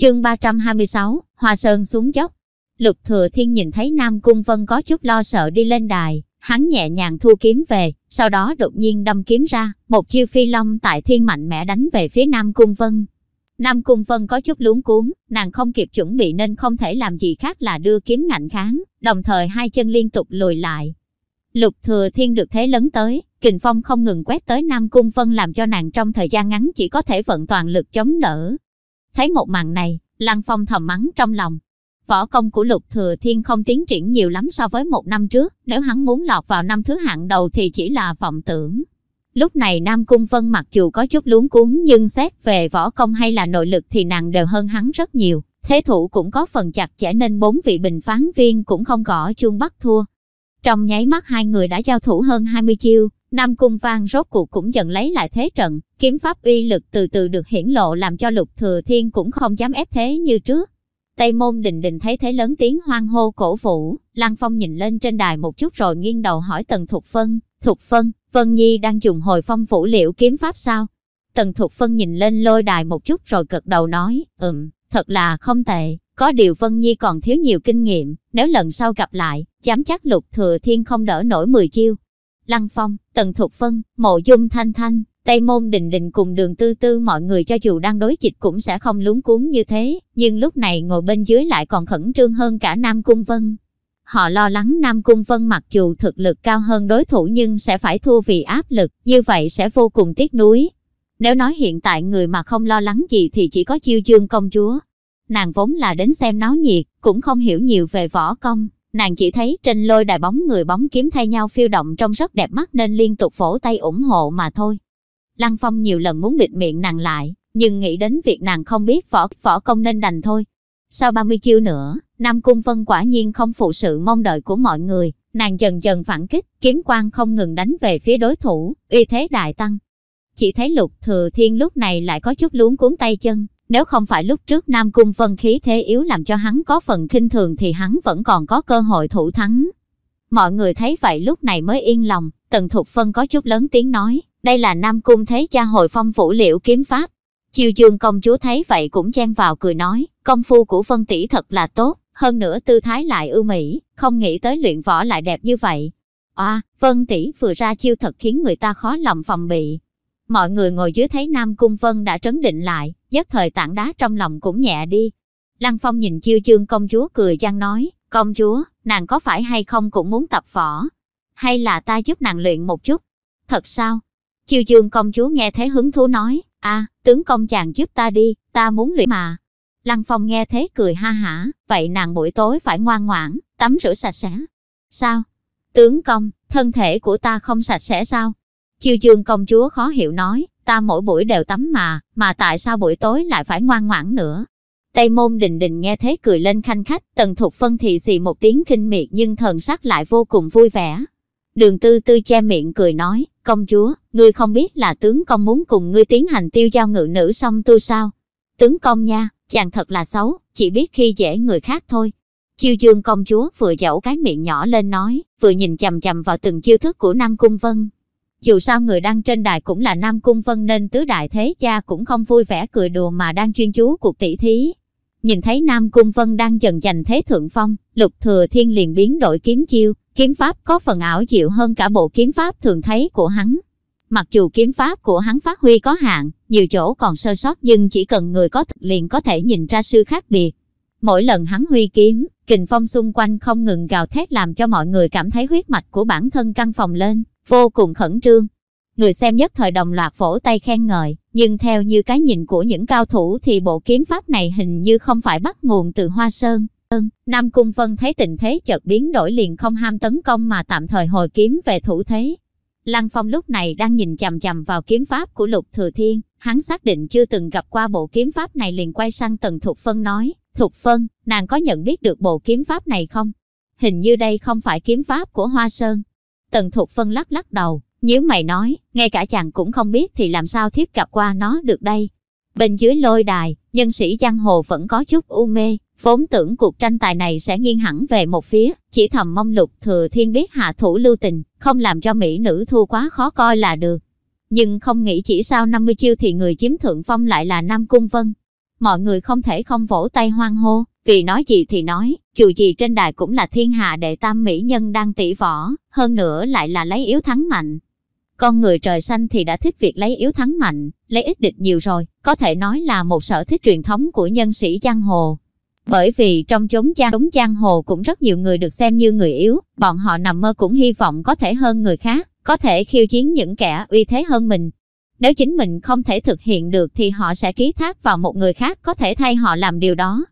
Chương 326, Hoa Sơn xuống dốc. Lục Thừa Thiên nhìn thấy Nam Cung Vân có chút lo sợ đi lên đài, hắn nhẹ nhàng thu kiếm về, sau đó đột nhiên đâm kiếm ra, một chiêu phi long tại thiên mạnh mẽ đánh về phía Nam Cung Vân. Nam Cung Vân có chút luống cuốn, nàng không kịp chuẩn bị nên không thể làm gì khác là đưa kiếm ngạnh kháng, đồng thời hai chân liên tục lùi lại. Lục Thừa Thiên được thế lấn tới, kình phong không ngừng quét tới Nam Cung Vân làm cho nàng trong thời gian ngắn chỉ có thể vận toàn lực chống đỡ, Thấy một màn này, Lăng Phong thầm mắng trong lòng. Võ công của Lục Thừa Thiên không tiến triển nhiều lắm so với một năm trước, nếu hắn muốn lọt vào năm thứ hạng đầu thì chỉ là vọng tưởng. Lúc này Nam Cung Vân mặc dù có chút luống cuốn nhưng xét về võ công hay là nội lực thì nàng đều hơn hắn rất nhiều. Thế thủ cũng có phần chặt chẽ nên bốn vị bình phán viên cũng không gõ chuông bắt thua. Trong nháy mắt hai người đã giao thủ hơn 20 chiêu, Nam Cung Vang rốt cuộc cũng dần lấy lại thế trận, kiếm pháp uy lực từ từ được hiển lộ làm cho Lục Thừa Thiên cũng không dám ép thế như trước. Tây môn đình đình thấy thế lớn tiếng hoang hô cổ vũ, Lăng Phong nhìn lên trên đài một chút rồi nghiêng đầu hỏi Tần Thục Phân, Thục Phân, Vân Nhi đang dùng hồi phong phủ liệu kiếm pháp sao? Tần Thục Phân nhìn lên lôi đài một chút rồi cật đầu nói, ừm, thật là không tệ, có điều Vân Nhi còn thiếu nhiều kinh nghiệm, nếu lần sau gặp lại, dám chắc Lục Thừa Thiên không đỡ nổi 10 chiêu, Lăng Phong, Tần Thục Phân, Mộ Dung Thanh Thanh, Tây Môn Đình Đình cùng đường tư tư mọi người cho dù đang đối dịch cũng sẽ không lúng cuốn như thế, nhưng lúc này ngồi bên dưới lại còn khẩn trương hơn cả Nam Cung Vân. Họ lo lắng Nam Cung Vân mặc dù thực lực cao hơn đối thủ nhưng sẽ phải thua vì áp lực, như vậy sẽ vô cùng tiếc nuối. Nếu nói hiện tại người mà không lo lắng gì thì chỉ có chiêu dương công chúa. Nàng vốn là đến xem náo nhiệt, cũng không hiểu nhiều về võ công, Nàng chỉ thấy trên lôi đài bóng người bóng kiếm thay nhau phiêu động trong rất đẹp mắt nên liên tục vỗ tay ủng hộ mà thôi. Lăng Phong nhiều lần muốn bịt miệng nàng lại, nhưng nghĩ đến việc nàng không biết võ võ công nên đành thôi. Sau 30 chiêu nữa, Nam Cung Vân quả nhiên không phụ sự mong đợi của mọi người, nàng dần dần phản kích, kiếm quang không ngừng đánh về phía đối thủ, uy thế đại tăng. Chỉ thấy lục thừa thiên lúc này lại có chút luống cuốn tay chân, nếu không phải lúc trước Nam Cung Vân khí thế yếu làm cho hắn có phần kinh thường thì hắn vẫn còn có cơ hội thủ thắng. Mọi người thấy vậy lúc này mới yên lòng, Tần Thục Phân có chút lớn tiếng nói, đây là Nam Cung Thế Cha hồi phong phủ liệu kiếm pháp. Chiều dương công chúa thấy vậy cũng chen vào cười nói, công phu của Vân tỷ thật là tốt, hơn nữa tư thái lại ưu mỹ, không nghĩ tới luyện võ lại đẹp như vậy. À, Vân tỷ vừa ra chiêu thật khiến người ta khó lòng phòng bị. Mọi người ngồi dưới thấy Nam Cung Vân đã trấn định lại, nhất thời tảng đá trong lòng cũng nhẹ đi. Lăng Phong nhìn chiêu chương công chúa cười chăng nói, công chúa, nàng có phải hay không cũng muốn tập võ? Hay là ta giúp nàng luyện một chút? Thật sao? Chiêu chương công chúa nghe thế hứng thú nói, a tướng công chàng giúp ta đi, ta muốn luyện mà. Lăng Phong nghe thế cười ha hả, vậy nàng buổi tối phải ngoan ngoãn, tắm rửa sạch sẽ. Sao? Tướng công, thân thể của ta không sạch sẽ sao? Chiêu chương công chúa khó hiểu nói, ta mỗi buổi đều tắm mà, mà tại sao buổi tối lại phải ngoan ngoãn nữa? Tây môn đình đình nghe thế cười lên khanh khách, tần thục phân thị xì một tiếng kinh miệt nhưng thần sắc lại vô cùng vui vẻ. Đường tư tư che miệng cười nói, công chúa, ngươi không biết là tướng công muốn cùng ngươi tiến hành tiêu giao ngự nữ xong tu sao? Tướng công nha, chàng thật là xấu, chỉ biết khi dễ người khác thôi. Chiêu dương công chúa vừa dẫu cái miệng nhỏ lên nói, vừa nhìn chầm chầm vào từng chiêu thức của Nam Cung Vân, dù sao người đang trên đài cũng là Nam Cung Vân nên tứ đại thế cha cũng không vui vẻ cười đùa mà đang chuyên chú cuộc tỷ thí. Nhìn thấy Nam Cung Vân đang dần giành thế thượng phong, lục thừa thiên liền biến đổi kiếm chiêu, kiếm pháp có phần ảo diệu hơn cả bộ kiếm pháp thường thấy của hắn. Mặc dù kiếm pháp của hắn phát huy có hạn, nhiều chỗ còn sơ sót nhưng chỉ cần người có thực liền có thể nhìn ra sự khác biệt. Mỗi lần hắn huy kiếm, kình phong xung quanh không ngừng gào thét làm cho mọi người cảm thấy huyết mạch của bản thân căng phòng lên vô cùng khẩn trương. Người xem nhất thời đồng loạt vỗ tay khen ngợi, nhưng theo như cái nhìn của những cao thủ thì bộ kiếm pháp này hình như không phải bắt nguồn từ Hoa Sơn. Nam Cung Vân thấy tình thế chợt biến đổi liền không ham tấn công mà tạm thời hồi kiếm về thủ thế. Lăng Phong lúc này đang nhìn chằm chằm vào kiếm pháp của Lục Thừa Thiên, hắn xác định chưa từng gặp qua bộ kiếm pháp này liền quay sang Tần Thục Phân nói, Thục Phân, nàng có nhận biết được bộ kiếm pháp này không? Hình như đây không phải kiếm pháp của Hoa Sơn. Tần Thục Phân lắc lắc đầu, nhíu mày nói, ngay cả chàng cũng không biết thì làm sao thiếp gặp qua nó được đây. Bên dưới lôi đài, nhân sĩ giang hồ vẫn có chút u mê, vốn tưởng cuộc tranh tài này sẽ nghiêng hẳn về một phía, chỉ thầm mong lục thừa thiên biết hạ thủ lưu tình, không làm cho mỹ nữ thua quá khó coi là được. Nhưng không nghĩ chỉ sau 50 chiêu thì người chiếm thượng phong lại là Nam Cung Vân. Mọi người không thể không vỗ tay hoang hô, vì nói gì thì nói, dù gì trên đài cũng là thiên hạ đệ tam mỹ nhân đang tỷ võ, hơn nữa lại là lấy yếu thắng mạnh. Con người trời xanh thì đã thích việc lấy yếu thắng mạnh, lấy ít địch nhiều rồi, có thể nói là một sở thích truyền thống của nhân sĩ giang hồ. Bởi vì trong chốn giang đúng giang hồ cũng rất nhiều người được xem như người yếu, bọn họ nằm mơ cũng hy vọng có thể hơn người khác, có thể khiêu chiến những kẻ uy thế hơn mình. Nếu chính mình không thể thực hiện được thì họ sẽ ký thác vào một người khác có thể thay họ làm điều đó.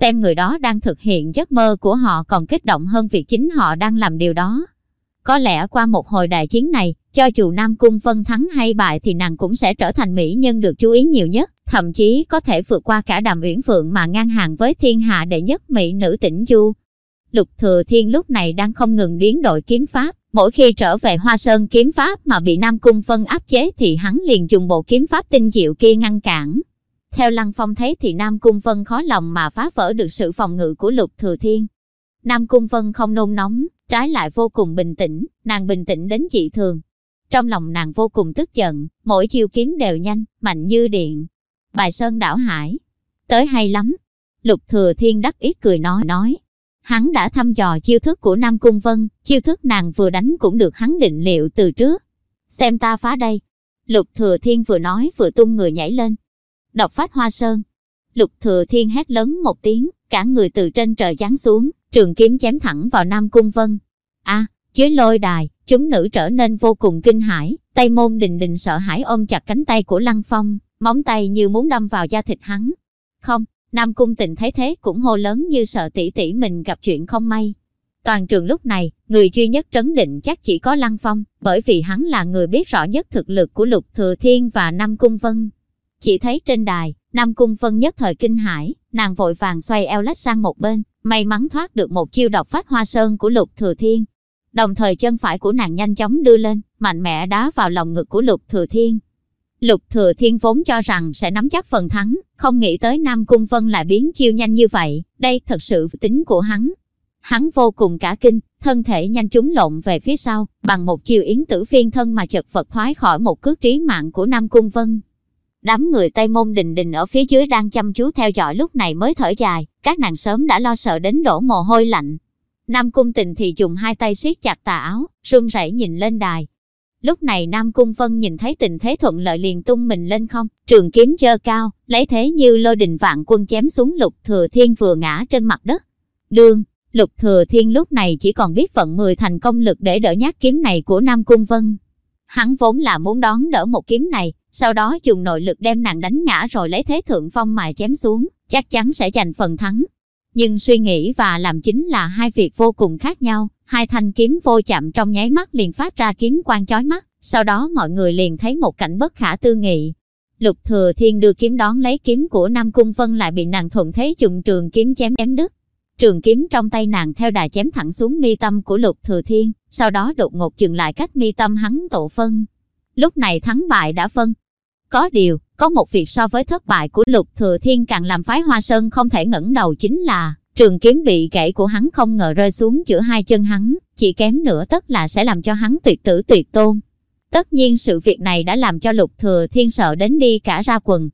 Xem người đó đang thực hiện giấc mơ của họ còn kích động hơn việc chính họ đang làm điều đó. Có lẽ qua một hồi đại chiến này, cho dù Nam Cung phân thắng hay bại thì nàng cũng sẽ trở thành mỹ nhân được chú ý nhiều nhất, thậm chí có thể vượt qua cả đàm uyển phượng mà ngang hàng với thiên hạ đệ nhất mỹ nữ tỉnh Du. Lục Thừa Thiên lúc này đang không ngừng biến đổi kiếm pháp, mỗi khi trở về Hoa Sơn kiếm pháp mà bị Nam Cung phân áp chế thì hắn liền dùng bộ kiếm pháp tinh diệu kia ngăn cản. Theo Lăng Phong thấy thì Nam Cung Vân khó lòng mà phá vỡ được sự phòng ngự của Lục Thừa Thiên. Nam Cung Vân không nôn nóng, trái lại vô cùng bình tĩnh, nàng bình tĩnh đến dị thường. Trong lòng nàng vô cùng tức giận, mỗi chiêu kiếm đều nhanh, mạnh như điện. Bài Sơn đảo hải. Tới hay lắm. Lục Thừa Thiên đắc ý cười nói nói. Hắn đã thăm dò chiêu thức của Nam Cung Vân, chiêu thức nàng vừa đánh cũng được hắn định liệu từ trước. Xem ta phá đây. Lục Thừa Thiên vừa nói vừa tung người nhảy lên. Độc phát hoa sơn. Lục Thừa Thiên hét lớn một tiếng, cả người từ trên trời giáng xuống, trường kiếm chém thẳng vào Nam Cung Vân. A, dưới lôi đài, chúng nữ trở nên vô cùng kinh hãi, tay môn đình đình sợ hãi ôm chặt cánh tay của Lăng Phong, móng tay như muốn đâm vào da thịt hắn. Không, Nam Cung Tịnh thấy thế cũng hô lớn như sợ tỷ tỷ mình gặp chuyện không may. Toàn trường lúc này, người duy nhất trấn định chắc chỉ có Lăng Phong, bởi vì hắn là người biết rõ nhất thực lực của Lục Thừa Thiên và Nam Cung Vân. Chỉ thấy trên đài, Nam Cung Vân nhất thời kinh hãi, nàng vội vàng xoay eo lách sang một bên, may mắn thoát được một chiêu độc phát hoa sơn của Lục Thừa Thiên. Đồng thời chân phải của nàng nhanh chóng đưa lên, mạnh mẽ đá vào lòng ngực của Lục Thừa Thiên. Lục Thừa Thiên vốn cho rằng sẽ nắm chắc phần thắng, không nghĩ tới Nam Cung Vân lại biến chiêu nhanh như vậy, đây thật sự tính của hắn. Hắn vô cùng cả kinh, thân thể nhanh chóng lộn về phía sau, bằng một chiêu yến tử phiên thân mà chật vật thoái khỏi một cước trí mạng của Nam Cung Vân. Đám người Tây Môn Đình Đình ở phía dưới đang chăm chú theo dõi lúc này mới thở dài, các nàng sớm đã lo sợ đến đổ mồ hôi lạnh. Nam Cung Tình thì dùng hai tay siết chặt tà áo, run rẩy nhìn lên đài. Lúc này Nam Cung Vân nhìn thấy tình thế thuận lợi liền tung mình lên không, trường kiếm chơ cao, lấy thế như lôi đình vạn quân chém xuống lục thừa thiên vừa ngã trên mặt đất. Đương, lục thừa thiên lúc này chỉ còn biết vận mười thành công lực để đỡ nhát kiếm này của Nam Cung Vân. Hắn vốn là muốn đón đỡ một kiếm này, sau đó dùng nội lực đem nàng đánh ngã rồi lấy thế thượng phong mà chém xuống, chắc chắn sẽ giành phần thắng. Nhưng suy nghĩ và làm chính là hai việc vô cùng khác nhau, hai thanh kiếm vô chạm trong nháy mắt liền phát ra kiếm quang chói mắt, sau đó mọi người liền thấy một cảnh bất khả tư nghị. Lục Thừa Thiên đưa kiếm đón lấy kiếm của Nam Cung Vân lại bị nàng thuận thế dùng trường kiếm chém ém đứt. Trường kiếm trong tay nàng theo đà chém thẳng xuống mi tâm của Lục Thừa Thiên, sau đó đột ngột dừng lại cách mi tâm hắn tổ phân. Lúc này thắng bại đã phân, có điều, có một việc so với thất bại của Lục Thừa Thiên càng làm phái Hoa Sơn không thể ngẩng đầu chính là trường kiếm bị gãy của hắn không ngờ rơi xuống giữa hai chân hắn, chỉ kém nữa tất là sẽ làm cho hắn tuyệt tử tuyệt tôn. Tất nhiên sự việc này đã làm cho Lục Thừa Thiên sợ đến đi cả ra quần.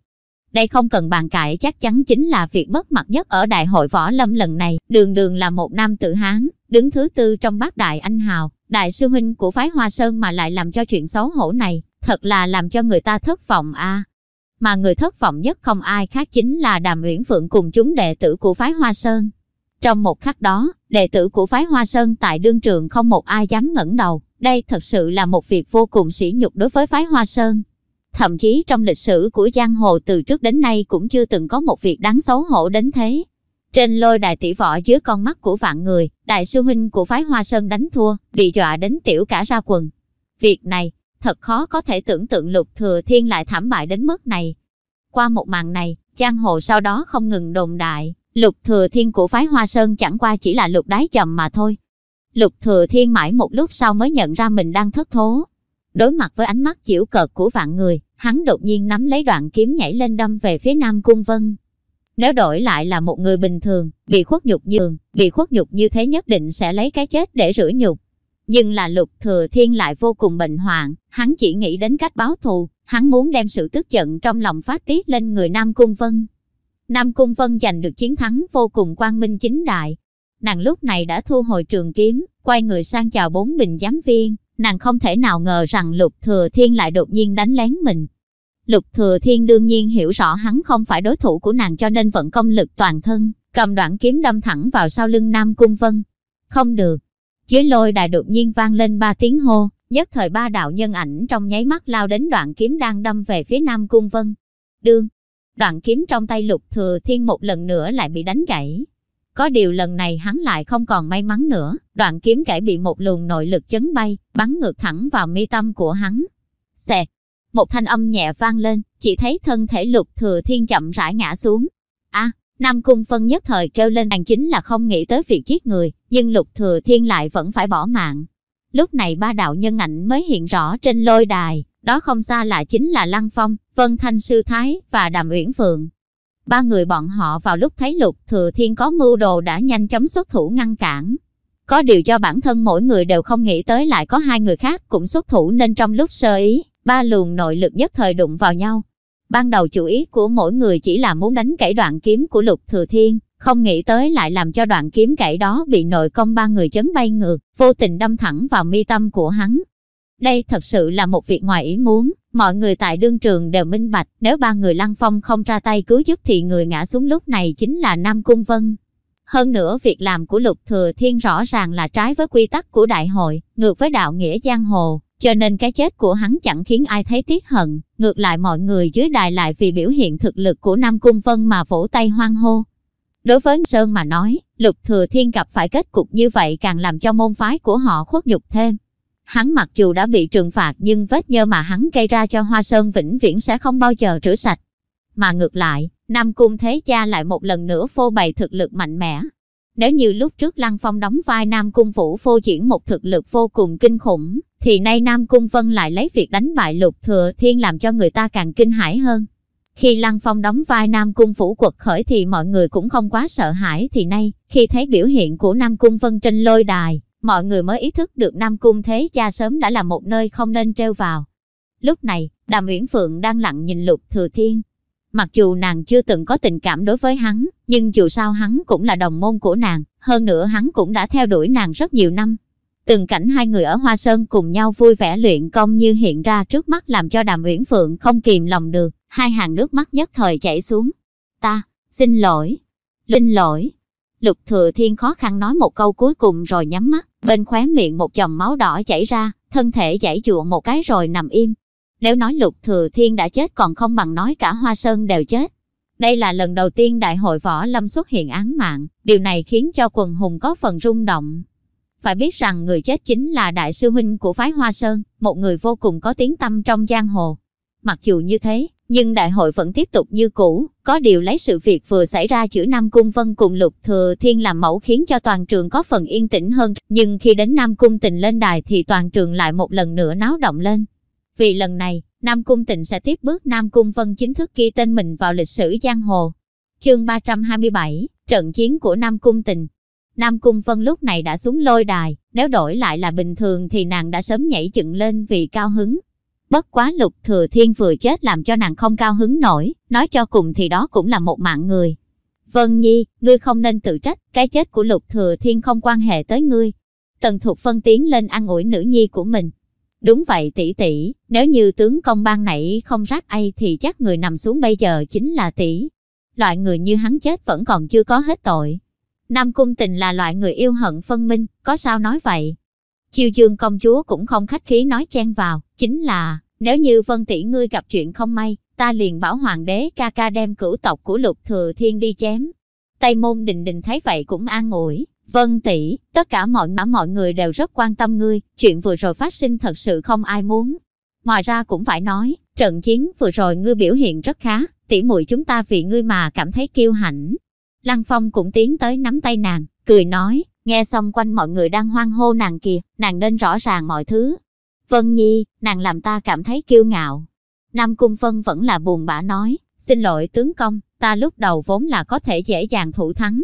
Đây không cần bàn cãi chắc chắn chính là việc mất mặt nhất ở đại hội võ lâm lần này. Đường đường là một nam tự hán, đứng thứ tư trong bát đại anh hào, đại sư huynh của phái Hoa Sơn mà lại làm cho chuyện xấu hổ này thật là làm cho người ta thất vọng a. Mà người thất vọng nhất không ai khác chính là Đàm Uyển Phượng cùng chúng đệ tử của phái Hoa Sơn. Trong một khắc đó, đệ tử của phái Hoa Sơn tại đương trường không một ai dám ngẩng đầu, đây thật sự là một việc vô cùng sỉ nhục đối với phái Hoa Sơn. Thậm chí trong lịch sử của giang hồ từ trước đến nay cũng chưa từng có một việc đáng xấu hổ đến thế. Trên lôi đài tỷ võ dưới con mắt của vạn người, đại sư huynh của phái Hoa Sơn đánh thua, bị dọa đến tiểu cả ra quần. Việc này, Thật khó có thể tưởng tượng lục thừa thiên lại thảm bại đến mức này. Qua một màn này, giang hồ sau đó không ngừng đồn đại, Lục thừa thiên của phái Hoa Sơn chẳng qua chỉ là lục đái chậm mà thôi. Lục thừa thiên mãi một lúc sau mới nhận ra mình đang thất thố. Đối mặt với ánh mắt chịu cợt của vạn người, hắn đột nhiên nắm lấy đoạn kiếm nhảy lên đâm về phía Nam Cung Vân. Nếu đổi lại là một người bình thường, bị khuất nhục nhường, bị khuất nhục như thế nhất định sẽ lấy cái chết để rửa nhục. Nhưng là lục thừa thiên lại vô cùng bệnh hoạn, hắn chỉ nghĩ đến cách báo thù, hắn muốn đem sự tức giận trong lòng phát tiết lên người Nam Cung Vân. Nam Cung Vân giành được chiến thắng vô cùng quang minh chính đại. Nàng lúc này đã thu hồi trường kiếm, quay người sang chào bốn bình giám viên, nàng không thể nào ngờ rằng Lục Thừa Thiên lại đột nhiên đánh lén mình. Lục Thừa Thiên đương nhiên hiểu rõ hắn không phải đối thủ của nàng cho nên vận công lực toàn thân, cầm đoạn kiếm đâm thẳng vào sau lưng Nam Cung Vân. Không được. Dưới lôi đài đột nhiên vang lên ba tiếng hô, nhất thời ba đạo nhân ảnh trong nháy mắt lao đến đoạn kiếm đang đâm về phía Nam Cung Vân. Đương, đoạn kiếm trong tay Lục Thừa Thiên một lần nữa lại bị đánh gãy. Có điều lần này hắn lại không còn may mắn nữa, đoạn kiếm gãy bị một luồng nội lực chấn bay, bắn ngược thẳng vào mi tâm của hắn. Xẹt, một thanh âm nhẹ vang lên, chỉ thấy thân thể Lục Thừa Thiên chậm rãi ngã xuống. A, Nam Cung Phân nhất thời kêu lên đàn chính là không nghĩ tới việc giết người, nhưng Lục Thừa Thiên lại vẫn phải bỏ mạng. Lúc này ba đạo nhân ảnh mới hiện rõ trên lôi đài, đó không xa là chính là Lăng Phong, Vân Thanh Sư Thái và Đàm Uyển Phượng. Ba người bọn họ vào lúc thấy Lục Thừa Thiên có mưu đồ đã nhanh chóng xuất thủ ngăn cản. Có điều cho bản thân mỗi người đều không nghĩ tới lại có hai người khác cũng xuất thủ nên trong lúc sơ ý, ba luồng nội lực nhất thời đụng vào nhau. Ban đầu chủ ý của mỗi người chỉ là muốn đánh cãi đoạn kiếm của Lục Thừa Thiên, không nghĩ tới lại làm cho đoạn kiếm cậy đó bị nội công ba người chấn bay ngược, vô tình đâm thẳng vào mi tâm của hắn. Đây thật sự là một việc ngoài ý muốn, mọi người tại đương trường đều minh bạch, nếu ba người Lăng Phong không ra tay cứu giúp thì người ngã xuống lúc này chính là Nam Cung Vân. Hơn nữa việc làm của Lục Thừa Thiên rõ ràng là trái với quy tắc của đại hội, ngược với đạo nghĩa giang hồ, cho nên cái chết của hắn chẳng khiến ai thấy tiếc hận, ngược lại mọi người dưới đài lại vì biểu hiện thực lực của Nam Cung Vân mà vỗ tay hoang hô. Đối với Sơn mà nói, Lục Thừa Thiên gặp phải kết cục như vậy càng làm cho môn phái của họ khuất nhục thêm. Hắn mặc dù đã bị trừng phạt nhưng vết nhơ mà hắn gây ra cho Hoa Sơn vĩnh viễn sẽ không bao giờ rửa sạch. Mà ngược lại, Nam Cung Thế Cha lại một lần nữa phô bày thực lực mạnh mẽ. Nếu như lúc trước Lăng Phong đóng vai Nam Cung Phủ phô diễn một thực lực vô cùng kinh khủng, thì nay Nam Cung Vân lại lấy việc đánh bại Lục Thừa Thiên làm cho người ta càng kinh hãi hơn. Khi Lăng Phong đóng vai Nam Cung Phủ quật khởi thì mọi người cũng không quá sợ hãi thì nay, khi thấy biểu hiện của Nam Cung Vân trên lôi đài, mọi người mới ý thức được Nam Cung Thế Cha sớm đã là một nơi không nên treo vào. Lúc này, Đàm Uyển Phượng đang lặng nhìn Lục Thừa Thiên. Mặc dù nàng chưa từng có tình cảm đối với hắn, nhưng dù sao hắn cũng là đồng môn của nàng, hơn nữa hắn cũng đã theo đuổi nàng rất nhiều năm. Từng cảnh hai người ở Hoa Sơn cùng nhau vui vẻ luyện công như hiện ra trước mắt làm cho Đàm Uyển Phượng không kìm lòng được, hai hàng nước mắt nhất thời chảy xuống. Ta, xin lỗi, linh lỗi. Lục Thừa Thiên khó khăn nói một câu cuối cùng rồi nhắm mắt, bên khóe miệng một dòng máu đỏ chảy ra, thân thể chảy chuộng một cái rồi nằm im. Nếu nói Lục Thừa Thiên đã chết còn không bằng nói cả Hoa Sơn đều chết. Đây là lần đầu tiên đại hội võ lâm xuất hiện án mạng, điều này khiến cho quần hùng có phần rung động. Phải biết rằng người chết chính là đại sư huynh của phái Hoa Sơn, một người vô cùng có tiếng tâm trong giang hồ. Mặc dù như thế, nhưng đại hội vẫn tiếp tục như cũ, có điều lấy sự việc vừa xảy ra chữ Nam Cung Vân cùng Lục Thừa Thiên làm mẫu khiến cho toàn trường có phần yên tĩnh hơn, nhưng khi đến Nam Cung Tình lên đài thì toàn trường lại một lần nữa náo động lên. Vì lần này, Nam Cung Tịnh sẽ tiếp bước Nam Cung Vân chính thức ghi tên mình vào lịch sử giang hồ. Chương 327, trận chiến của Nam Cung Tịnh. Nam Cung Vân lúc này đã xuống lôi đài, nếu đổi lại là bình thường thì nàng đã sớm nhảy dựng lên vì cao hứng. Bất quá lục thừa thiên vừa chết làm cho nàng không cao hứng nổi, nói cho cùng thì đó cũng là một mạng người. Vân Nhi, ngươi không nên tự trách, cái chết của lục thừa thiên không quan hệ tới ngươi. Tần Thục Phân tiến lên ăn ủi nữ nhi của mình, Đúng vậy tỷ tỷ, nếu như tướng công ban nãy không rác ai thì chắc người nằm xuống bây giờ chính là tỷ. Loại người như hắn chết vẫn còn chưa có hết tội. Nam Cung Tình là loại người yêu hận phân minh, có sao nói vậy? Chiêu dương công chúa cũng không khách khí nói chen vào, chính là, nếu như Vân tỷ ngươi gặp chuyện không may, ta liền bảo hoàng đế ca ca đem cửu tộc của lục thừa thiên đi chém. Tây môn đình đình thấy vậy cũng an ủi, Vân tỷ, tất cả mọi ngã mọi người đều rất quan tâm ngươi, chuyện vừa rồi phát sinh thật sự không ai muốn. Ngoài ra cũng phải nói, trận chiến vừa rồi ngươi biểu hiện rất khá, tỷ muội chúng ta vì ngươi mà cảm thấy kiêu hãnh. Lăng Phong cũng tiến tới nắm tay nàng, cười nói, nghe xong quanh mọi người đang hoan hô nàng kìa, nàng nên rõ ràng mọi thứ. Vân Nhi, nàng làm ta cảm thấy kiêu ngạo. Nam Cung Vân vẫn là buồn bã nói, xin lỗi tướng công, ta lúc đầu vốn là có thể dễ dàng thủ thắng.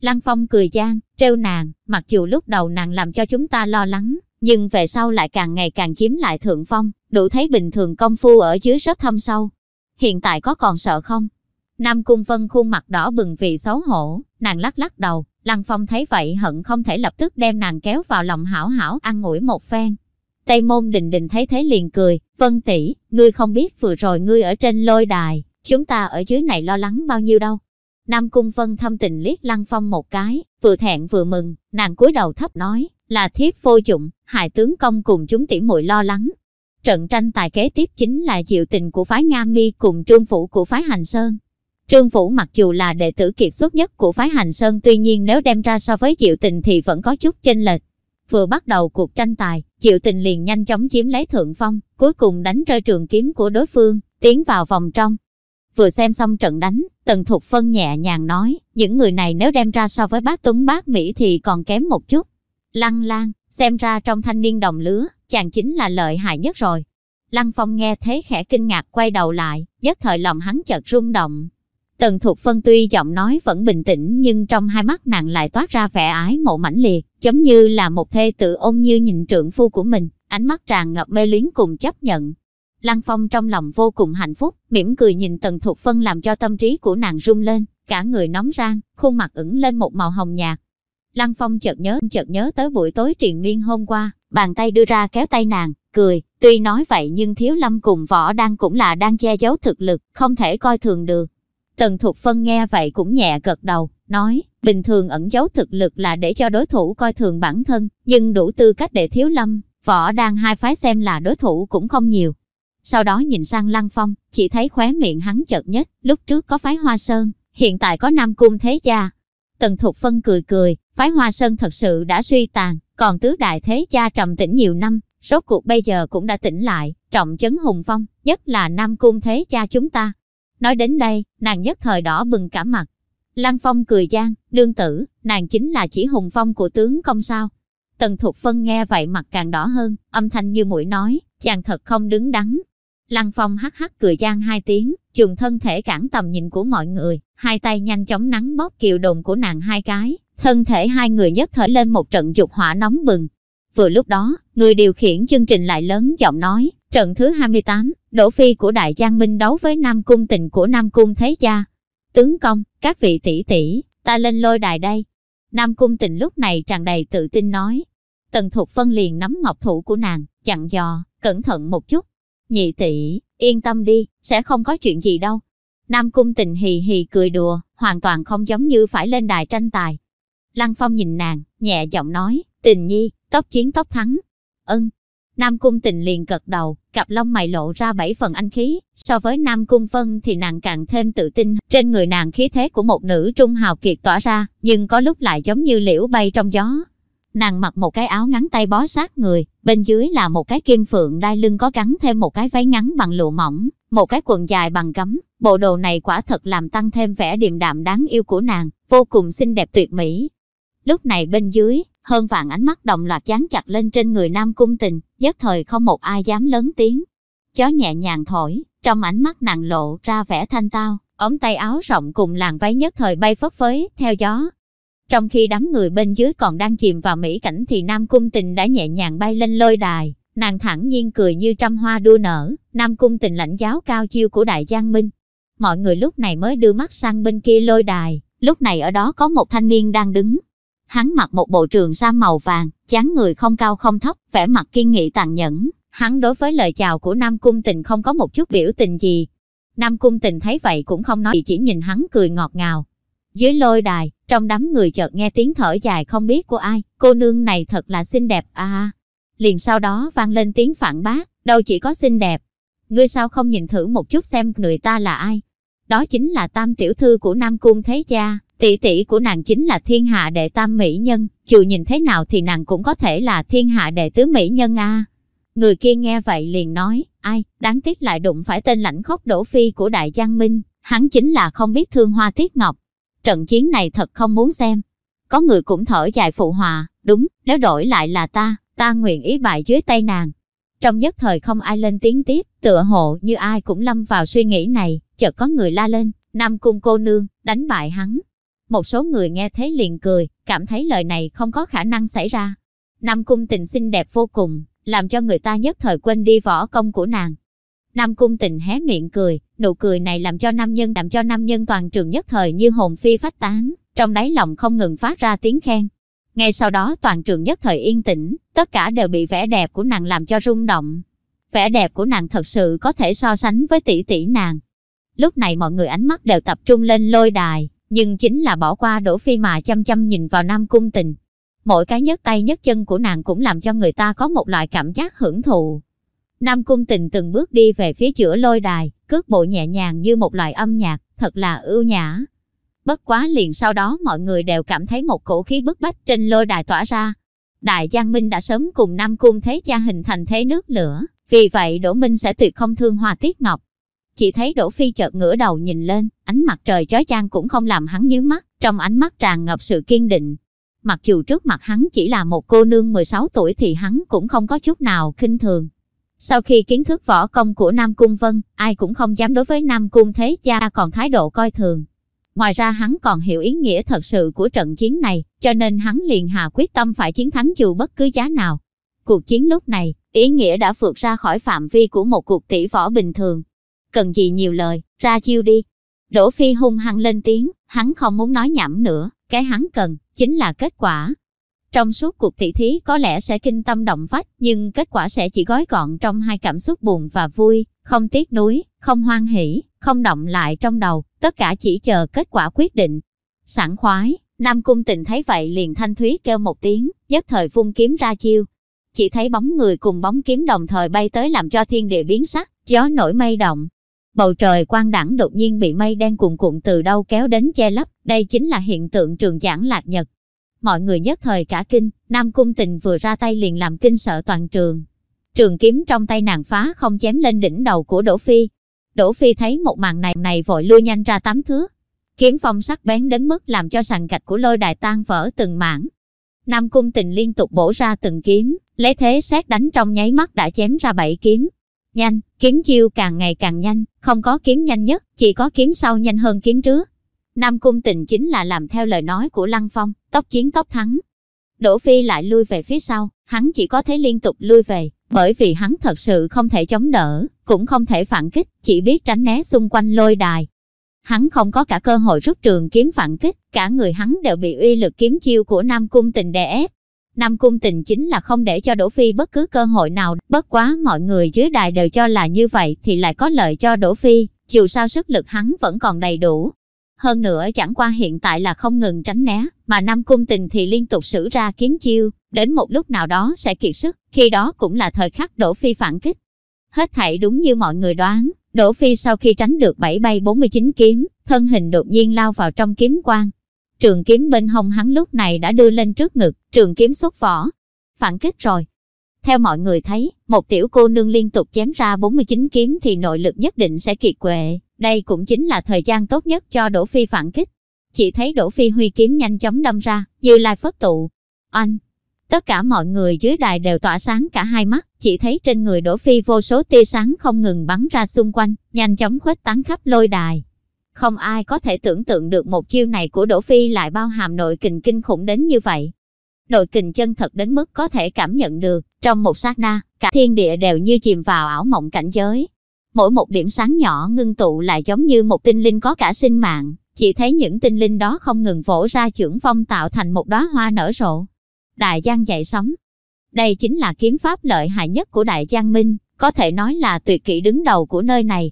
Lăng Phong cười gian, trêu nàng, mặc dù lúc đầu nàng làm cho chúng ta lo lắng, nhưng về sau lại càng ngày càng chiếm lại thượng phong, đủ thấy bình thường công phu ở dưới rất thâm sâu. Hiện tại có còn sợ không? Nam Cung Vân khuôn mặt đỏ bừng vì xấu hổ, nàng lắc lắc đầu, Lăng Phong thấy vậy hận không thể lập tức đem nàng kéo vào lòng hảo hảo ăn ngủi một phen. Tây môn đình đình thấy thế liền cười, Vân tỷ, ngươi không biết vừa rồi ngươi ở trên lôi đài, chúng ta ở dưới này lo lắng bao nhiêu đâu. Nam Cung Vân thâm tình liếc Lăng Phong một cái, vừa thẹn vừa mừng, nàng cúi đầu thấp nói, là thiếp vô dụng, hại tướng công cùng chúng tỉ muội lo lắng. Trận tranh tài kế tiếp chính là diệu tình của phái Nga Mi cùng trương phủ của phái Hành Sơn. Trương Phủ mặc dù là đệ tử kiệt xuất nhất của phái Hành Sơn tuy nhiên nếu đem ra so với Diệu Tình thì vẫn có chút chênh lệch. Vừa bắt đầu cuộc tranh tài, triệu Tình liền nhanh chóng chiếm lấy thượng phong, cuối cùng đánh rơi trường kiếm của đối phương, tiến vào vòng trong. Vừa xem xong trận đánh, Tần Thục Phân nhẹ nhàng nói, những người này nếu đem ra so với bác Tuấn bác Mỹ thì còn kém một chút. Lăng Lan, xem ra trong thanh niên đồng lứa, chàng chính là lợi hại nhất rồi. Lăng Phong nghe thế khẽ kinh ngạc quay đầu lại, nhất thời lòng hắn chợt rung động, Tần Thục Phân tuy giọng nói vẫn bình tĩnh nhưng trong hai mắt nàng lại toát ra vẻ ái mộ mãnh liệt, giống như là một thê tự ôn như nhìn trượng phu của mình, ánh mắt tràn ngập mê luyến cùng chấp nhận. Lăng Phong trong lòng vô cùng hạnh phúc, mỉm cười nhìn Tần Thục Phân làm cho tâm trí của nàng rung lên, cả người nóng rang, khuôn mặt ửng lên một màu hồng nhạt. Lăng Phong chợt nhớ chợt nhớ tới buổi tối triền miên hôm qua, bàn tay đưa ra kéo tay nàng, cười, tuy nói vậy nhưng Thiếu Lâm cùng Võ đang cũng là đang che giấu thực lực, không thể coi thường được. Tần Thục Phân nghe vậy cũng nhẹ gật đầu, nói, bình thường ẩn giấu thực lực là để cho đối thủ coi thường bản thân, nhưng đủ tư cách để thiếu lâm, võ đang hai phái xem là đối thủ cũng không nhiều. Sau đó nhìn sang Lăng Phong, chỉ thấy khóe miệng hắn chợt nhất, lúc trước có phái Hoa Sơn, hiện tại có Nam Cung Thế Gia. Tần Thục Phân cười cười, phái Hoa Sơn thật sự đã suy tàn, còn tứ đại Thế Gia trầm tĩnh nhiều năm, rốt cuộc bây giờ cũng đã tỉnh lại, trọng chấn hùng phong, nhất là Nam Cung Thế Gia chúng ta, Nói đến đây, nàng nhất thời đỏ bừng cả mặt. Lăng Phong cười gian, nương tử, nàng chính là chỉ hùng phong của tướng công sao. Tần Thục Phân nghe vậy mặt càng đỏ hơn, âm thanh như mũi nói, chàng thật không đứng đắn. Lăng Phong hắc hắc cười gian hai tiếng, dùng thân thể cản tầm nhìn của mọi người, hai tay nhanh chóng nắng bóp kiều đồn của nàng hai cái, thân thể hai người nhất thời lên một trận dục hỏa nóng bừng. Vừa lúc đó, người điều khiển chương trình lại lớn giọng nói, trận thứ 28, Đỗ Phi của Đại Giang Minh đấu với Nam Cung tình của Nam Cung Thế Gia. Tướng công, các vị tỷ tỷ, ta lên lôi đài đây. Nam Cung tình lúc này tràn đầy tự tin nói. Tần Thục Phân liền nắm ngọc thủ của nàng, chặn dò, cẩn thận một chút. Nhị tỷ, yên tâm đi, sẽ không có chuyện gì đâu. Nam Cung tình hì hì cười đùa, hoàn toàn không giống như phải lên đài tranh tài. Lăng Phong nhìn nàng, nhẹ giọng nói, tình nhi, tóc chiến tóc thắng. Ân, Nam Cung tình liền cật đầu, cặp lông mày lộ ra bảy phần anh khí, so với Nam Cung Vân thì nàng càng thêm tự tin, trên người nàng khí thế của một nữ trung hào kiệt tỏa ra, nhưng có lúc lại giống như liễu bay trong gió. Nàng mặc một cái áo ngắn tay bó sát người, bên dưới là một cái kim phượng đai lưng có gắn thêm một cái váy ngắn bằng lụa mỏng, một cái quần dài bằng cấm. Bộ đồ này quả thật làm tăng thêm vẻ điềm đạm đáng yêu của nàng, vô cùng xinh đẹp tuyệt mỹ. Lúc này bên dưới, hơn vạn ánh mắt đồng loạt dán chặt lên trên người nam cung tình, nhất thời không một ai dám lớn tiếng. Chó nhẹ nhàng thổi, trong ánh mắt nàng lộ ra vẻ thanh tao, ống tay áo rộng cùng làn váy nhất thời bay phất phới, theo gió. Trong khi đám người bên dưới còn đang chìm vào mỹ cảnh thì Nam Cung Tình đã nhẹ nhàng bay lên lôi đài, nàng thẳng nhiên cười như trăm hoa đua nở, Nam Cung Tình lãnh giáo cao chiêu của Đại Giang Minh. Mọi người lúc này mới đưa mắt sang bên kia lôi đài, lúc này ở đó có một thanh niên đang đứng, Hắn mặc một bộ trường sa màu vàng, chán người không cao không thấp, vẻ mặt kiên nghị tàn nhẫn. Hắn đối với lời chào của Nam Cung Tình không có một chút biểu tình gì. Nam Cung Tình thấy vậy cũng không nói gì chỉ nhìn hắn cười ngọt ngào. Dưới lôi đài, trong đám người chợt nghe tiếng thở dài không biết của ai, cô nương này thật là xinh đẹp à. Liền sau đó vang lên tiếng phản bác, đâu chỉ có xinh đẹp. Ngươi sao không nhìn thử một chút xem người ta là ai? Đó chính là tam tiểu thư của Nam Cung Thế Gia. Tỷ tỷ của nàng chính là thiên hạ đệ tam mỹ nhân, dù nhìn thế nào thì nàng cũng có thể là thiên hạ đệ tứ mỹ nhân a. Người kia nghe vậy liền nói, ai, đáng tiếc lại đụng phải tên lãnh khốc đổ phi của Đại Giang Minh, hắn chính là không biết thương hoa tiết ngọc. trận chiến này thật không muốn xem. Có người cũng thở dài phụ hòa đúng, nếu đổi lại là ta, ta nguyện ý bại dưới tay nàng. Trong nhất thời không ai lên tiếng tiếp, tựa hộ như ai cũng lâm vào suy nghĩ này, chợt có người la lên, Nam Cung cô nương, đánh bại hắn. Một số người nghe thấy liền cười, cảm thấy lời này không có khả năng xảy ra. Nam Cung tình xinh đẹp vô cùng, làm cho người ta nhất thời quên đi võ công của nàng. Nam Cung tình hé miệng cười, nụ cười này làm cho nam nhân làm cho nam nhân toàn trường nhất thời như hồn phi phách tán, trong đáy lòng không ngừng phát ra tiếng khen. Ngay sau đó toàn trường nhất thời yên tĩnh, tất cả đều bị vẻ đẹp của nàng làm cho rung động. Vẻ đẹp của nàng thật sự có thể so sánh với tỷ tỷ nàng. Lúc này mọi người ánh mắt đều tập trung lên lôi đài, nhưng chính là bỏ qua Đỗ Phi mà chăm chăm nhìn vào Nam Cung Tình. Mỗi cái nhấc tay nhấc chân của nàng cũng làm cho người ta có một loại cảm giác hưởng thụ. Nam Cung Tình từng bước đi về phía giữa lôi đài, cước bộ nhẹ nhàng như một loại âm nhạc, thật là ưu nhã. Bất quá liền sau đó mọi người đều cảm thấy một cổ khí bức bách trên lôi đài tỏa ra. Đại Giang Minh đã sớm cùng Nam Cung Thế Cha hình thành thế nước lửa, vì vậy Đỗ Minh sẽ tuyệt không thương Hoa Tiết Ngọc. Chỉ thấy Đỗ Phi chợt ngửa đầu nhìn lên, ánh mặt trời chói chang cũng không làm hắn nhíu mắt, trong ánh mắt tràn ngập sự kiên định. Mặc dù trước mặt hắn chỉ là một cô nương 16 tuổi thì hắn cũng không có chút nào khinh thường. Sau khi kiến thức võ công của Nam Cung Vân, ai cũng không dám đối với Nam Cung Thế Cha còn thái độ coi thường. Ngoài ra hắn còn hiểu ý nghĩa thật sự của trận chiến này, cho nên hắn liền hà quyết tâm phải chiến thắng dù bất cứ giá nào. Cuộc chiến lúc này, ý nghĩa đã vượt ra khỏi phạm vi của một cuộc tỷ võ bình thường. Cần gì nhiều lời, ra chiêu đi. Đỗ Phi hung hăng lên tiếng, hắn không muốn nói nhảm nữa, cái hắn cần, chính là kết quả. Trong suốt cuộc tỷ thí có lẽ sẽ kinh tâm động phách, nhưng kết quả sẽ chỉ gói gọn trong hai cảm xúc buồn và vui, không tiếc nuối, không hoan hỷ, không động lại trong đầu, tất cả chỉ chờ kết quả quyết định. Sảng khoái, Nam Cung Tịnh thấy vậy liền thanh thúy kêu một tiếng, nhất thời vung kiếm ra chiêu. Chỉ thấy bóng người cùng bóng kiếm đồng thời bay tới làm cho thiên địa biến sắc, gió nổi mây động. Bầu trời quang đẳng đột nhiên bị mây đen cuộn cuộn từ đâu kéo đến che lấp, đây chính là hiện tượng trường giảng lạc nhật. Mọi người nhất thời cả kinh, Nam Cung Tình vừa ra tay liền làm kinh sợ toàn trường. Trường kiếm trong tay nàng phá không chém lên đỉnh đầu của Đỗ Phi, Đỗ Phi thấy một màn này này vội lui nhanh ra tám thước. Kiếm phong sắc bén đến mức làm cho sàn gạch của lôi đài tan vỡ từng mảng. Nam cung tình liên tục bổ ra từng kiếm, lấy thế xét đánh trong nháy mắt đã chém ra bảy kiếm. Nhanh, kiếm chiêu càng ngày càng nhanh, không có kiếm nhanh nhất, chỉ có kiếm sau nhanh hơn kiếm trước. Nam cung tình chính là làm theo lời nói của Lăng Phong, tốc chiến tốc thắng. Đỗ Phi lại lui về phía sau, hắn chỉ có thể liên tục lui về, bởi vì hắn thật sự không thể chống đỡ, cũng không thể phản kích, chỉ biết tránh né xung quanh lôi đài. Hắn không có cả cơ hội rút trường kiếm phản kích, cả người hắn đều bị uy lực kiếm chiêu của Nam Cung Tình đè ép. Nam Cung Tình chính là không để cho Đỗ Phi bất cứ cơ hội nào, bất quá mọi người dưới đài đều cho là như vậy thì lại có lợi cho Đỗ Phi, dù sao sức lực hắn vẫn còn đầy đủ. Hơn nữa chẳng qua hiện tại là không ngừng tránh né, mà Nam Cung Tình thì liên tục sử ra kiếm chiêu, đến một lúc nào đó sẽ kiệt sức, khi đó cũng là thời khắc Đỗ Phi phản kích. Hết thảy đúng như mọi người đoán, Đỗ Phi sau khi tránh được bảy bay 49 kiếm, thân hình đột nhiên lao vào trong kiếm quang. Trường kiếm bên hông hắn lúc này đã đưa lên trước ngực, trường kiếm xuất vỏ. Phản kích rồi. Theo mọi người thấy, một tiểu cô nương liên tục chém ra 49 kiếm thì nội lực nhất định sẽ kiệt quệ. Đây cũng chính là thời gian tốt nhất cho Đỗ Phi phản kích. Chỉ thấy Đỗ Phi huy kiếm nhanh chóng đâm ra, như lai phất tụ. Anh, Tất cả mọi người dưới đài đều tỏa sáng cả hai mắt, chỉ thấy trên người Đỗ Phi vô số tia sáng không ngừng bắn ra xung quanh, nhanh chóng khuếch tán khắp lôi đài. Không ai có thể tưởng tượng được một chiêu này của Đỗ Phi lại bao hàm nội kình kinh khủng đến như vậy. Nội kình chân thật đến mức có thể cảm nhận được, trong một sát na, cả thiên địa đều như chìm vào ảo mộng cảnh giới. Mỗi một điểm sáng nhỏ ngưng tụ lại giống như một tinh linh có cả sinh mạng, chỉ thấy những tinh linh đó không ngừng vỗ ra trưởng phong tạo thành một đóa hoa nở rộ, Đại Giang dậy sóng. Đây chính là kiếm pháp lợi hại nhất của Đại Giang Minh, có thể nói là tuyệt kỹ đứng đầu của nơi này.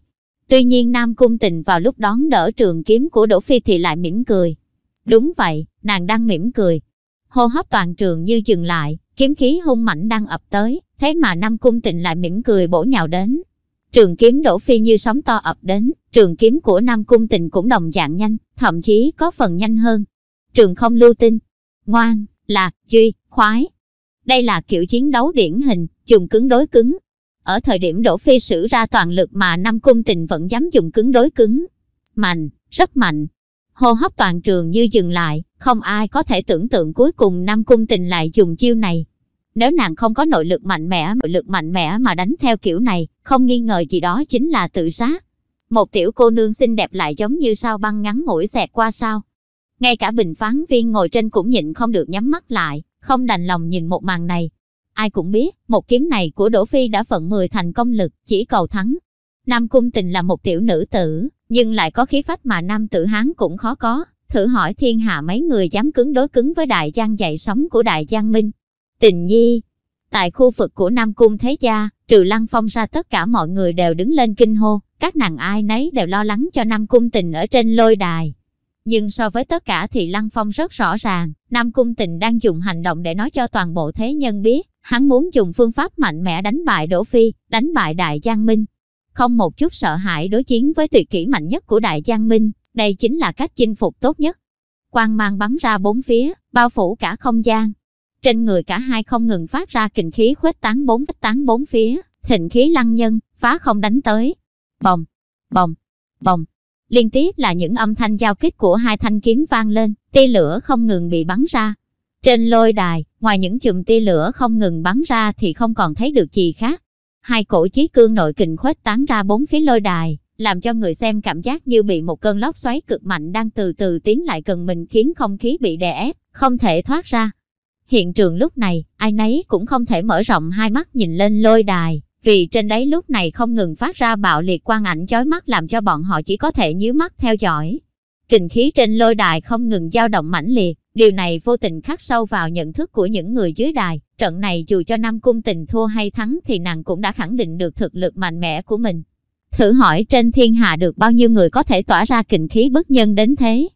Tuy nhiên Nam Cung Tình vào lúc đón đỡ trường kiếm của Đỗ Phi thì lại mỉm cười. Đúng vậy, nàng đang mỉm cười. Hô hấp toàn trường như dừng lại, kiếm khí hung mạnh đang ập tới, thế mà Nam Cung Tình lại mỉm cười bổ nhào đến. Trường kiếm Đỗ Phi như sóng to ập đến, trường kiếm của Nam Cung Tình cũng đồng dạng nhanh, thậm chí có phần nhanh hơn. Trường không lưu tinh. Ngoan, lạc duy, khoái. Đây là kiểu chiến đấu điển hình, dùng cứng đối cứng. Ở thời điểm Đỗ Phi sử ra toàn lực mà năm cung tình vẫn dám dùng cứng đối cứng. Mạnh, rất mạnh. hô hấp toàn trường như dừng lại, không ai có thể tưởng tượng cuối cùng Nam Cung Tình lại dùng chiêu này. Nếu nàng không có nội lực mạnh mẽ, nội lực mạnh mẽ mà đánh theo kiểu này, không nghi ngờ gì đó chính là tự sát. Một tiểu cô nương xinh đẹp lại giống như sao băng ngắn mũi xẹt qua sao. Ngay cả bình phán viên ngồi trên cũng nhịn không được nhắm mắt lại, không đành lòng nhìn một màn này. Ai cũng biết, một kiếm này của Đỗ Phi đã phận 10 thành công lực, chỉ cầu thắng. Nam Cung Tình là một tiểu nữ tử, nhưng lại có khí phách mà nam tử Hán cũng khó có. Thử hỏi thiên hạ mấy người dám cứng đối cứng với đại giang dạy sống của đại giang minh. Tình nhi, tại khu vực của Nam Cung Thế Gia, trừ Lăng Phong ra tất cả mọi người đều đứng lên kinh hô, các nàng ai nấy đều lo lắng cho Nam Cung Tình ở trên lôi đài. Nhưng so với tất cả thì Lăng Phong rất rõ ràng, Nam Cung Tình đang dùng hành động để nói cho toàn bộ thế nhân biết, hắn muốn dùng phương pháp mạnh mẽ đánh bại Đỗ Phi, đánh bại Đại Giang Minh. Không một chút sợ hãi đối chiến với tuyệt kỹ mạnh nhất của Đại Giang Minh, đây chính là cách chinh phục tốt nhất. Quang mang bắn ra bốn phía, bao phủ cả không gian. Trên người cả hai không ngừng phát ra kình khí khuếch tán bốn vách tán bốn phía, thịnh khí lăng nhân, phá không đánh tới. Bồng, bồng, bồng. Liên tiếp là những âm thanh giao kích của hai thanh kiếm vang lên, tia lửa không ngừng bị bắn ra. Trên lôi đài, ngoài những chùm tia lửa không ngừng bắn ra thì không còn thấy được gì khác. Hai cổ chí cương nội kình khuếch tán ra bốn phía lôi đài, làm cho người xem cảm giác như bị một cơn lốc xoáy cực mạnh đang từ từ tiến lại gần mình khiến không khí bị đè ép, không thể thoát ra. Hiện trường lúc này, ai nấy cũng không thể mở rộng hai mắt nhìn lên lôi đài, vì trên đấy lúc này không ngừng phát ra bạo liệt quang ảnh chói mắt làm cho bọn họ chỉ có thể nhíu mắt theo dõi. Kình khí trên lôi đài không ngừng dao động mãnh liệt, điều này vô tình khắc sâu vào nhận thức của những người dưới đài. Trận này dù cho Nam Cung Tình thua hay thắng thì nàng cũng đã khẳng định được thực lực mạnh mẽ của mình. Thử hỏi trên thiên hạ được bao nhiêu người có thể tỏa ra kình khí bất nhân đến thế?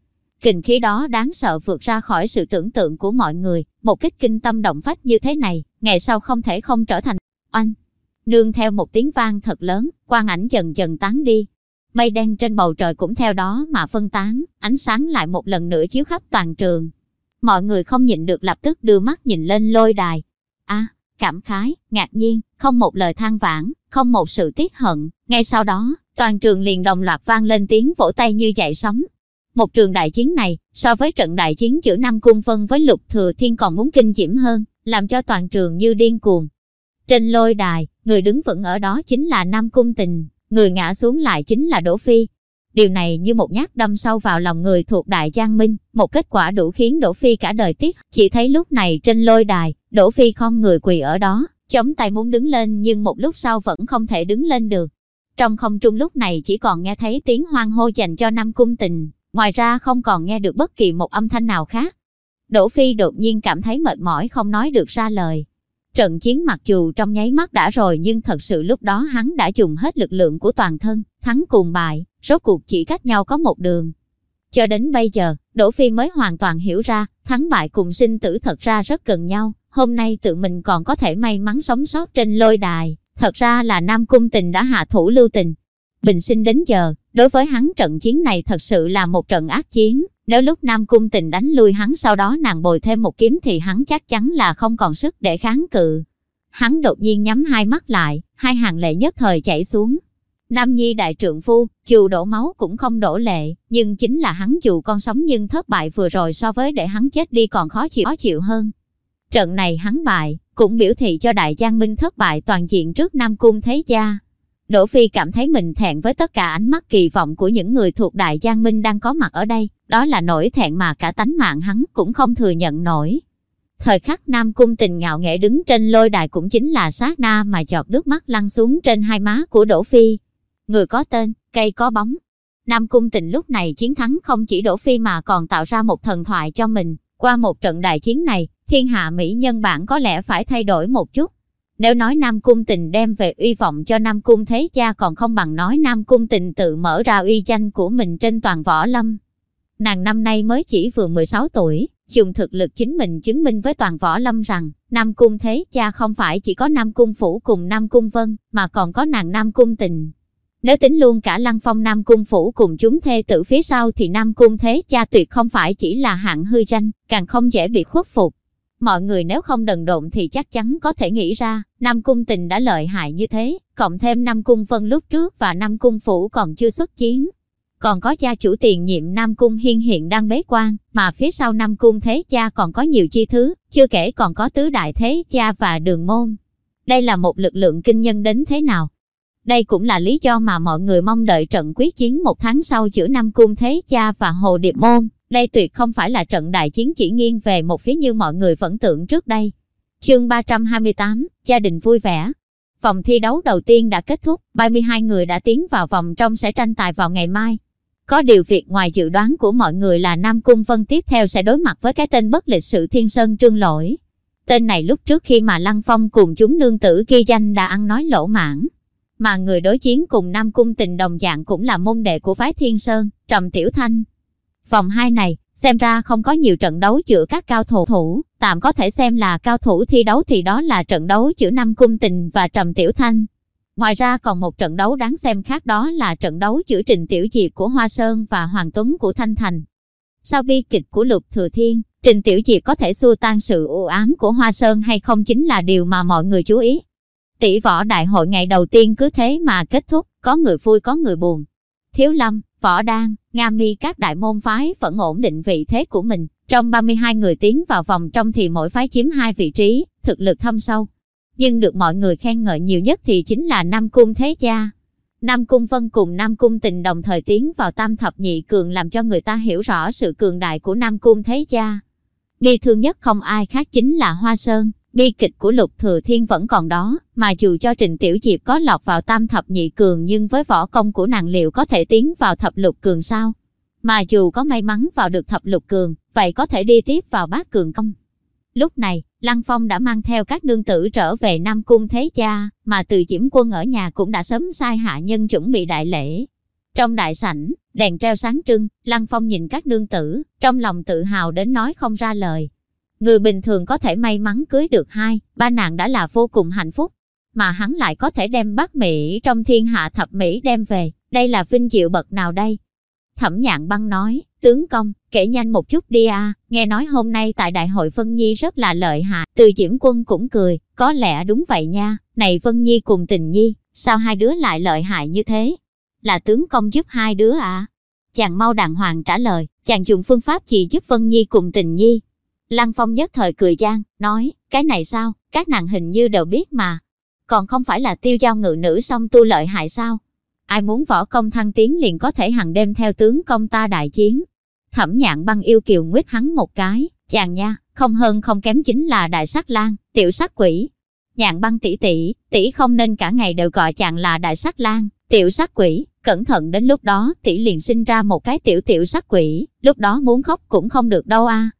Kình khí đó đáng sợ vượt ra khỏi sự tưởng tượng của mọi người, một kích kinh tâm động phách như thế này, ngày sau không thể không trở thành oanh. Nương theo một tiếng vang thật lớn, quang ảnh dần dần tán đi. Mây đen trên bầu trời cũng theo đó mà phân tán, ánh sáng lại một lần nữa chiếu khắp toàn trường. Mọi người không nhịn được lập tức đưa mắt nhìn lên lôi đài. a cảm khái, ngạc nhiên, không một lời than vãn, không một sự tiếc hận. Ngay sau đó, toàn trường liền đồng loạt vang lên tiếng vỗ tay như dậy sóng. Một trường đại chiến này, so với trận đại chiến giữa Nam Cung Vân với Lục Thừa Thiên còn muốn kinh diễm hơn, làm cho toàn trường như điên cuồng. Trên lôi đài, người đứng vững ở đó chính là Nam Cung Tình, người ngã xuống lại chính là Đỗ Phi. Điều này như một nhát đâm sâu vào lòng người thuộc Đại Giang Minh, một kết quả đủ khiến Đỗ Phi cả đời tiếc. Chỉ thấy lúc này trên lôi đài, Đỗ Phi không người quỳ ở đó, chống tay muốn đứng lên nhưng một lúc sau vẫn không thể đứng lên được. Trong không trung lúc này chỉ còn nghe thấy tiếng hoang hô dành cho năm Cung Tình, ngoài ra không còn nghe được bất kỳ một âm thanh nào khác. Đỗ Phi đột nhiên cảm thấy mệt mỏi không nói được ra lời. Trận chiến mặc dù trong nháy mắt đã rồi nhưng thật sự lúc đó hắn đã dùng hết lực lượng của toàn thân, thắng cùng bại, rốt cuộc chỉ cách nhau có một đường. Cho đến bây giờ, Đỗ Phi mới hoàn toàn hiểu ra, thắng bại cùng sinh tử thật ra rất gần nhau, hôm nay tự mình còn có thể may mắn sống sót trên lôi đài, thật ra là Nam Cung Tình đã hạ thủ lưu tình. Bình sinh đến giờ, đối với hắn trận chiến này thật sự là một trận ác chiến, nếu lúc Nam Cung Tình đánh lui hắn sau đó nàng bồi thêm một kiếm thì hắn chắc chắn là không còn sức để kháng cự. Hắn đột nhiên nhắm hai mắt lại, hai hàng lệ nhất thời chảy xuống. Nam Nhi đại trượng phu, dù đổ máu cũng không đổ lệ, nhưng chính là hắn dù con sống nhưng thất bại vừa rồi so với để hắn chết đi còn khó chịu khó chịu hơn. Trận này hắn bại, cũng biểu thị cho Đại Giang Minh thất bại toàn diện trước Nam Cung Thế Gia. Đỗ Phi cảm thấy mình thẹn với tất cả ánh mắt kỳ vọng của những người thuộc Đại Giang Minh đang có mặt ở đây, đó là nỗi thẹn mà cả tánh mạng hắn cũng không thừa nhận nổi. Thời khắc Nam Cung tình ngạo nghệ đứng trên lôi đài cũng chính là sát na mà chọt nước mắt lăn xuống trên hai má của Đỗ Phi. Người có tên, cây có bóng. Nam Cung tình lúc này chiến thắng không chỉ Đỗ Phi mà còn tạo ra một thần thoại cho mình. Qua một trận đại chiến này, thiên hạ Mỹ nhân bản có lẽ phải thay đổi một chút. Nếu nói Nam Cung Tình đem về uy vọng cho Nam Cung Thế Cha còn không bằng nói Nam Cung Tình tự mở ra uy danh của mình trên toàn võ lâm. Nàng năm nay mới chỉ vừa 16 tuổi, dùng thực lực chính mình chứng minh với toàn võ lâm rằng Nam Cung Thế Cha không phải chỉ có Nam Cung Phủ cùng Nam Cung Vân, mà còn có nàng Nam Cung Tình. Nếu tính luôn cả Lăng Phong Nam Cung Phủ cùng chúng thê tử phía sau thì Nam Cung Thế Cha tuyệt không phải chỉ là hạng hư danh, càng không dễ bị khuất phục. Mọi người nếu không đần độn thì chắc chắn có thể nghĩ ra, Nam Cung Tình đã lợi hại như thế, cộng thêm Nam Cung Vân lúc trước và Nam Cung Phủ còn chưa xuất chiến. còn có cha chủ tiền nhiệm Nam Cung Hiên hiện đang bế quan, mà phía sau Nam Cung Thế Cha còn có nhiều chi thứ, chưa kể còn có tứ đại thế cha và đường môn. Đây là một lực lượng kinh nhân đến thế nào? Đây cũng là lý do mà mọi người mong đợi trận quyết chiến một tháng sau giữa Nam Cung Thế Cha và Hồ Điệp Môn. Đây tuyệt không phải là trận đại chiến chỉ nghiêng về một phía như mọi người vẫn tưởng trước đây. Chương 328, gia đình vui vẻ. Vòng thi đấu đầu tiên đã kết thúc, 32 người đã tiến vào vòng trong sẽ tranh tài vào ngày mai. Có điều việc ngoài dự đoán của mọi người là Nam Cung Vân tiếp theo sẽ đối mặt với cái tên bất lịch sự Thiên Sơn Trương Lỗi. Tên này lúc trước khi mà Lăng Phong cùng chúng nương tử ghi danh đã ăn nói lỗ mãn. Mà người đối chiến cùng Nam Cung tình đồng dạng cũng là môn đệ của phái Thiên Sơn, Trầm Tiểu Thanh. Vòng 2 này, xem ra không có nhiều trận đấu giữa các cao thủ thủ, tạm có thể xem là cao thủ thi đấu thì đó là trận đấu giữa Nam Cung Tình và Trầm Tiểu Thanh. Ngoài ra còn một trận đấu đáng xem khác đó là trận đấu giữa Trình Tiểu Diệp của Hoa Sơn và Hoàng Tuấn của Thanh Thành. Sau bi kịch của Lục Thừa Thiên, Trình Tiểu Diệp có thể xua tan sự u ám của Hoa Sơn hay không chính là điều mà mọi người chú ý. Tỷ võ đại hội ngày đầu tiên cứ thế mà kết thúc, có người vui có người buồn. Thiếu Lâm, Võ Đan, Nga Mi các đại môn phái vẫn ổn định vị thế của mình. Trong 32 người tiến vào vòng trong thì mỗi phái chiếm hai vị trí, thực lực thâm sâu. Nhưng được mọi người khen ngợi nhiều nhất thì chính là Nam Cung Thế Cha. Nam Cung Vân cùng Nam Cung Tình đồng thời tiến vào tam thập nhị cường làm cho người ta hiểu rõ sự cường đại của Nam Cung Thế Cha. Bi thương nhất không ai khác chính là Hoa Sơn. Bi kịch của Lục Thừa Thiên vẫn còn đó, mà dù cho Trình Tiểu Diệp có lọt vào tam thập nhị cường nhưng với võ công của nàng liệu có thể tiến vào thập lục cường sao? Mà dù có may mắn vào được thập lục cường, vậy có thể đi tiếp vào bát cường công. Lúc này, Lăng Phong đã mang theo các nương tử trở về Nam Cung Thế Cha, mà từ Diễm Quân ở nhà cũng đã sớm sai hạ nhân chuẩn bị đại lễ. Trong đại sảnh, đèn treo sáng trưng, Lăng Phong nhìn các nương tử, trong lòng tự hào đến nói không ra lời. Người bình thường có thể may mắn cưới được hai, ba nàng đã là vô cùng hạnh phúc. Mà hắn lại có thể đem bác Mỹ trong thiên hạ thập Mỹ đem về, đây là vinh diệu bậc nào đây? Thẩm nhạn băng nói, tướng công, kể nhanh một chút đi à, nghe nói hôm nay tại Đại hội Vân Nhi rất là lợi hại, từ Diễm Quân cũng cười, có lẽ đúng vậy nha, này Vân Nhi cùng tình Nhi, sao hai đứa lại lợi hại như thế? Là tướng công giúp hai đứa à? Chàng mau đàng hoàng trả lời, chàng dùng phương pháp gì giúp Vân Nhi cùng tình Nhi? Lăng Phong nhất thời cười gian, nói, cái này sao, các nàng hình như đều biết mà. Còn không phải là tiêu giao ngự nữ song tu lợi hại sao? Ai muốn võ công thăng tiến liền có thể hàng đêm theo tướng công ta đại chiến. Thẩm nhạn băng yêu kiều nguyết hắn một cái, chàng nha, không hơn không kém chính là đại sắc lang, tiểu sắc quỷ. Nhạn băng tỷ tỷ, tỷ không nên cả ngày đều gọi chàng là đại sắc lang, tiểu sắc quỷ, cẩn thận đến lúc đó tỷ liền sinh ra một cái tiểu tiểu sắc quỷ, lúc đó muốn khóc cũng không được đâu a.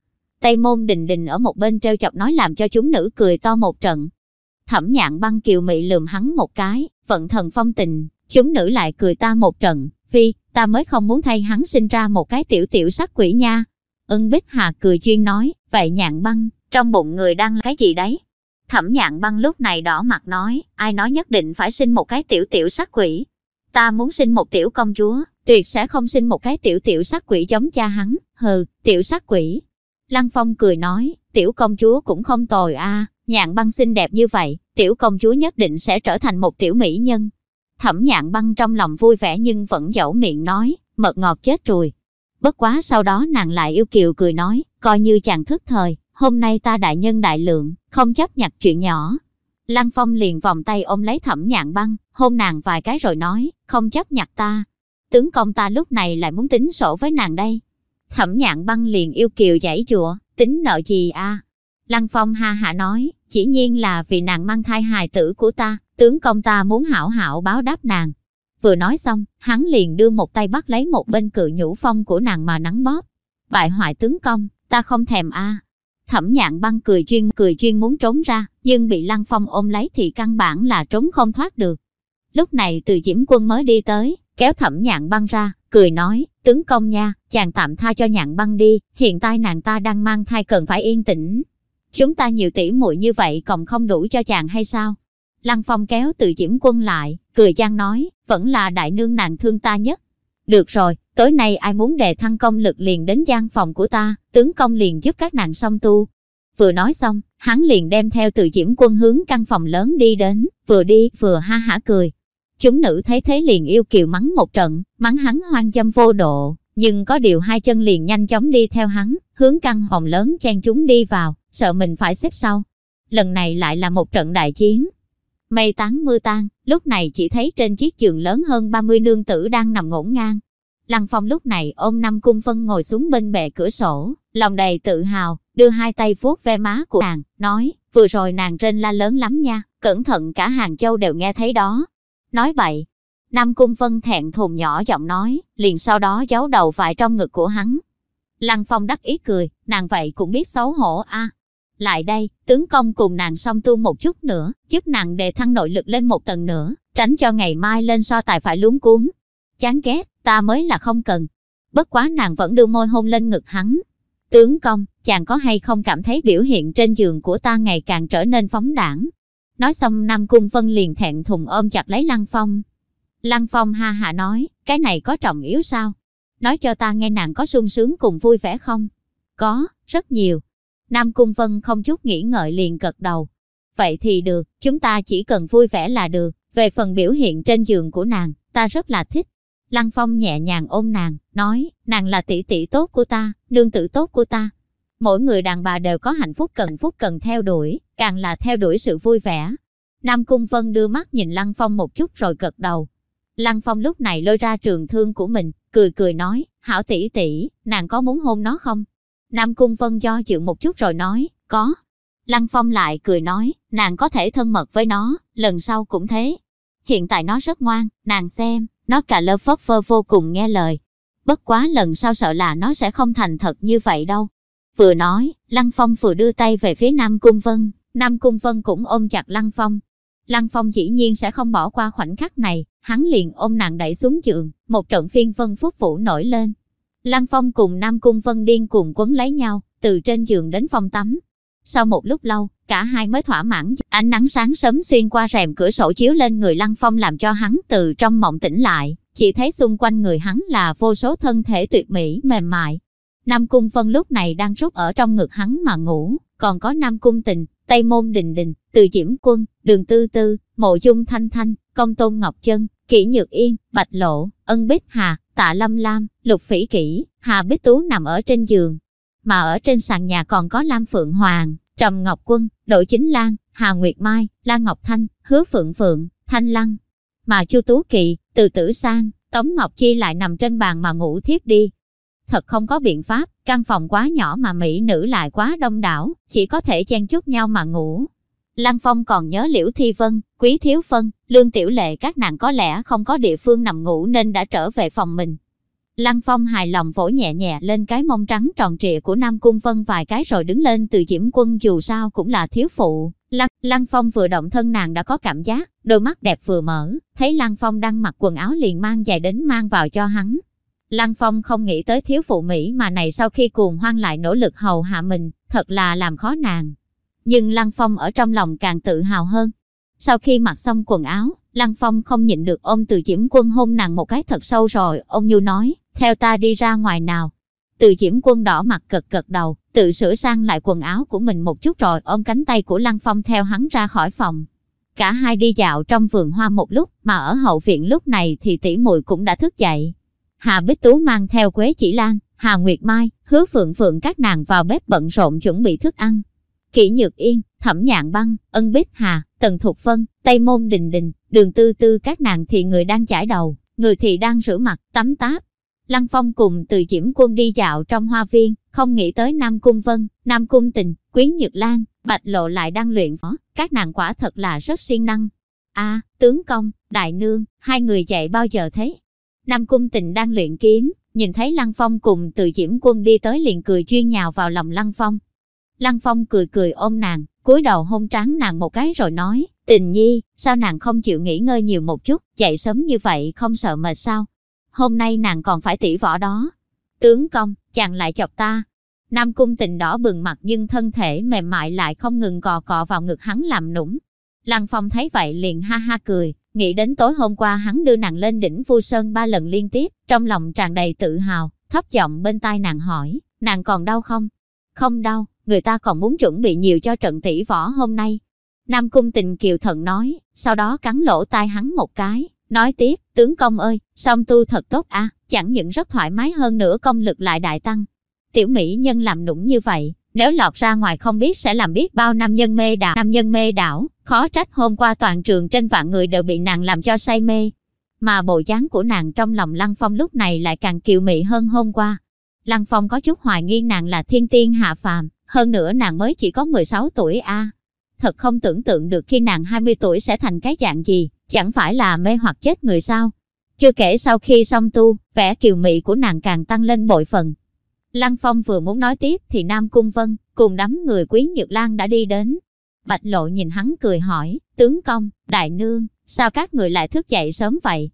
Tây môn đình đình ở một bên treo chọc nói làm cho chúng nữ cười to một trận. Thẩm nhạn băng kiều mị lườm hắn một cái, vận thần phong tình, chúng nữ lại cười ta một trận, vì ta mới không muốn thay hắn sinh ra một cái tiểu tiểu sắc quỷ nha. Ưng Bích Hà cười chuyên nói, vậy nhạn băng, trong bụng người đang là cái gì đấy? Thẩm nhạn băng lúc này đỏ mặt nói, ai nói nhất định phải sinh một cái tiểu tiểu sắc quỷ. Ta muốn sinh một tiểu công chúa, tuyệt sẽ không sinh một cái tiểu tiểu sắc quỷ giống cha hắn, hừ, tiểu sắc quỷ, Lăng Phong cười nói, tiểu công chúa cũng không tồi a, nhạn băng xinh đẹp như vậy, tiểu công chúa nhất định sẽ trở thành một tiểu mỹ nhân. Thẩm nhạn băng trong lòng vui vẻ nhưng vẫn dẫu miệng nói, mật ngọt chết rồi. Bất quá sau đó nàng lại yêu kiều cười nói, coi như chàng thức thời, hôm nay ta đại nhân đại lượng, không chấp nhặt chuyện nhỏ. Lăng Phong liền vòng tay ôm lấy thẩm nhạn băng, hôn nàng vài cái rồi nói, không chấp nhặt ta. Tướng công ta lúc này lại muốn tính sổ với nàng đây. Thẩm nhạn băng liền yêu kiều giải chùa, tính nợ gì a? Lăng Phong ha hạ nói, chỉ nhiên là vì nàng mang thai hài tử của ta, tướng công ta muốn hảo hảo báo đáp nàng. Vừa nói xong, hắn liền đưa một tay bắt lấy một bên cự nhũ phong của nàng mà nắng bóp. Bại hoại tướng công, ta không thèm a. Thẩm nhạn băng cười chuyên cười chuyên muốn trốn ra, nhưng bị Lăng Phong ôm lấy thì căn bản là trốn không thoát được. Lúc này từ Diễm Quân mới đi tới, kéo thẩm nhạn băng ra, cười nói, tướng công nha, chàng tạm tha cho nhạn băng đi, hiện tại nàng ta đang mang thai cần phải yên tĩnh. Chúng ta nhiều tỷ muội như vậy còn không đủ cho chàng hay sao? Lăng Phong kéo từ Diễm Quân lại, cười chang nói, vẫn là đại nương nàng thương ta nhất. Được rồi, tối nay ai muốn đề thăng công lực liền đến gian phòng của ta, tướng công liền giúp các nàng song tu. Vừa nói xong, hắn liền đem theo từ Diễm Quân hướng căn phòng lớn đi đến, vừa đi vừa ha hả cười. Chúng nữ thấy thế liền yêu kiều mắng một trận, mắng hắn hoang dâm vô độ, nhưng có điều hai chân liền nhanh chóng đi theo hắn, hướng căn hồng lớn chen chúng đi vào, sợ mình phải xếp sau. Lần này lại là một trận đại chiến. Mây tán mưa tan, lúc này chỉ thấy trên chiếc giường lớn hơn 30 nương tử đang nằm ngổn ngang. Lăng Phong lúc này ôm năm cung phân ngồi xuống bên bệ cửa sổ, lòng đầy tự hào, đưa hai tay vuốt ve má của nàng, nói, vừa rồi nàng trên la lớn lắm nha, cẩn thận cả hàng châu đều nghe thấy đó. Nói vậy, Nam Cung Vân thẹn thùng nhỏ giọng nói, liền sau đó giấu đầu vào trong ngực của hắn. Lăng Phong đắc ý cười, nàng vậy cũng biết xấu hổ a. À. Lại đây, tướng công cùng nàng song tu một chút nữa, giúp nàng đề thăng nội lực lên một tầng nữa, tránh cho ngày mai lên so tài phải luống cuốn. Chán ghét, ta mới là không cần. Bất quá nàng vẫn đưa môi hôn lên ngực hắn. Tướng công, chàng có hay không cảm thấy biểu hiện trên giường của ta ngày càng trở nên phóng đảng? Nói xong Nam Cung Vân liền thẹn thùng ôm chặt lấy Lăng Phong. Lăng Phong ha hạ nói, cái này có trọng yếu sao? Nói cho ta nghe nàng có sung sướng cùng vui vẻ không? Có, rất nhiều. Nam Cung Vân không chút nghĩ ngợi liền gật đầu. Vậy thì được, chúng ta chỉ cần vui vẻ là được. Về phần biểu hiện trên giường của nàng, ta rất là thích. Lăng Phong nhẹ nhàng ôm nàng, nói, nàng là tỷ tỷ tốt của ta, nương tử tốt của ta. Mỗi người đàn bà đều có hạnh phúc cần phúc cần theo đuổi, càng là theo đuổi sự vui vẻ. Nam Cung Vân đưa mắt nhìn Lăng Phong một chút rồi gật đầu. Lăng Phong lúc này lôi ra trường thương của mình, cười cười nói, hảo tỷ tỷ, nàng có muốn hôn nó không? Nam Cung Vân do dự một chút rồi nói, có. Lăng Phong lại cười nói, nàng có thể thân mật với nó, lần sau cũng thế. Hiện tại nó rất ngoan, nàng xem, nó cả lơ phớt phơ vô cùng nghe lời. Bất quá lần sau sợ là nó sẽ không thành thật như vậy đâu. Vừa nói, Lăng Phong vừa đưa tay về phía Nam Cung Vân, Nam Cung Vân cũng ôm chặt Lăng Phong. Lăng Phong dĩ nhiên sẽ không bỏ qua khoảnh khắc này, hắn liền ôm nàng đẩy xuống giường, một trận phiên vân phúc vũ nổi lên. Lăng Phong cùng Nam Cung Vân điên cuồng quấn lấy nhau, từ trên giường đến phòng tắm. Sau một lúc lâu, cả hai mới thỏa mãn, ánh nắng sáng sớm xuyên qua rèm cửa sổ chiếu lên người Lăng Phong làm cho hắn từ trong mộng tỉnh lại, chỉ thấy xung quanh người hắn là vô số thân thể tuyệt mỹ mềm mại. Nam Cung phân lúc này đang rút ở trong ngực hắn mà ngủ, còn có Nam Cung Tình, Tây Môn Đình Đình, Từ Diễm Quân, Đường Tư Tư, Mộ Dung Thanh Thanh, Công Tôn Ngọc Chân, Kỷ Nhược Yên, Bạch Lộ, Ân Bích Hà, Tạ Lâm Lam, Lục Phỉ Kỷ, Hà Bích Tú nằm ở trên giường. Mà ở trên sàn nhà còn có Lam Phượng Hoàng, Trầm Ngọc Quân, Đỗ Chính Lan, Hà Nguyệt Mai, Lan Ngọc Thanh, Hứa Phượng Phượng, Thanh Lăng. Mà Chu Tú Kỳ, Từ Tử Sang, Tống Ngọc Chi lại nằm trên bàn mà ngủ thiếp đi. Thật không có biện pháp, căn phòng quá nhỏ mà mỹ nữ lại quá đông đảo, chỉ có thể chen chúc nhau mà ngủ. Lăng Phong còn nhớ Liễu Thi Vân, Quý Thiếu Phân, Lương Tiểu Lệ các nàng có lẽ không có địa phương nằm ngủ nên đã trở về phòng mình. Lăng Phong hài lòng vỗ nhẹ nhẹ lên cái mông trắng tròn trịa của Nam Cung Vân vài cái rồi đứng lên từ diễm quân dù sao cũng là thiếu phụ. Lăng, Lăng Phong vừa động thân nàng đã có cảm giác, đôi mắt đẹp vừa mở, thấy Lăng Phong đang mặc quần áo liền mang dài đến mang vào cho hắn. Lăng Phong không nghĩ tới thiếu phụ Mỹ mà này sau khi cuồng hoang lại nỗ lực hầu hạ mình, thật là làm khó nàng. Nhưng Lăng Phong ở trong lòng càng tự hào hơn. Sau khi mặc xong quần áo, Lăng Phong không nhịn được ôm từ diễm quân hôn nàng một cái thật sâu rồi, ông Nhu nói, theo ta đi ra ngoài nào. Từ diễm quân đỏ mặt cực cực đầu, tự sửa sang lại quần áo của mình một chút rồi ôm cánh tay của Lăng Phong theo hắn ra khỏi phòng. Cả hai đi dạo trong vườn hoa một lúc, mà ở hậu viện lúc này thì tỷ muội cũng đã thức dậy. Hà Bích Tú mang theo Quế Chỉ Lan, Hà Nguyệt Mai, hứa phượng phượng các nàng vào bếp bận rộn chuẩn bị thức ăn. Kỷ Nhược Yên, Thẩm Nhạn Băng, Ân Bích Hà, Tần Thục Phân, Tây Môn Đình Đình, Đường Tư Tư các nàng thì người đang chải đầu, người thì đang rửa mặt, tắm táp. Lăng Phong cùng từ Diễm Quân đi dạo trong hoa viên, không nghĩ tới Nam Cung Vân, Nam Cung Tình, Quyến Nhược Lan, Bạch Lộ lại đang luyện võ, các nàng quả thật là rất siêng năng. A, tướng công, đại nương, hai người chạy bao giờ thế? Nam Cung Tình đang luyện kiếm, nhìn thấy Lăng Phong cùng từ Diễm Quân đi tới liền cười chuyên nhào vào lòng Lăng Phong. Lăng Phong cười cười ôm nàng, cúi đầu hôn trắng nàng một cái rồi nói, tình nhi, sao nàng không chịu nghỉ ngơi nhiều một chút, dậy sớm như vậy không sợ mệt sao? Hôm nay nàng còn phải tỉ võ đó. Tướng công, chàng lại chọc ta. Nam cung tình đỏ bừng mặt nhưng thân thể mềm mại lại không ngừng cò cọ vào ngực hắn làm nũng. Lăng Phong thấy vậy liền ha ha cười, nghĩ đến tối hôm qua hắn đưa nàng lên đỉnh Vu Sơn ba lần liên tiếp, trong lòng tràn đầy tự hào, thấp giọng bên tai nàng hỏi, nàng còn đau không? Không đau, người ta còn muốn chuẩn bị nhiều cho trận tỷ võ hôm nay. Nam Cung Tình Kiều Thận nói, sau đó cắn lỗ tai hắn một cái, nói tiếp, tướng công ơi, song tu thật tốt à, chẳng những rất thoải mái hơn nữa công lực lại đại tăng. Tiểu mỹ nhân làm nũng như vậy, nếu lọt ra ngoài không biết sẽ làm biết bao nam nhân mê đảo. Nam nhân mê đảo, khó trách hôm qua toàn trường trên vạn người đều bị nàng làm cho say mê. Mà bộ dáng của nàng trong lòng Lăng Phong lúc này lại càng kiều mị hơn hôm qua. Lăng Phong có chút hoài nghi nàng là thiên tiên hạ phàm, hơn nữa nàng mới chỉ có 16 tuổi a. Thật không tưởng tượng được khi nàng 20 tuổi sẽ thành cái dạng gì, chẳng phải là mê hoặc chết người sao. Chưa kể sau khi xong tu, vẻ kiều mị của nàng càng tăng lên bội phần. Lăng Phong vừa muốn nói tiếp thì Nam Cung Vân cùng đám người quý Nhược Lan đã đi đến. Bạch Lộ nhìn hắn cười hỏi, tướng công, đại nương, sao các người lại thức dậy sớm vậy?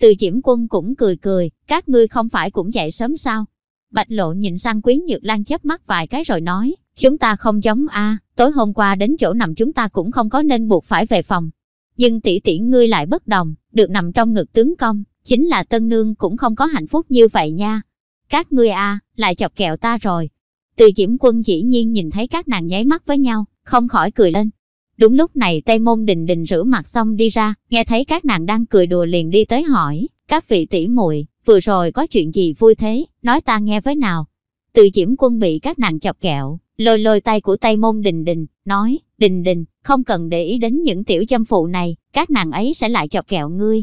Từ Diễm Quân cũng cười cười, các ngươi không phải cũng dậy sớm sao? Bạch Lộ nhìn sang Quý Nhược Lan chớp mắt vài cái rồi nói, chúng ta không giống a, tối hôm qua đến chỗ nằm chúng ta cũng không có nên buộc phải về phòng. Nhưng tỷ tỷ ngươi lại bất đồng, được nằm trong ngực tướng công, chính là tân nương cũng không có hạnh phúc như vậy nha. Các ngươi a, lại chọc kẹo ta rồi. Từ Diễm Quân dĩ nhiên nhìn thấy các nàng nháy mắt với nhau, không khỏi cười lên. Đúng lúc này Tây Môn Đình Đình rửa mặt xong đi ra, nghe thấy các nàng đang cười đùa liền đi tới hỏi, các vị tỷ muội vừa rồi có chuyện gì vui thế, nói ta nghe với nào. Từ Diễm Quân bị các nàng chọc kẹo, lôi lôi tay của Tây Môn Đình Đình, nói, Đình Đình, không cần để ý đến những tiểu dâm phụ này, các nàng ấy sẽ lại chọc kẹo ngươi.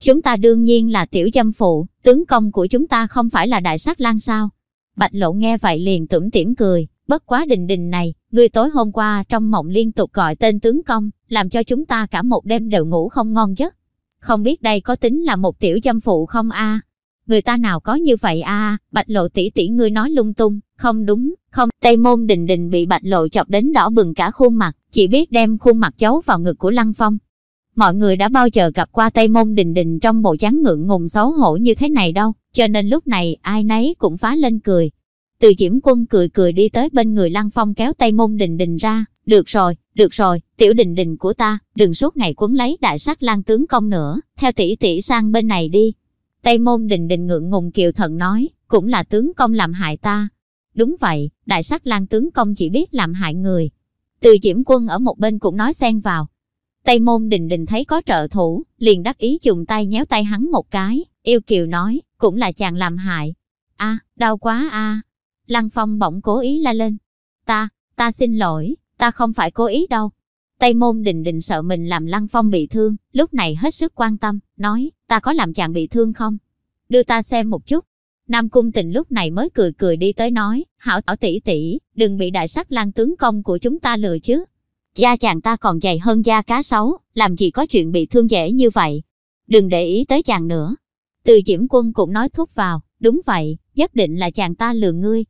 Chúng ta đương nhiên là tiểu dâm phụ, tướng công của chúng ta không phải là đại sắc lang sao. Bạch lộ nghe vậy liền tủm tỉm cười, bất quá đình đình này, người tối hôm qua trong mộng liên tục gọi tên tướng công, làm cho chúng ta cả một đêm đều ngủ không ngon giấc. Không biết đây có tính là một tiểu dâm phụ không a? Người ta nào có như vậy a? Bạch lộ tỷ tỷ ngươi nói lung tung, không đúng, không. Tây môn đình đình bị bạch lộ chọc đến đỏ bừng cả khuôn mặt, chỉ biết đem khuôn mặt giấu vào ngực của Lăng Phong. Mọi người đã bao giờ gặp qua Tây môn đình đình trong bộ dáng ngượng ngùng xấu hổ như thế này đâu, cho nên lúc này ai nấy cũng phá lên cười. Từ Diễm Quân cười cười đi tới bên người Lăng Phong kéo Tay Môn Đình Đình ra, được rồi, được rồi, tiểu đình đình của ta, đừng suốt ngày quấn lấy đại sát lang tướng công nữa, theo tỷ tỷ sang bên này đi. Tây Môn Đình Đình ngượng ngùng kiều thận nói, cũng là tướng công làm hại ta. Đúng vậy, đại sát lang tướng công chỉ biết làm hại người. Từ Diễm Quân ở một bên cũng nói xen vào. Tây Môn Đình Đình thấy có trợ thủ, liền đắc ý dùng tay nhéo tay hắn một cái, yêu kiều nói, cũng là chàng làm hại. a đau quá a Lăng Phong bỗng cố ý la lên. Ta, ta xin lỗi, ta không phải cố ý đâu. Tây môn đình đình sợ mình làm Lăng Phong bị thương, lúc này hết sức quan tâm, nói, ta có làm chàng bị thương không? Đưa ta xem một chút. Nam Cung Tình lúc này mới cười cười đi tới nói, hảo tỏ tỷ tỷ, đừng bị đại sắc lan tướng công của chúng ta lừa chứ. Da chàng ta còn dày hơn da cá sấu, làm gì có chuyện bị thương dễ như vậy. Đừng để ý tới chàng nữa. Từ Diễm Quân cũng nói thúc vào, đúng vậy, nhất định là chàng ta lừa ngươi,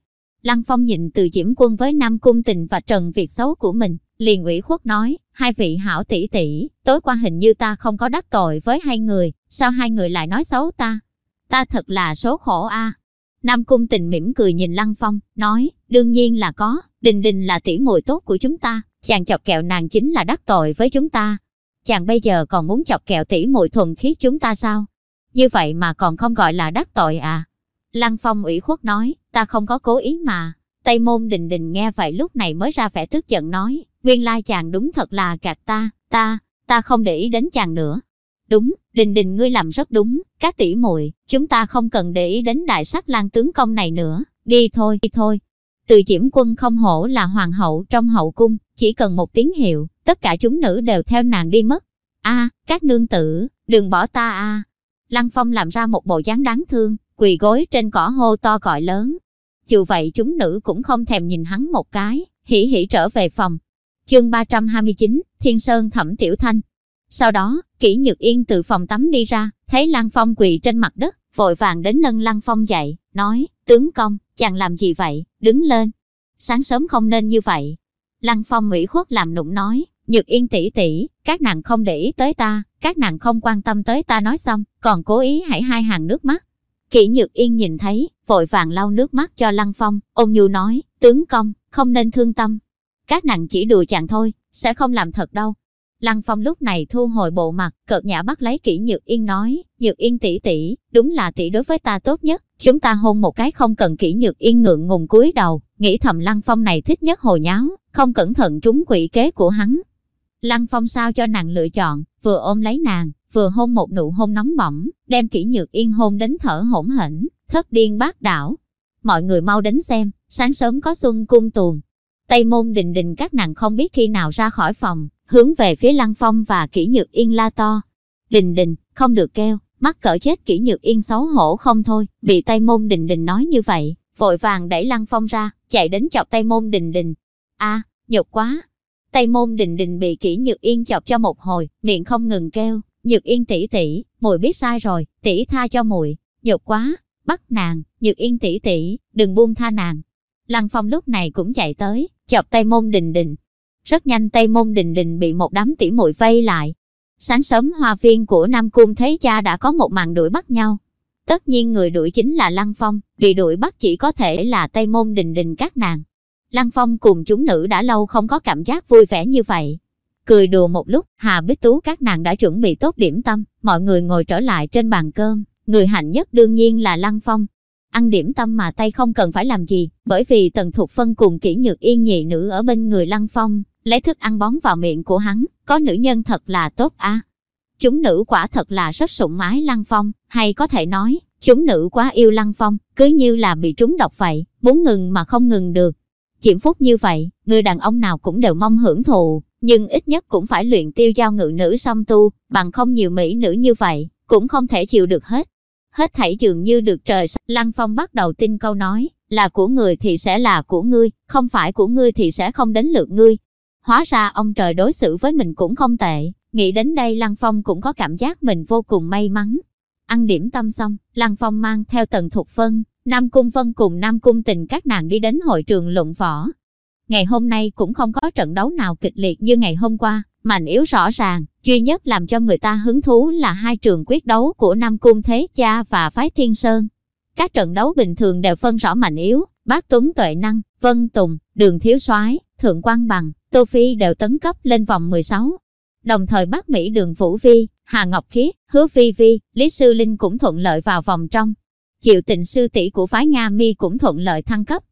Lăng Phong nhìn từ Diễm Quân với Nam Cung Tình và Trần Việt xấu của mình, liền ủy khuất nói, hai vị hảo tỷ tỷ, tối qua hình như ta không có đắc tội với hai người, sao hai người lại nói xấu ta? Ta thật là số khổ a. Nam Cung Tình mỉm cười nhìn Lăng Phong, nói, đương nhiên là có, Đình Đình là tỷ muội tốt của chúng ta, chàng chọc kẹo nàng chính là đắc tội với chúng ta. Chàng bây giờ còn muốn chọc kẹo tỷ muội thuần khiết chúng ta sao? Như vậy mà còn không gọi là đắc tội à? Lăng Phong ủy khuất nói, ta không có cố ý mà. Tây môn đình đình nghe vậy lúc này mới ra vẻ tức giận nói, nguyên lai chàng đúng thật là gạt ta, ta, ta không để ý đến chàng nữa. Đúng, đình đình ngươi làm rất đúng, các tỷ muội chúng ta không cần để ý đến đại sắc lang tướng công này nữa, đi thôi, đi thôi. Từ diễm quân không hổ là hoàng hậu trong hậu cung, chỉ cần một tiếng hiệu, tất cả chúng nữ đều theo nàng đi mất. a các nương tử, đừng bỏ ta a Lăng Phong làm ra một bộ dáng đáng thương, quỳ gối trên cỏ hô to gọi lớn. Dù vậy chúng nữ cũng không thèm nhìn hắn một cái, hỉ hỉ trở về phòng. Chương 329, Thiên Sơn Thẩm Tiểu Thanh. Sau đó, Kỷ Nhược Yên từ phòng tắm đi ra, thấy Lăng Phong quỳ trên mặt đất, vội vàng đến nâng Lăng Phong dậy, nói, tướng công, chàng làm gì vậy, đứng lên. Sáng sớm không nên như vậy. Lăng Phong ủy khuất làm nụng nói, Nhược Yên tỷ tỷ, các nàng không để ý tới ta, các nàng không quan tâm tới ta nói xong, còn cố ý hãy hai hàng nước mắt. Kỷ Nhược Yên nhìn thấy, vội vàng lau nước mắt cho Lăng Phong, ôn nhu nói, tướng công, không nên thương tâm. Các nàng chỉ đùa chàng thôi, sẽ không làm thật đâu. Lăng Phong lúc này thu hồi bộ mặt, cợt nhã bắt lấy Kỷ Nhược Yên nói, Nhược Yên tỷ tỷ, đúng là tỷ đối với ta tốt nhất, chúng ta hôn một cái không cần Kỷ Nhược Yên ngượng ngùng cúi đầu, nghĩ thầm Lăng Phong này thích nhất hồ nháo, không cẩn thận trúng quỷ kế của hắn. Lăng Phong sao cho nàng lựa chọn, vừa ôm lấy nàng, vừa hôn một nụ hôn nóng bỏng, đem kỹ nhược yên hôn đến thở hổn hển, thất điên bát đảo. Mọi người mau đến xem, sáng sớm có xuân cung tuồng. Tây môn đình đình các nàng không biết khi nào ra khỏi phòng, hướng về phía lăng phong và kỹ nhược yên la to. Đình đình, không được kêu, mắc cỡ chết kỹ nhược yên xấu hổ không thôi, bị Tây môn đình đình nói như vậy, vội vàng đẩy lăng phong ra, chạy đến chọc Tây môn đình đình. a nhục quá. Tây môn đình đình bị kỹ nhược yên chọc cho một hồi, miệng không ngừng kêu, nhược yên tỷ tỷ, muội biết sai rồi, tỷ tha cho muội, nhục quá, bắt nàng, nhược yên tỷ tỷ, đừng buông tha nàng. Lăng phong lúc này cũng chạy tới, chọc tay môn đình đình. Rất nhanh tay môn đình đình bị một đám tỷ muội vây lại. Sáng sớm hoa viên của Nam Cung thấy cha đã có một màn đuổi bắt nhau. Tất nhiên người đuổi chính là Lăng Phong, bị đuổi bắt chỉ có thể là Tây môn đình đình các nàng. Lăng Phong cùng chúng nữ đã lâu không có cảm giác vui vẻ như vậy. Cười đùa một lúc, Hà Bích Tú các nàng đã chuẩn bị tốt điểm tâm, mọi người ngồi trở lại trên bàn cơm. Người hạnh nhất đương nhiên là Lăng Phong. Ăn điểm tâm mà tay không cần phải làm gì, bởi vì Tần Thục Phân cùng kỹ nhược yên nhị nữ ở bên người Lăng Phong, lấy thức ăn bón vào miệng của hắn, có nữ nhân thật là tốt à. Chúng nữ quả thật là rất sủng ái Lăng Phong, hay có thể nói, chúng nữ quá yêu Lăng Phong, cứ như là bị trúng độc vậy, muốn ngừng mà không ngừng được. Chiếm phúc như vậy, người đàn ông nào cũng đều mong hưởng thụ, nhưng ít nhất cũng phải luyện tiêu giao ngự nữ song tu, bằng không nhiều mỹ nữ như vậy, cũng không thể chịu được hết. Hết thảy dường như được trời Lăng Phong bắt đầu tin câu nói, là của người thì sẽ là của ngươi, không phải của ngươi thì sẽ không đến lượt ngươi. Hóa ra ông trời đối xử với mình cũng không tệ, nghĩ đến đây Lăng Phong cũng có cảm giác mình vô cùng may mắn. Ăn điểm tâm xong, Lăng Phong mang theo Tần Thục Vân, Nam Cung Vân cùng Nam Cung Tình các nàng đi đến hội trường luận võ. Ngày hôm nay cũng không có trận đấu nào kịch liệt như ngày hôm qua, mạnh yếu rõ ràng, duy nhất làm cho người ta hứng thú là hai trường quyết đấu của Nam Cung Thế Cha và Phái Thiên Sơn. Các trận đấu bình thường đều phân rõ mạnh yếu, Bác Tuấn Tuệ Năng, Vân Tùng, Đường Thiếu soái Thượng Quang Bằng, Tô Phi đều tấn cấp lên vòng 16. Đồng thời Bác Mỹ Đường Vũ Vi, Hà Ngọc Khiết, Hứa Phi Vi, Lý Sư Linh cũng thuận lợi vào vòng trong. Chịu Tịnh sư tỷ của phái Nga Mi cũng thuận lợi thăng cấp.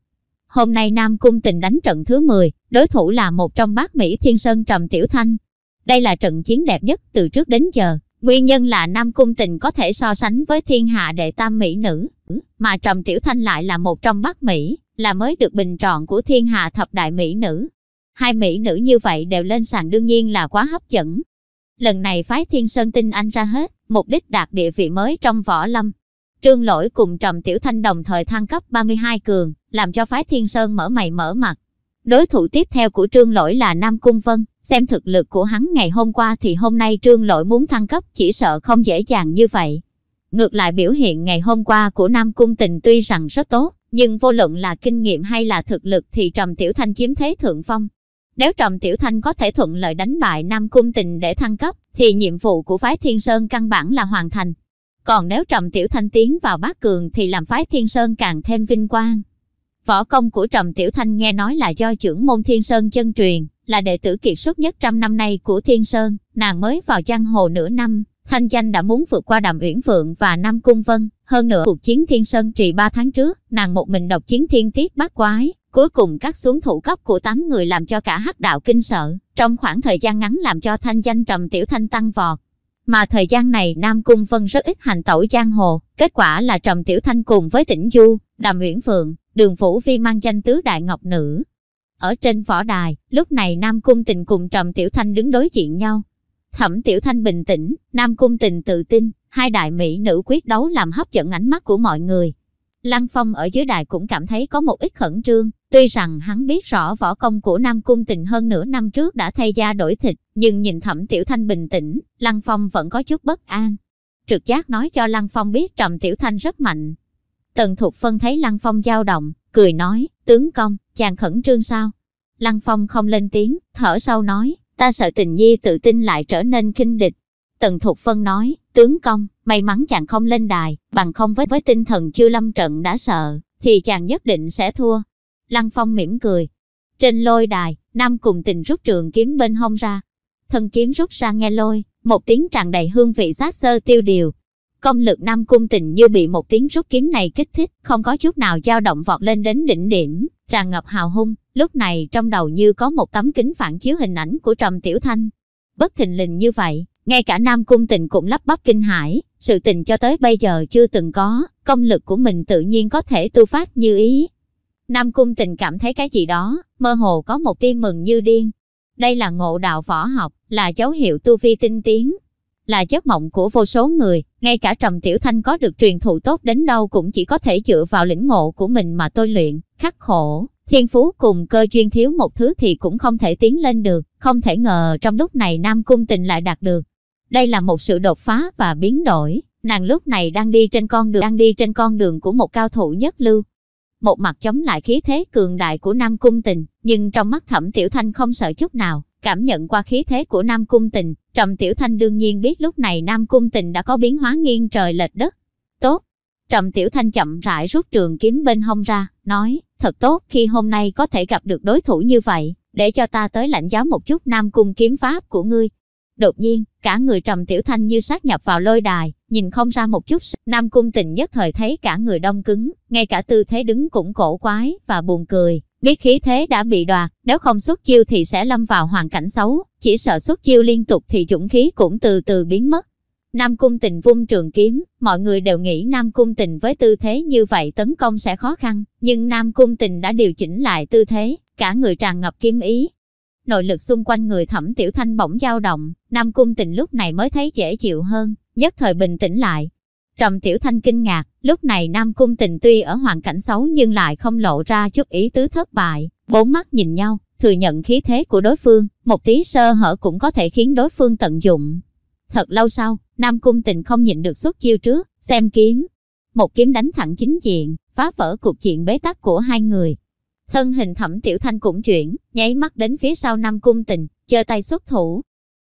Hôm nay Nam Cung tình đánh trận thứ 10, đối thủ là một trong bác Mỹ Thiên Sơn Trầm Tiểu Thanh. Đây là trận chiến đẹp nhất từ trước đến giờ. Nguyên nhân là Nam Cung tình có thể so sánh với thiên hạ đệ tam Mỹ nữ, mà Trầm Tiểu Thanh lại là một trong bác Mỹ, là mới được bình trọn của thiên hạ thập đại Mỹ nữ. Hai Mỹ nữ như vậy đều lên sàn đương nhiên là quá hấp dẫn. Lần này phái Thiên Sơn tin anh ra hết, mục đích đạt địa vị mới trong võ lâm, Trương Lỗi cùng Trầm Tiểu Thanh đồng thời thăng cấp 32 cường, làm cho phái Thiên Sơn mở mày mở mặt. Đối thủ tiếp theo của Trương Lỗi là Nam Cung Vân, xem thực lực của hắn ngày hôm qua thì hôm nay Trương Lỗi muốn thăng cấp chỉ sợ không dễ dàng như vậy. Ngược lại biểu hiện ngày hôm qua của Nam Cung Tình tuy rằng rất tốt, nhưng vô luận là kinh nghiệm hay là thực lực thì Trầm Tiểu Thanh chiếm thế thượng phong. Nếu Trầm Tiểu Thanh có thể thuận lợi đánh bại Nam Cung Tình để thăng cấp, thì nhiệm vụ của phái Thiên Sơn căn bản là hoàn thành. Còn nếu Trầm Tiểu Thanh tiến vào bát cường thì làm phái Thiên Sơn càng thêm vinh quang. Võ công của Trầm Tiểu Thanh nghe nói là do trưởng môn Thiên Sơn chân truyền, là đệ tử kiệt xuất nhất trăm năm nay của Thiên Sơn, nàng mới vào giang hồ nửa năm, thanh danh đã muốn vượt qua Đàm Uyển Phượng và Nam Cung Vân. Hơn nữa cuộc chiến Thiên Sơn trì ba tháng trước, nàng một mình độc chiến thiên tiết bát quái, cuối cùng cắt xuống thủ cấp của tám người làm cho cả hắc đạo kinh sợ. Trong khoảng thời gian ngắn làm cho thanh danh Trầm Tiểu Thanh tăng vọt, mà thời gian này Nam Cung Vân rất ít hành tẩu giang hồ, kết quả là Trầm Tiểu Thanh cùng với Tĩnh Du, Đàm Uyển Phượng, Đường Phủ Vi mang danh tứ đại ngọc nữ. Ở trên võ đài, lúc này Nam Cung Tình cùng Trầm Tiểu Thanh đứng đối diện nhau. Thẩm Tiểu Thanh bình tĩnh, Nam Cung Tình tự tin, hai đại mỹ nữ quyết đấu làm hấp dẫn ánh mắt của mọi người. Lăng Phong ở dưới đài cũng cảm thấy có một ít khẩn trương, tuy rằng hắn biết rõ võ công của Nam Cung Tình hơn nửa năm trước đã thay da đổi thịt, nhưng nhìn Thẩm Tiểu Thanh bình tĩnh, Lăng Phong vẫn có chút bất an. Trực giác nói cho Lăng Phong biết Trầm Tiểu Thanh rất mạnh. Tần Thục Phân thấy Lăng Phong dao động, cười nói, tướng công, chàng khẩn trương sao? Lăng Phong không lên tiếng, thở sâu nói, ta sợ tình nhi tự tin lại trở nên kinh địch. Tần Thục Phân nói, tướng công, may mắn chàng không lên đài, bằng không với với tinh thần chưa lâm trận đã sợ, thì chàng nhất định sẽ thua. Lăng Phong mỉm cười. Trên lôi đài, Nam cùng tình rút trường kiếm bên hông ra. Thân kiếm rút ra nghe lôi, một tiếng tràn đầy hương vị sát sơ tiêu điều. Công lực Nam cung tình như bị một tiếng rút kiếm này kích thích, không có chút nào dao động vọt lên đến đỉnh điểm, tràn ngập hào hung. Lúc này trong đầu như có một tấm kính phản chiếu hình ảnh của Trầm Tiểu Thanh. Bất thình lình như vậy, ngay cả Nam Cung Tình cũng lắp bắp kinh hãi, sự tình cho tới bây giờ chưa từng có, công lực của mình tự nhiên có thể tu phát như ý. Nam Cung Tình cảm thấy cái gì đó, mơ hồ có một tia mừng như điên. Đây là ngộ đạo võ học, là dấu hiệu tu vi tinh tiến, là giấc mộng của vô số người, ngay cả Trầm Tiểu Thanh có được truyền thụ tốt đến đâu cũng chỉ có thể dựa vào lĩnh ngộ của mình mà tôi luyện, khắc khổ. Thiên phú cùng cơ duyên thiếu một thứ thì cũng không thể tiến lên được, không thể ngờ trong lúc này Nam Cung Tình lại đạt được. Đây là một sự đột phá và biến đổi, nàng lúc này đang đi trên con đường đang đi trên con đường của một cao thủ nhất lưu. Một mặt chống lại khí thế cường đại của Nam Cung Tình, nhưng trong mắt Thẩm Tiểu Thanh không sợ chút nào, cảm nhận qua khí thế của Nam Cung Tình, Trầm Tiểu Thanh đương nhiên biết lúc này Nam Cung Tình đã có biến hóa nghiêng trời lệch đất. Tốt! Trầm Tiểu Thanh chậm rãi rút trường kiếm bên hông ra, nói, thật tốt khi hôm nay có thể gặp được đối thủ như vậy, để cho ta tới lãnh giáo một chút Nam Cung kiếm pháp của ngươi. Đột nhiên, cả người Trầm Tiểu Thanh như sát nhập vào lôi đài, nhìn không ra một chút. Nam Cung Tình nhất thời thấy cả người đông cứng, ngay cả tư thế đứng cũng cổ quái và buồn cười, Biết khí thế đã bị đoạt, nếu không xuất chiêu thì sẽ lâm vào hoàn cảnh xấu, chỉ sợ xuất chiêu liên tục thì dũng khí cũng từ từ biến mất. Nam Cung Tình vung trường kiếm, mọi người đều nghĩ Nam Cung Tình với tư thế như vậy tấn công sẽ khó khăn, nhưng Nam Cung Tình đã điều chỉnh lại tư thế, cả người tràn ngập kiếm ý. Nội lực xung quanh người thẩm tiểu thanh bỗng dao động, Nam Cung Tình lúc này mới thấy dễ chịu hơn, nhất thời bình tĩnh lại, Trầm Tiểu Thanh kinh ngạc, lúc này Nam Cung Tình tuy ở hoàn cảnh xấu nhưng lại không lộ ra chút ý tứ thất bại. Bốn mắt nhìn nhau, thừa nhận khí thế của đối phương, một tí sơ hở cũng có thể khiến đối phương tận dụng. Thật lâu sau, Nam Cung Tình không nhịn được xuất chiêu trước, xem kiếm. Một kiếm đánh thẳng chính diện, phá vỡ cuộc chuyện bế tắc của hai người. Thân hình thẩm tiểu thanh cũng chuyển, nháy mắt đến phía sau Nam Cung Tình, chờ tay xuất thủ.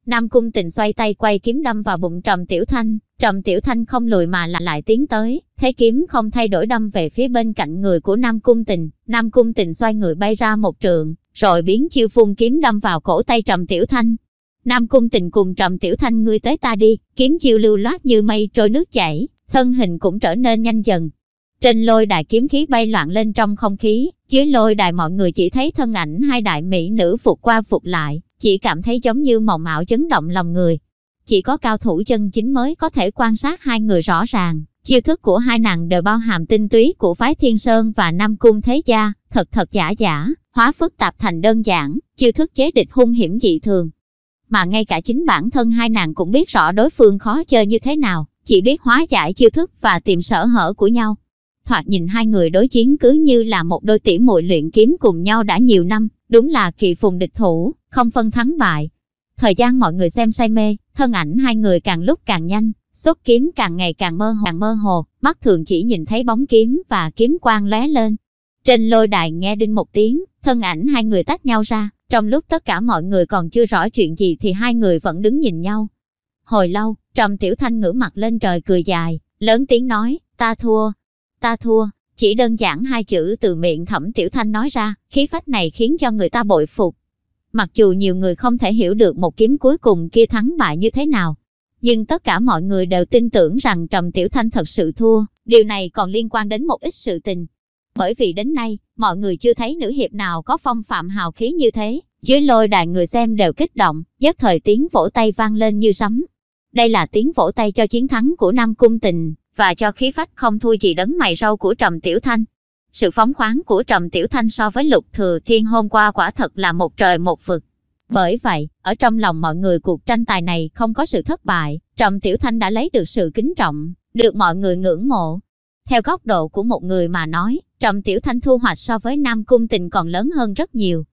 Nam Cung Tình xoay tay quay kiếm đâm vào bụng Trầm Tiểu Thanh, Trầm Tiểu Thanh không lùi mà lại lại tiến tới, thế kiếm không thay đổi đâm về phía bên cạnh người của Nam Cung Tình. Nam Cung Tình xoay người bay ra một trường, rồi biến chiêu phun kiếm đâm vào cổ tay Trầm Tiểu Thanh. Nam Cung Tình cùng Trầm Tiểu Thanh ngươi tới ta đi, kiếm chiêu lưu loát như mây trôi nước chảy, thân hình cũng trở nên nhanh dần. Trên lôi đài kiếm khí bay loạn lên trong không khí, dưới lôi đài mọi người chỉ thấy thân ảnh hai đại mỹ nữ phục qua phục lại, chỉ cảm thấy giống như mộng ảo chấn động lòng người, chỉ có cao thủ chân chính mới có thể quan sát hai người rõ ràng. Chiêu thức của hai nàng đều bao hàm tinh túy của phái Thiên Sơn và Nam Cung Thế Gia, thật thật giả giả, hóa phức tạp thành đơn giản, chiêu thức chế địch hung hiểm dị thường. Mà ngay cả chính bản thân hai nàng cũng biết rõ đối phương khó chơi như thế nào, chỉ biết hóa giải chiêu thức và tìm sở hở của nhau. Thoạt nhìn hai người đối chiến cứ như là một đôi tỉ muội luyện kiếm cùng nhau đã nhiều năm, đúng là kỳ phùng địch thủ, không phân thắng bại. Thời gian mọi người xem say mê, thân ảnh hai người càng lúc càng nhanh, xuất kiếm càng ngày càng mơ hồ, càng mơ hồ, mắt thường chỉ nhìn thấy bóng kiếm và kiếm quang lóe lên. Trên lôi đài nghe đinh một tiếng, thân ảnh hai người tách nhau ra, trong lúc tất cả mọi người còn chưa rõ chuyện gì thì hai người vẫn đứng nhìn nhau. Hồi lâu, Trầm Tiểu Thanh ngửa mặt lên trời cười dài, lớn tiếng nói, ta thua, ta thua, chỉ đơn giản hai chữ từ miệng Thẩm Tiểu Thanh nói ra, khí phách này khiến cho người ta bội phục. Mặc dù nhiều người không thể hiểu được một kiếm cuối cùng kia thắng bại như thế nào, nhưng tất cả mọi người đều tin tưởng rằng Trầm Tiểu Thanh thật sự thua, điều này còn liên quan đến một ít sự tình. Bởi vì đến nay, mọi người chưa thấy nữ hiệp nào có phong phạm hào khí như thế, dưới lôi đài người xem đều kích động, nhất thời tiếng vỗ tay vang lên như sấm. Đây là tiếng vỗ tay cho chiến thắng của Nam Cung Tình, và cho khí phách không thua gì đấng mày râu của Trầm Tiểu Thanh. Sự phóng khoáng của Trầm Tiểu Thanh so với Lục Thừa Thiên hôm qua quả thật là một trời một vực. Bởi vậy, ở trong lòng mọi người cuộc tranh tài này không có sự thất bại, Trầm Tiểu Thanh đã lấy được sự kính trọng, được mọi người ngưỡng mộ. Theo góc độ của một người mà nói, Trầm Tiểu Thanh thu hoạch so với Nam Cung Tình còn lớn hơn rất nhiều.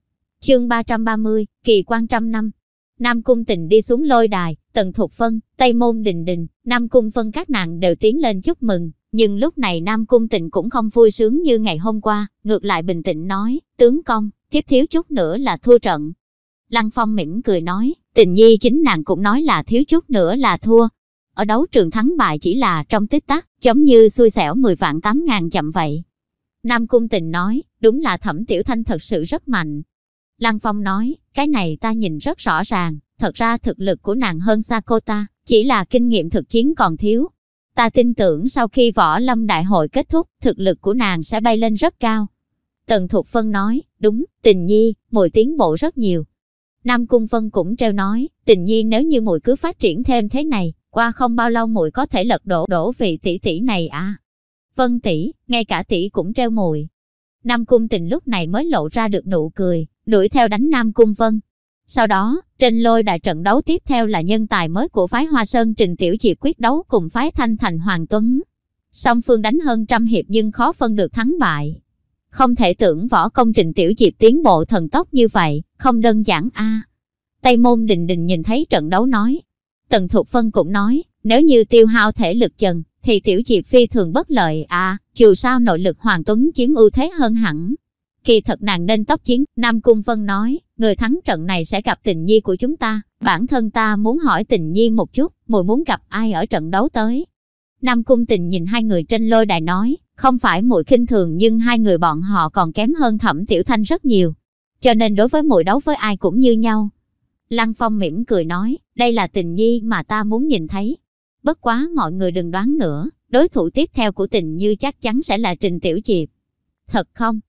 Chương 330, kỳ quan trăm năm. Nam Cung Tình đi xuống lôi đài, Tần Thục Phân, Tây Môn Đình Đình, Nam Cung Phân các nàng đều tiến lên chúc mừng, nhưng lúc này Nam Cung Tịnh cũng không vui sướng như ngày hôm qua, ngược lại bình tĩnh nói, tướng công, thiếp thiếu chút nữa là thua trận. Lăng Phong mỉm cười nói, tình nhi chính nàng cũng nói là thiếu chút nữa là thua. Ở đấu trường thắng bại chỉ là trong tích tắc, giống như xui xẻo 10 vạn 8 ngàn chậm vậy. Nam Cung Tình nói, đúng là thẩm tiểu thanh thật sự rất mạnh. Lăng Phong nói, cái này ta nhìn rất rõ ràng, thật ra thực lực của nàng hơn Sakota chỉ là kinh nghiệm thực chiến còn thiếu, Ta tin tưởng sau khi võ lâm đại hội kết thúc, thực lực của nàng sẽ bay lên rất cao. Tần Thục Phân nói, đúng, tình nhi, mùi tiến bộ rất nhiều. Nam Cung Vân cũng treo nói, tình nhi nếu như muội cứ phát triển thêm thế này, qua không bao lâu muội có thể lật đổ đổ vị tỷ tỷ này à. Vân tỷ, ngay cả tỷ cũng treo mùi. Nam Cung Tình lúc này mới lộ ra được nụ cười, đuổi theo đánh Nam Cung Vân. Sau đó, trên lôi đại trận đấu tiếp theo là nhân tài mới của phái Hoa Sơn Trình Tiểu Diệp quyết đấu cùng phái Thanh Thành Hoàng Tuấn. Song phương đánh hơn trăm hiệp nhưng khó phân được thắng bại. Không thể tưởng võ công Trình Tiểu Diệp tiến bộ thần tốc như vậy, không đơn giản a. Tây Môn Đình Đình nhìn thấy trận đấu nói. Tần Thục Phân cũng nói, nếu như tiêu hao thể lực chần, thì Tiểu Diệp phi thường bất lợi à, dù sao nội lực Hoàng Tuấn chiếm ưu thế hơn hẳn. Kỳ thật nàng nên tóc chiến, Nam Cung Vân nói, người thắng trận này sẽ gặp tình nhi của chúng ta. Bản thân ta muốn hỏi tình nhi một chút, mùi muốn gặp ai ở trận đấu tới. Nam Cung tình nhìn hai người trên lôi đài nói, không phải muội khinh thường nhưng hai người bọn họ còn kém hơn thẩm tiểu thanh rất nhiều. Cho nên đối với muội đấu với ai cũng như nhau. Lăng Phong mỉm cười nói, đây là tình nhi mà ta muốn nhìn thấy. Bất quá mọi người đừng đoán nữa, đối thủ tiếp theo của tình như chắc chắn sẽ là Trình Tiểu Diệp. Thật không?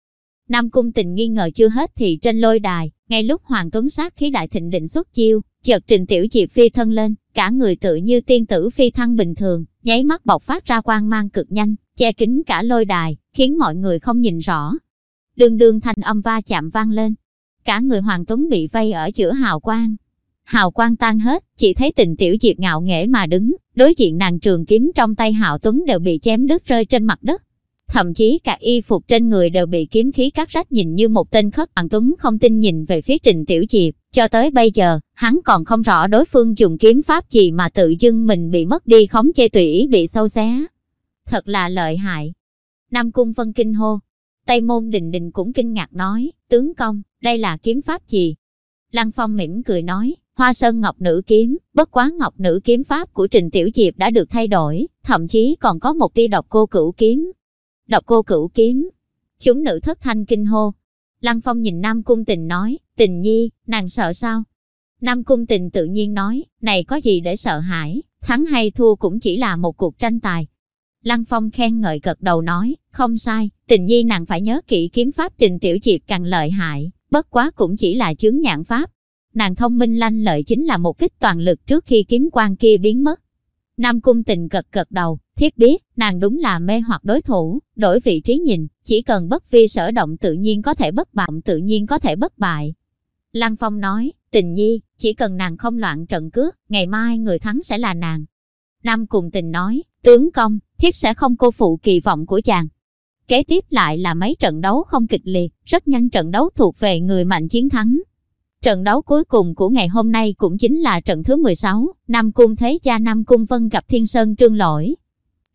Nam Cung tình nghi ngờ chưa hết thì trên lôi đài, ngay lúc Hoàng Tuấn sát khí đại thịnh định xuất chiêu, chợt Trình Tiểu Diệp phi thân lên, cả người tự như tiên tử phi thăng bình thường, nháy mắt bộc phát ra quang mang cực nhanh, che kín cả lôi đài, khiến mọi người không nhìn rõ. Đường đường thanh âm va chạm vang lên. Cả người Hoàng Tuấn bị vây ở giữa hào quang. Hào quang tan hết, chỉ thấy tình tiểu diệp ngạo nghễ mà đứng, đối diện nàng trường kiếm trong tay Hạo Tuấn đều bị chém đứt rơi trên mặt đất. Thậm chí cả y phục trên người đều bị kiếm khí cắt rách nhìn như một tên khất Hoàng Tuấn không tin nhìn về phía Trình Tiểu Diệp. Cho tới bây giờ, hắn còn không rõ đối phương dùng kiếm pháp gì mà tự dưng mình bị mất đi khống chê tủy bị sâu xé. Thật là lợi hại. Nam Cung Vân kinh hô. Tây Môn Đình Đình cũng kinh ngạc nói, tướng công, đây là kiếm pháp gì? Lăng Phong mỉm cười nói, Hoa Sơn Ngọc Nữ Kiếm, bất quá Ngọc Nữ Kiếm Pháp của Trình Tiểu Diệp đã được thay đổi, thậm chí còn có một tia độc cô cửu kiếm. Độc cô cửu kiếm. Chúng nữ thất thanh kinh hô. Lăng Phong nhìn Nam Cung Tình nói, Tình Nhi, nàng sợ sao? Nam Cung Tình tự nhiên nói, này có gì để sợ hãi, thắng hay thua cũng chỉ là một cuộc tranh tài. Lăng Phong khen ngợi gật đầu nói, không sai, Tình Nhi nàng phải nhớ kỹ kiếm pháp Trình Tiểu Diệp càng lợi hại, bất quá cũng chỉ là chướng nhãn pháp. Nàng thông minh lanh lợi chính là một kích toàn lực trước khi kiếm quan kia biến mất. Nam Cung Tình gật gật đầu, Thiết biết, nàng đúng là mê hoặc đối thủ, đổi vị trí nhìn, chỉ cần bất vi sở động tự nhiên có thể bất bại, tự nhiên có thể bất bại. Lăng Phong nói, tình nhi, chỉ cần nàng không loạn trận cướp, ngày mai người thắng sẽ là nàng. Nam Cùng Tình nói, tướng công, thiếp sẽ không cô phụ kỳ vọng của chàng. Kế tiếp lại là mấy trận đấu không kịch liệt, rất nhanh trận đấu thuộc về người mạnh chiến thắng. Trận đấu cuối cùng của ngày hôm nay cũng chính là trận thứ 16, Nam Cung Thế Cha Nam Cung Vân gặp Thiên Sơn Trương Lỗi.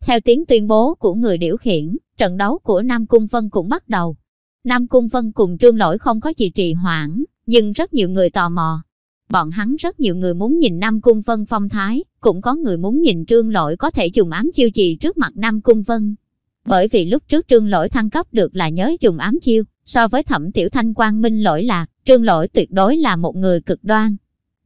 Theo tiếng tuyên bố của người điều khiển, trận đấu của Nam Cung Vân cũng bắt đầu. Nam Cung Vân cùng Trương Lỗi không có gì trì hoãn, nhưng rất nhiều người tò mò. Bọn hắn rất nhiều người muốn nhìn Nam Cung Vân phong thái, cũng có người muốn nhìn Trương Lỗi có thể dùng ám chiêu gì trước mặt Nam Cung Vân. Bởi vì lúc trước Trương Lỗi thăng cấp được là nhớ dùng ám chiêu, so với thẩm tiểu thanh quang minh lỗi lạc, Trương Lỗi tuyệt đối là một người cực đoan.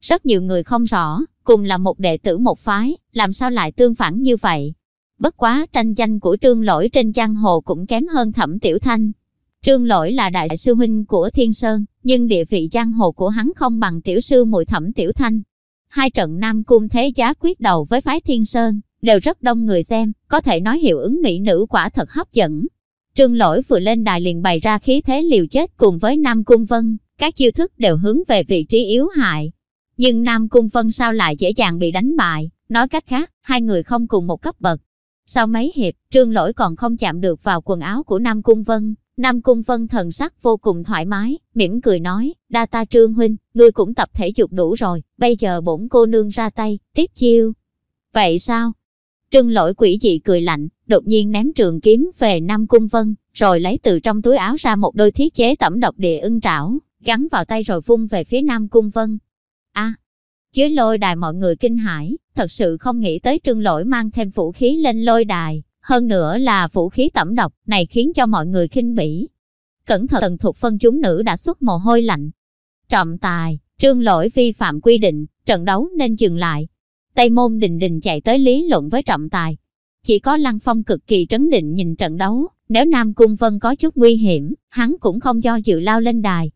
Rất nhiều người không rõ, cùng là một đệ tử một phái, làm sao lại tương phản như vậy. Bất quá tranh danh của Trương Lỗi trên giang hồ cũng kém hơn Thẩm Tiểu Thanh. Trương Lỗi là đại sư huynh của Thiên Sơn, nhưng địa vị giang hồ của hắn không bằng tiểu sư muội Thẩm Tiểu Thanh. Hai trận Nam Cung Thế Giá quyết đầu với phái Thiên Sơn, đều rất đông người xem, có thể nói hiệu ứng mỹ nữ quả thật hấp dẫn. Trương Lỗi vừa lên đài liền bày ra khí thế liều chết cùng với Nam Cung Vân, các chiêu thức đều hướng về vị trí yếu hại. Nhưng Nam Cung Vân sao lại dễ dàng bị đánh bại, nói cách khác, hai người không cùng một cấp bậc. Sau mấy hiệp, Trương Lỗi còn không chạm được vào quần áo của Nam Cung Vân. Nam Cung Vân thần sắc vô cùng thoải mái, mỉm cười nói, đa ta Trương Huynh, ngươi cũng tập thể dục đủ rồi, bây giờ bổn cô nương ra tay, tiếp chiêu. Vậy sao? Trương Lỗi quỷ dị cười lạnh, đột nhiên ném trường kiếm về Nam Cung Vân, rồi lấy từ trong túi áo ra một đôi thiết chế tẩm độc địa ưng trảo, gắn vào tay rồi vung về phía Nam Cung Vân. A, dưới lôi đài mọi người kinh hãi, thật sự không nghĩ tới trương lỗi mang thêm vũ khí lên lôi đài, hơn nữa là vũ khí tẩm độc, này khiến cho mọi người khinh bỉ. Cẩn thận thuộc phân chúng nữ đã xuất mồ hôi lạnh. Trọng tài, trương lỗi vi phạm quy định, trận đấu nên dừng lại. Tây môn đình đình chạy tới lý luận với trọng tài. Chỉ có Lăng Phong cực kỳ trấn định nhìn trận đấu, nếu Nam Cung Vân có chút nguy hiểm, hắn cũng không do dự lao lên đài.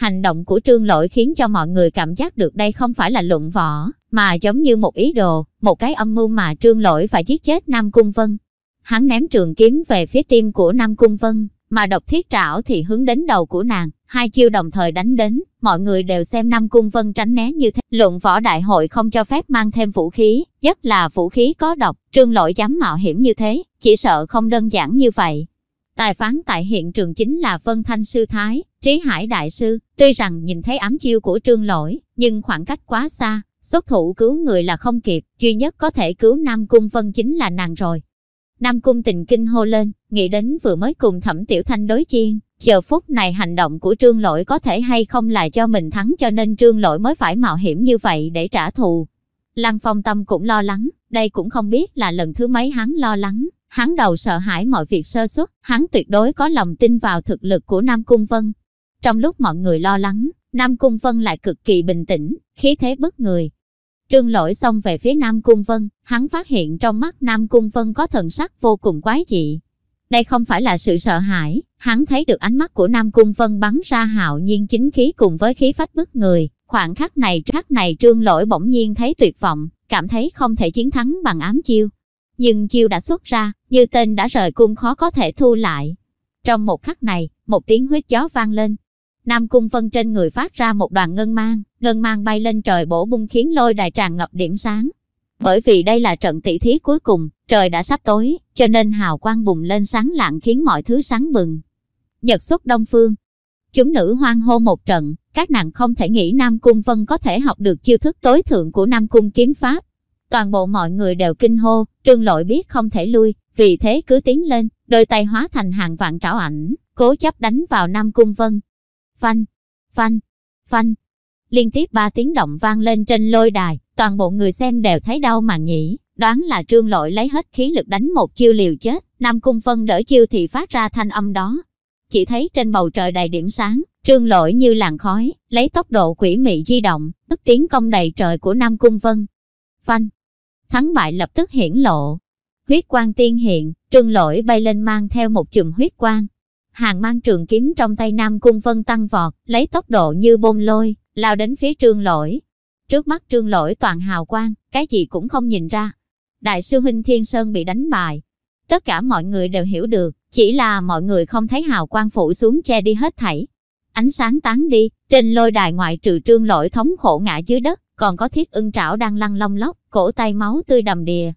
Hành động của trương lỗi khiến cho mọi người cảm giác được đây không phải là luận võ, mà giống như một ý đồ, một cái âm mưu mà trương lỗi phải giết chết Nam Cung Vân. Hắn ném trường kiếm về phía tim của Nam Cung Vân, mà độc thiết trảo thì hướng đến đầu của nàng, hai chiêu đồng thời đánh đến, mọi người đều xem Nam Cung Vân tránh né như thế. Luận võ đại hội không cho phép mang thêm vũ khí, nhất là vũ khí có độc, trương lỗi dám mạo hiểm như thế, chỉ sợ không đơn giản như vậy. Tài phán tại hiện trường chính là Vân Thanh Sư Thái, Trí Hải Đại Sư, tuy rằng nhìn thấy ám chiêu của trương lỗi, nhưng khoảng cách quá xa, xuất thủ cứu người là không kịp, duy nhất có thể cứu Nam Cung Vân chính là nàng rồi. Nam Cung tình kinh hô lên, nghĩ đến vừa mới cùng thẩm tiểu thanh đối chiên, giờ phút này hành động của trương lỗi có thể hay không là cho mình thắng cho nên trương lỗi mới phải mạo hiểm như vậy để trả thù. Lăng phong tâm cũng lo lắng, đây cũng không biết là lần thứ mấy hắn lo lắng, hắn đầu sợ hãi mọi việc sơ xuất, hắn tuyệt đối có lòng tin vào thực lực của Nam Cung Vân. Trong lúc mọi người lo lắng, Nam Cung Vân lại cực kỳ bình tĩnh, khí thế bức người, Trương lỗi xông về phía Nam Cung Vân, hắn phát hiện trong mắt Nam Cung Vân có thần sắc vô cùng quái dị. Đây không phải là sự sợ hãi, hắn thấy được ánh mắt của Nam Cung Vân bắn ra hạo nhiên chính khí cùng với khí phách bức người. Khoảng khắc này khắc này trương lỗi bỗng nhiên thấy tuyệt vọng, cảm thấy không thể chiến thắng bằng ám chiêu. Nhưng chiêu đã xuất ra, như tên đã rời cung khó có thể thu lại. Trong một khắc này, một tiếng huyết gió vang lên, Nam Cung Vân trên người phát ra một đoàn ngân mang, ngân mang bay lên trời bổ bung khiến lôi đài tràn ngập điểm sáng. Bởi vì đây là trận tỷ thí cuối cùng, trời đã sắp tối, cho nên hào quang bùng lên sáng lạng khiến mọi thứ sáng bừng. Nhật xuất Đông Phương Chúng nữ hoang hô một trận, các nàng không thể nghĩ Nam Cung Vân có thể học được chiêu thức tối thượng của Nam Cung kiếm pháp. Toàn bộ mọi người đều kinh hô, trương lội biết không thể lui, vì thế cứ tiến lên, đôi tay hóa thành hàng vạn trảo ảnh, cố chấp đánh vào Nam Cung Vân phanh, phanh, phanh. Liên tiếp ba tiếng động vang lên trên lôi đài, toàn bộ người xem đều thấy đau mà nhĩ, đoán là trương lội lấy hết khí lực đánh một chiêu liều chết, Nam Cung vân đỡ chiêu thì phát ra thanh âm đó. Chỉ thấy trên bầu trời đầy điểm sáng, trương lội như làn khói, lấy tốc độ quỷ mị di động, tức tiến công đầy trời của Nam Cung Vân. Phanh, thắng bại lập tức hiển lộ. Huyết quang tiên hiện, trương lỗi bay lên mang theo một chùm huyết quang, hàng mang trường kiếm trong tay Nam Cung Vân tăng vọt, lấy tốc độ như bôn lôi, lao đến phía trương lỗi. Trước mắt trương lỗi toàn hào quang, cái gì cũng không nhìn ra. Đại sư huynh Thiên Sơn bị đánh bại. Tất cả mọi người đều hiểu được, chỉ là mọi người không thấy hào quang phủ xuống che đi hết thảy. Ánh sáng tán đi, trên lôi đài ngoại trừ trương lỗi thống khổ ngã dưới đất, còn có thiết ưng trảo đang lăn long lóc, cổ tay máu tươi đầm đìa.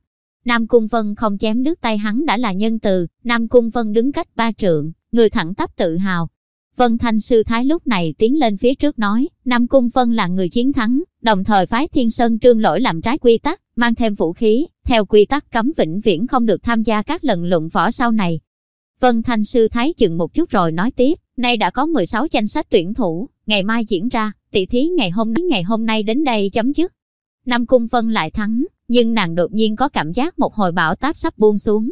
Nam Cung Vân không chém đứt tay hắn đã là nhân từ, Nam Cung Vân đứng cách ba trượng, người thẳng tắp tự hào. Vân Thanh Sư Thái lúc này tiến lên phía trước nói, Nam Cung Vân là người chiến thắng, đồng thời phái Thiên Sơn Trương Lỗi làm trái quy tắc, mang thêm vũ khí, theo quy tắc cấm vĩnh viễn không được tham gia các lần luận võ sau này. Vân Thanh Sư Thái chừng một chút rồi nói tiếp, nay đã có 16 danh sách tuyển thủ, ngày mai diễn ra, tỷ thí ngày hôm nay ngày hôm nay đến đây chấm dứt. Nam Cung Vân lại thắng, nhưng nàng đột nhiên có cảm giác một hồi bão táp sắp buông xuống,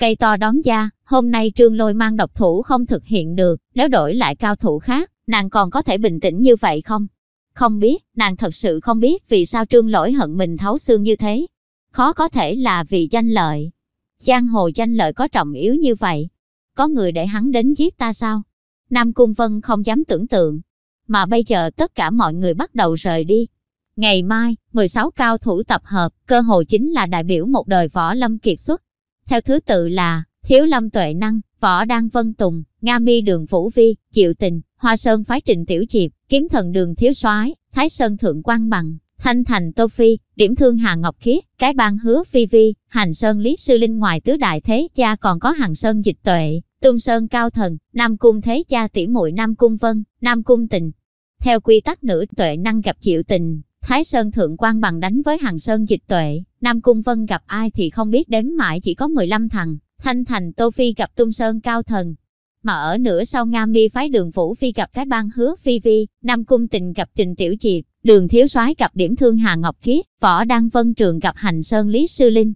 Cây to đón ra, hôm nay trương lôi mang độc thủ không thực hiện được, nếu đổi lại cao thủ khác, nàng còn có thể bình tĩnh như vậy không? Không biết, nàng thật sự không biết vì sao trương lỗi hận mình thấu xương như thế. Khó có thể là vì danh lợi. Giang hồ danh lợi có trọng yếu như vậy. Có người để hắn đến giết ta sao? Nam Cung Vân không dám tưởng tượng. Mà bây giờ tất cả mọi người bắt đầu rời đi. Ngày mai, 16 cao thủ tập hợp, cơ hội chính là đại biểu một đời võ lâm kiệt xuất theo thứ tự là Thiếu Lâm Tuệ Năng, Võ Đăng Vân Tùng, Nga Mi Đường Vũ Vi, Triệu Tình, Hoa Sơn Phái Trịnh Tiểu Chiệp, Kiếm Thần Đường Thiếu soái Thái Sơn Thượng Quang Bằng, Thanh Thành Tô Phi, Điểm Thương Hà Ngọc Khiết, Cái Bang Hứa Phi Vi, Hành Sơn Lý Sư Linh ngoài tứ đại thế cha còn có Hằng Sơn Dịch Tuệ, Tung Sơn Cao Thần, Nam Cung Thế cha tỷ muội Nam Cung Vân, Nam Cung Tình. Theo quy tắc nữ tuệ năng gặp chịu Tình, Thái Sơn Thượng Quan bằng đánh với Hằng Sơn Dịch Tuệ, Nam Cung Vân gặp ai thì không biết đếm mãi chỉ có 15 thằng, Thanh Thành Tô Phi gặp Tung Sơn Cao Thần. Mà ở nửa sau Nga Mi phái đường Vũ Phi gặp cái bang hứa Phi Vi, Nam Cung Tình gặp Trình Tiểu Chiệp, đường Thiếu soái gặp điểm thương Hà Ngọc Khiết, Võ Đăng Vân Trường gặp Hành Sơn Lý Sư Linh.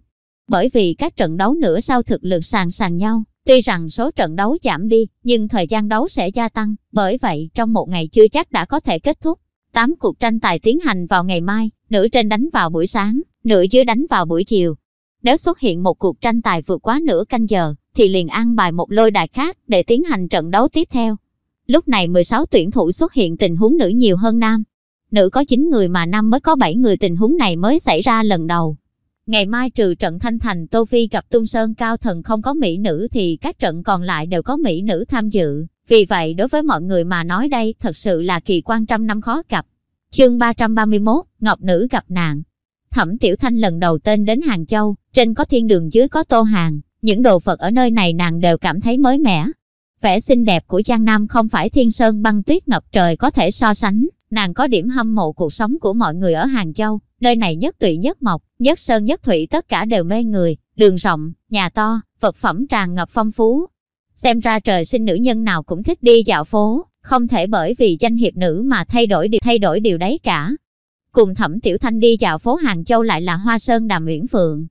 Bởi vì các trận đấu nửa sau thực lực sàn sàn nhau, tuy rằng số trận đấu giảm đi, nhưng thời gian đấu sẽ gia tăng, bởi vậy trong một ngày chưa chắc đã có thể kết thúc. 8 cuộc tranh tài tiến hành vào ngày mai, nữ trên đánh vào buổi sáng, nữ dưới đánh vào buổi chiều. Nếu xuất hiện một cuộc tranh tài vượt quá nửa canh giờ, thì liền an bài một lôi đài khác để tiến hành trận đấu tiếp theo. Lúc này 16 tuyển thủ xuất hiện tình huống nữ nhiều hơn nam. Nữ có 9 người mà nam mới có 7 người tình huống này mới xảy ra lần đầu. Ngày mai trừ trận Thanh Thành Tô Phi gặp Tung Sơn Cao Thần không có mỹ nữ thì các trận còn lại đều có mỹ nữ tham dự. Vì vậy đối với mọi người mà nói đây thật sự là kỳ quan trăm năm khó gặp. Chương 331, Ngọc Nữ gặp nạn. Thẩm Tiểu Thanh lần đầu tên đến Hàng Châu, trên có thiên đường dưới có tô hàng, những đồ vật ở nơi này nàng đều cảm thấy mới mẻ. Vẻ xinh đẹp của Giang Nam không phải thiên sơn băng tuyết ngập trời có thể so sánh, nàng có điểm hâm mộ cuộc sống của mọi người ở Hàng Châu, nơi này nhất tụy nhất mộc, nhất sơn nhất thủy tất cả đều mê người, đường rộng, nhà to, vật phẩm tràn ngập phong phú. Xem ra trời sinh nữ nhân nào cũng thích đi dạo phố, không thể bởi vì danh hiệp nữ mà thay đổi điều thay đổi điều đấy cả. Cùng Thẩm Tiểu Thanh đi dạo phố Hàng Châu lại là Hoa Sơn Đàm Uyển Phượng.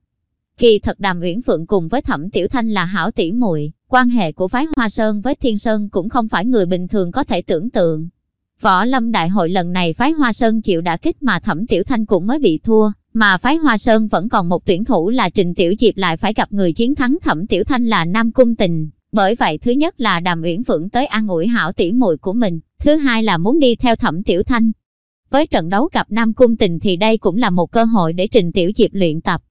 Kỳ thật Đàm Uyển Phượng cùng với Thẩm Tiểu Thanh là hảo tỷ muội, quan hệ của phái Hoa Sơn với Thiên Sơn cũng không phải người bình thường có thể tưởng tượng. Võ Lâm Đại hội lần này phái Hoa Sơn chịu đả kích mà Thẩm Tiểu Thanh cũng mới bị thua, mà phái Hoa Sơn vẫn còn một tuyển thủ là Trình Tiểu Diệp lại phải gặp người chiến thắng Thẩm Tiểu Thanh là Nam Cung Tình. Bởi vậy thứ nhất là Đàm Uyển Phượng tới an ủi hảo tỷ muội của mình, thứ hai là muốn đi theo Thẩm Tiểu Thanh. Với trận đấu gặp Nam Cung Tình thì đây cũng là một cơ hội để Trình Tiểu Diệp luyện tập.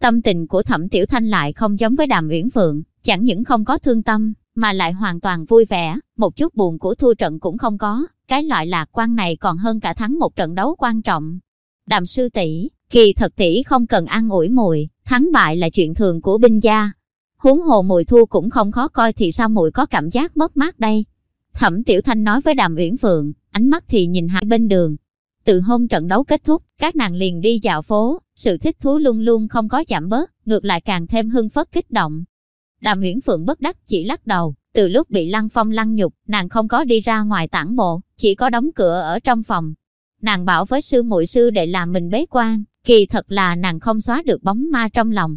Tâm tình của Thẩm Tiểu Thanh lại không giống với Đàm Uyển Phượng, chẳng những không có thương tâm, mà lại hoàn toàn vui vẻ, một chút buồn của thua trận cũng không có, cái loại lạc quan này còn hơn cả thắng một trận đấu quan trọng. Đàm sư tỷ, kỳ thật tỷ không cần ăn ủi mùi, thắng bại là chuyện thường của binh gia. Huống hồ mùi thua cũng không khó coi thì sao mùi có cảm giác mất mát đây. Thẩm Tiểu Thanh nói với Đàm Uyển Phượng, ánh mắt thì nhìn hai bên đường. Từ hôm trận đấu kết thúc, các nàng liền đi dạo phố, sự thích thú luôn luôn không có giảm bớt, ngược lại càng thêm hưng phấn kích động. Đàm Uyển Phượng bất đắc chỉ lắc đầu, từ lúc bị Lăng Phong lăng nhục, nàng không có đi ra ngoài tản bộ, chỉ có đóng cửa ở trong phòng. Nàng bảo với sư muội sư để làm mình bế quan, kỳ thật là nàng không xóa được bóng ma trong lòng.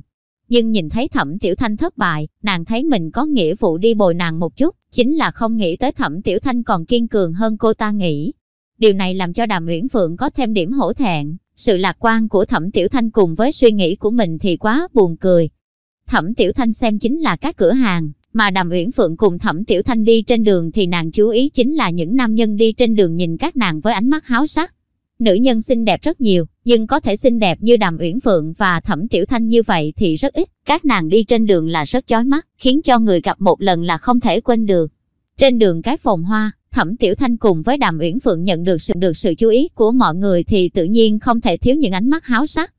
Nhưng nhìn thấy Thẩm Tiểu Thanh thất bại, nàng thấy mình có nghĩa vụ đi bồi nàng một chút, chính là không nghĩ tới Thẩm Tiểu Thanh còn kiên cường hơn cô ta nghĩ. Điều này làm cho Đàm Uyển Phượng có thêm điểm hổ thẹn, sự lạc quan của Thẩm Tiểu Thanh cùng với suy nghĩ của mình thì quá buồn cười. Thẩm Tiểu Thanh xem chính là các cửa hàng, mà Đàm Uyển Phượng cùng Thẩm Tiểu Thanh đi trên đường thì nàng chú ý chính là những nam nhân đi trên đường nhìn các nàng với ánh mắt háo sắc. Nữ nhân xinh đẹp rất nhiều, nhưng có thể xinh đẹp như Đàm Uyển Phượng và Thẩm Tiểu Thanh như vậy thì rất ít. Các nàng đi trên đường là rất chói mắt, khiến cho người gặp một lần là không thể quên được. Trên đường cái phồn hoa, Thẩm Tiểu Thanh cùng với Đàm Uyển Phượng nhận được sự được sự chú ý của mọi người thì tự nhiên không thể thiếu những ánh mắt háo sắc.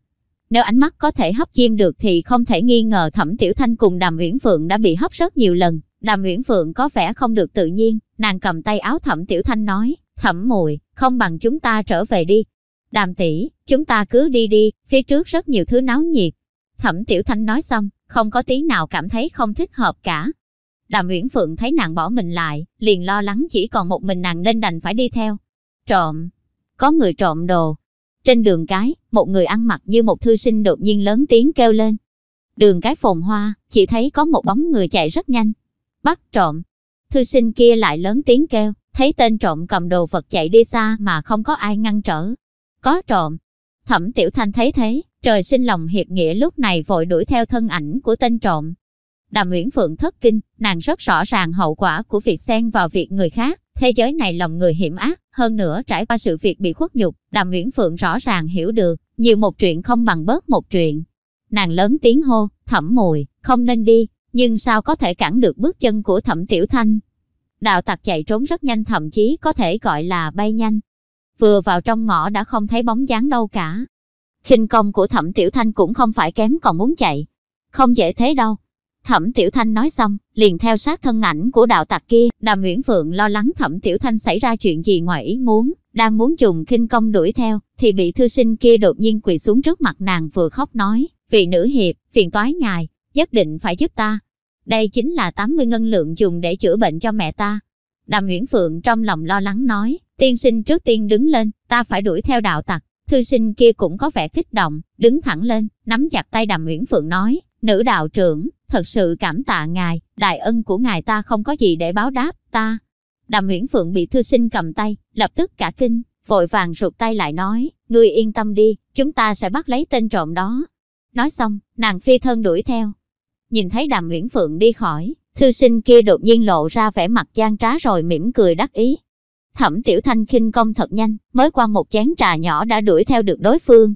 Nếu ánh mắt có thể hấp chim được thì không thể nghi ngờ Thẩm Tiểu Thanh cùng Đàm Uyển Phượng đã bị hấp rất nhiều lần. Đàm Uyển Phượng có vẻ không được tự nhiên, nàng cầm tay áo Thẩm Tiểu Thanh nói, Thẩm mùi, không bằng chúng ta trở về đi. Đàm tỷ, chúng ta cứ đi đi, phía trước rất nhiều thứ náo nhiệt. Thẩm Tiểu Thanh nói xong, không có tí nào cảm thấy không thích hợp cả. Đàm Uyển Phượng thấy nàng bỏ mình lại, liền lo lắng chỉ còn một mình nàng nên đành phải đi theo. Trộm, có người trộm đồ, trên đường cái, một người ăn mặc như một thư sinh đột nhiên lớn tiếng kêu lên. Đường cái phồn hoa, chỉ thấy có một bóng người chạy rất nhanh. Bắt trộm. Thư sinh kia lại lớn tiếng kêu, thấy tên trộm cầm đồ vật chạy đi xa mà không có ai ngăn trở. Có trộm. Thẩm Tiểu Thanh thấy thế, trời sinh lòng hiệp nghĩa lúc này vội đuổi theo thân ảnh của tên trộm. Đàm Nguyễn Phượng thất kinh, nàng rất rõ ràng hậu quả của việc xen vào việc người khác, Thế giới này lòng người hiểm ác, hơn nữa trải qua sự việc bị khuất nhục, Đàm Nguyễn Phượng rõ ràng hiểu được, nhiều một chuyện không bằng bớt một chuyện. Nàng lớn tiếng hô, thẩm mùi, không nên đi, nhưng sao có thể cản được bước chân của thẩm tiểu thanh. Đạo tặc chạy trốn rất nhanh thậm chí có thể gọi là bay nhanh. Vừa vào trong ngõ đã không thấy bóng dáng đâu cả. khinh công của thẩm tiểu thanh cũng không phải kém còn muốn chạy. Không dễ thế đâu, Thẩm Tiểu Thanh nói xong, liền theo sát thân ảnh của đạo tặc kia, Đàm Nguyễn Phượng lo lắng Thẩm Tiểu Thanh xảy ra chuyện gì ngoài ý muốn, đang muốn dùng kinh công đuổi theo, thì bị thư sinh kia đột nhiên quỳ xuống trước mặt nàng vừa khóc nói, vị nữ hiệp, phiền toái ngài, nhất định phải giúp ta. Đây chính là 80 ngân lượng dùng để chữa bệnh cho mẹ ta. Đàm Nguyễn Phượng trong lòng lo lắng nói, tiên sinh trước tiên đứng lên, ta phải đuổi theo đạo tặc. Thư sinh kia cũng có vẻ kích động, đứng thẳng lên, nắm chặt tay Đàm Nguyễn Phượng nói, nữ đạo trưởng, thật sự cảm tạ ngài, đại ân của ngài ta không có gì để báo đáp, ta. Đàm Nguyễn Phượng bị thư sinh cầm tay, lập tức cả kinh, vội vàng rụt tay lại nói, ngươi yên tâm đi, chúng ta sẽ bắt lấy tên trộm đó. Nói xong, nàng phi thân đuổi theo. Nhìn thấy đàm Nguyễn Phượng đi khỏi, thư sinh kia đột nhiên lộ ra vẻ mặt gian trá rồi mỉm cười đắc ý. Thẩm Tiểu Thanh khinh công thật nhanh, mới qua một chén trà nhỏ đã đuổi theo được đối phương.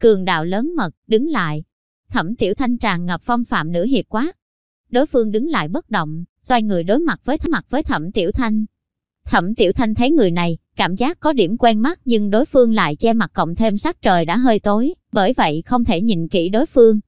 Cường đạo lớn mật, đứng lại. Thẩm Tiểu Thanh tràn ngập phong phạm nữ hiệp quá. Đối phương đứng lại bất động, xoay người đối mặt với mặt với Thẩm Tiểu Thanh. Thẩm Tiểu Thanh thấy người này, cảm giác có điểm quen mắt nhưng đối phương lại che mặt cộng thêm sắc trời đã hơi tối, bởi vậy không thể nhìn kỹ đối phương.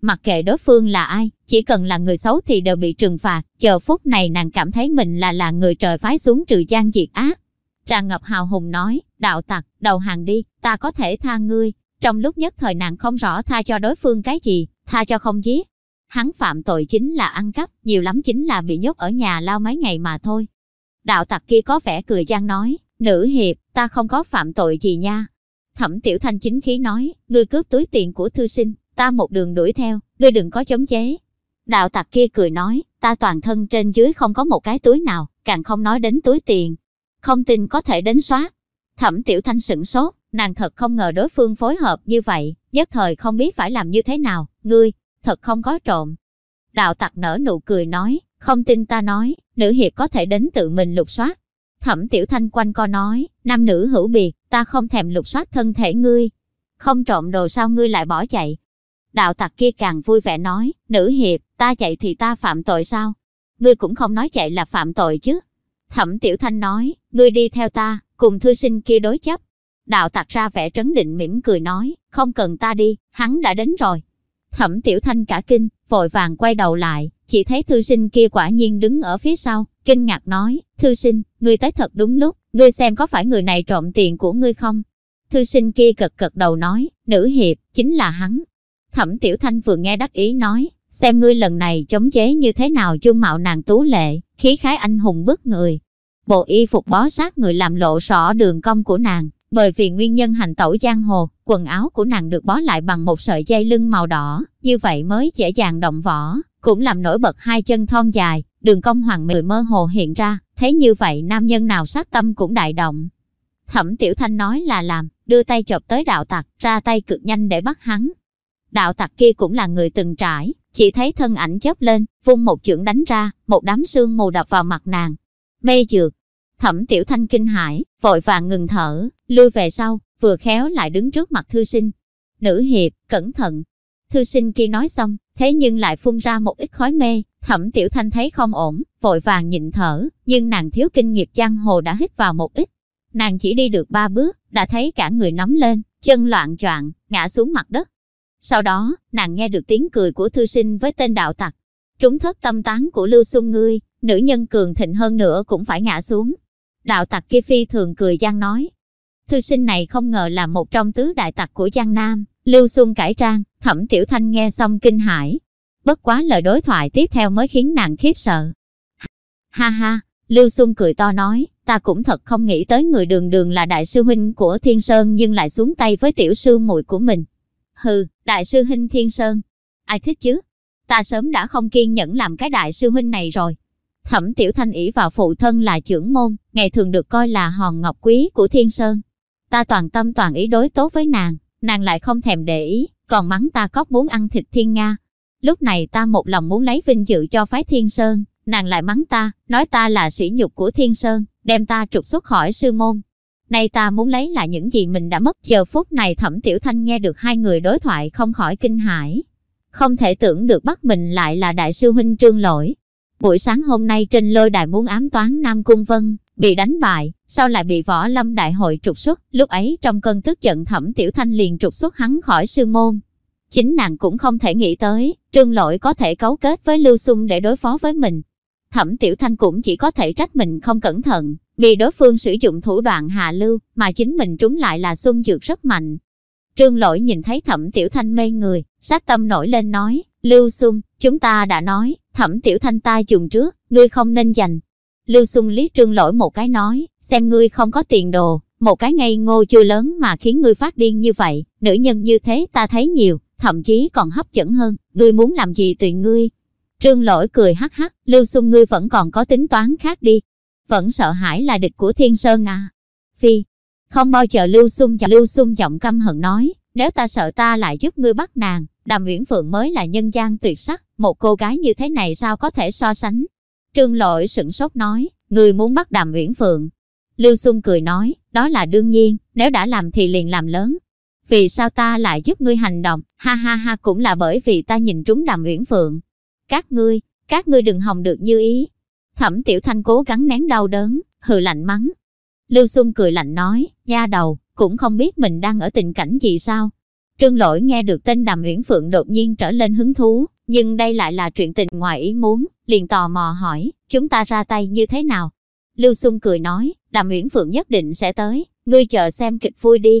Mặc kệ đối phương là ai, chỉ cần là người xấu thì đều bị trừng phạt. Chờ phút này nàng cảm thấy mình là là người trời phái xuống trừ gian diệt ác. Tràn ngập hào hùng nói, đạo tặc, đầu hàng đi, ta có thể tha ngươi. Trong lúc nhất thời nàng không rõ tha cho đối phương cái gì, tha cho không giết. Hắn phạm tội chính là ăn cắp, nhiều lắm chính là bị nhốt ở nhà lao mấy ngày mà thôi. Đạo tặc kia có vẻ cười gian nói, nữ hiệp, ta không có phạm tội gì nha. Thẩm tiểu thanh chính khí nói, ngươi cướp túi tiền của thư sinh, ta một đường đuổi theo, ngươi đừng có chống chế. Đạo tặc kia cười nói, ta toàn thân trên dưới không có một cái túi nào, càng không nói đến túi tiền. Không tin có thể đến xóa. Thẩm tiểu thanh sửng sốt, nàng thật không ngờ đối phương phối hợp như vậy, nhất thời không biết phải làm như thế nào, ngươi, thật không có trộm. Đạo tặc nở nụ cười nói, không tin ta nói, nữ hiệp có thể đến tự mình lục soát. Thẩm tiểu thanh quanh co nói, nam nữ hữu biệt, ta không thèm lục soát thân thể ngươi. Không trộm đồ sao ngươi lại bỏ chạy. Đạo tặc kia càng vui vẻ nói, nữ hiệp, ta chạy thì ta phạm tội sao? Ngươi cũng không nói chạy là phạm tội chứ. Thẩm tiểu thanh nói, ngươi đi theo ta, cùng thư sinh kia đối chấp. Đạo tặc ra vẻ trấn định mỉm cười nói, không cần ta đi, hắn đã đến rồi. Thẩm tiểu thanh cả kinh, vội vàng quay đầu lại, chỉ thấy thư sinh kia quả nhiên đứng ở phía sau, kinh ngạc nói, thư sinh, ngươi tới thật đúng lúc, ngươi xem có phải người này trộm tiền của ngươi không? Thư sinh kia cật cật đầu nói, nữ hiệp, chính là hắn. Thẩm Tiểu Thanh vừa nghe đắc ý nói, xem ngươi lần này chống chế như thế nào dung mạo nàng tú lệ, khí khái anh hùng bức người. Bộ y phục bó sát người làm lộ rõ đường cong của nàng, bởi vì nguyên nhân hành tẩu giang hồ, quần áo của nàng được bó lại bằng một sợi dây lưng màu đỏ, như vậy mới dễ dàng động võ, cũng làm nổi bật hai chân thon dài, đường cong hoàng mười mơ hồ hiện ra, thế như vậy nam nhân nào sát tâm cũng đại động. Thẩm Tiểu Thanh nói là làm, đưa tay chộp tới đạo tặc, ra tay cực nhanh để bắt hắn. Đạo tặc kia cũng là người từng trải, chỉ thấy thân ảnh chớp lên, vung một chưởng đánh ra, một đám sương mù đập vào mặt nàng. Mê dược. Thẩm Tiểu Thanh kinh hãi, vội vàng ngừng thở, lui về sau, vừa khéo lại đứng trước mặt thư sinh. Nữ hiệp, cẩn thận. Thư sinh kia nói xong, thế nhưng lại phun ra một ít khói mê, thẩm tiểu thanh thấy không ổn, vội vàng nhịn thở, nhưng nàng thiếu kinh nghiệp giang hồ đã hít vào một ít. Nàng chỉ đi được ba bước, đã thấy cả người nóng lên, chân loạn choạng ngã xuống mặt đất. Sau đó, nàng nghe được tiếng cười của thư sinh với tên đạo tặc. Trúng thất tâm tán của Lưu Xuân ngươi, nữ nhân cường thịnh hơn nữa cũng phải ngã xuống. Đạo tặc kia phi thường cười giang nói. Thư sinh này không ngờ là một trong tứ đại tặc của Giang Nam, Lưu Xuân cải trang, thẩm tiểu thanh nghe xong kinh hãi. Bất quá lời đối thoại tiếp theo mới khiến nàng khiếp sợ. Ha ha, Lưu Xuân cười to nói, ta cũng thật không nghĩ tới người đường đường là đại sư huynh của Thiên Sơn nhưng lại xuống tay với tiểu sư muội của mình. Hừ, đại sư huynh Thiên Sơn. Ai thích chứ? Ta sớm đã không kiên nhẫn làm cái đại sư huynh này rồi. Thẩm tiểu thanh ỷ vào phụ thân là trưởng môn, ngày thường được coi là hòn ngọc quý của Thiên Sơn. Ta toàn tâm toàn ý đối tốt với nàng, nàng lại không thèm để ý, còn mắng ta cóc muốn ăn thịt thiên nga. Lúc này ta một lòng muốn lấy vinh dự cho phái thiên sơn, nàng lại mắng ta, nói ta là sỉ nhục của thiên sơn, đem ta trục xuất khỏi sư môn. Nay ta muốn lấy lại những gì mình đã mất. Giờ phút này thẩm tiểu thanh nghe được hai người đối thoại không khỏi kinh hãi. Không thể tưởng được bắt mình lại là đại sư huynh trương lỗi. Buổi sáng hôm nay trên lôi đài muốn ám toán Nam Cung Vân, bị đánh bại, sau lại bị võ lâm đại hội trục xuất, lúc ấy trong cơn tức giận thẩm tiểu thanh liền trục xuất hắn khỏi sư môn. Chính nàng cũng không thể nghĩ tới, trương lỗi có thể cấu kết với Lưu Xung để đối phó với mình. Thẩm tiểu thanh cũng chỉ có thể trách mình không cẩn thận, vì đối phương sử dụng thủ đoạn hạ lưu, mà chính mình trúng lại là xuân dược rất mạnh. Trương lỗi nhìn thấy thẩm tiểu thanh mê người, sát tâm nổi lên nói, Lưu Xung, chúng ta đã nói, thẩm tiểu thanh ta dùng trước, ngươi không nên giành, Lưu Xung liếc trương lỗi một cái nói, xem ngươi không có tiền đồ, một cái ngây ngô chưa lớn mà khiến ngươi phát điên như vậy, nữ nhân như thế ta thấy nhiều, thậm chí còn hấp dẫn hơn, ngươi muốn làm gì tùy ngươi. Trương lỗi cười hắc hắc, Lưu Xung ngươi vẫn còn có tính toán khác đi, vẫn sợ hãi là địch của Thiên Sơn à. Phi, không bao giờ Lưu Xung và Lưu Xung giọng căm hận nói, nếu ta sợ ta lại giúp ngươi bắt nàng, Đàm Uyển Phượng mới là nhân gian tuyệt sắc, một cô gái như thế này sao có thể so sánh. Trương lỗi sửng sốt nói, người muốn bắt đàm Uyển Phượng. Lưu xuân cười nói, đó là đương nhiên, nếu đã làm thì liền làm lớn. Vì sao ta lại giúp ngươi hành động, ha ha ha cũng là bởi vì ta nhìn trúng đàm Uyển Phượng. Các ngươi, các ngươi đừng hòng được như ý. Thẩm Tiểu Thanh cố gắng nén đau đớn, hừ lạnh mắng. Lưu xuân cười lạnh nói, nha đầu, cũng không biết mình đang ở tình cảnh gì sao. Trương Lỗi nghe được tên Đàm Uyển Phượng đột nhiên trở lên hứng thú, nhưng đây lại là chuyện tình ngoài ý muốn, liền tò mò hỏi, chúng ta ra tay như thế nào? Lưu Xung cười nói, Đàm Uyển Phượng nhất định sẽ tới, ngươi chờ xem kịch vui đi.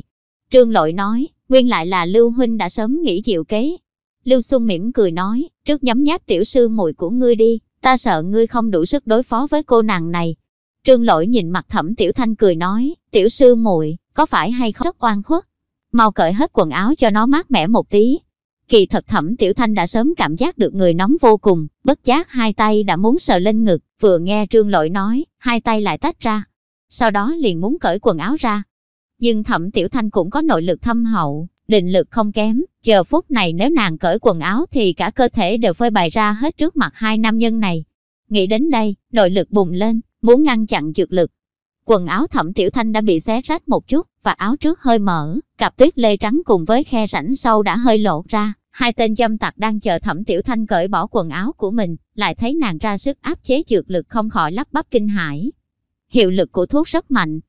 Trương Lỗi nói, nguyên lại là Lưu Huynh đã sớm nghĩ chịu kế. Lưu Xung mỉm cười nói, trước nhấm nháp tiểu sư muội của ngươi đi, ta sợ ngươi không đủ sức đối phó với cô nàng này. Trương Lỗi nhìn mặt Thẩm Tiểu Thanh cười nói, tiểu sư muội có phải hay không rất oan khuất? Mau cởi hết quần áo cho nó mát mẻ một tí. Kỳ thật Thẩm Tiểu Thanh đã sớm cảm giác được người nóng vô cùng, bất giác hai tay đã muốn sờ lên ngực, vừa nghe Trương Lỗi nói, hai tay lại tách ra. Sau đó liền muốn cởi quần áo ra. Nhưng Thẩm Tiểu Thanh cũng có nội lực thâm hậu, định lực không kém, chờ phút này nếu nàng cởi quần áo thì cả cơ thể đều phơi bày ra hết trước mặt hai nam nhân này. Nghĩ đến đây, nội lực bùng lên, muốn ngăn chặn dược lực. Quần áo thẩm tiểu thanh đã bị xé rách một chút, và áo trước hơi mở, cặp tuyết lê trắng cùng với khe rãnh sâu đã hơi lộ ra. Hai tên dâm tặc đang chờ thẩm tiểu thanh cởi bỏ quần áo của mình, lại thấy nàng ra sức áp chế dược lực không khỏi lắp bắp kinh hãi. Hiệu lực của thuốc rất mạnh.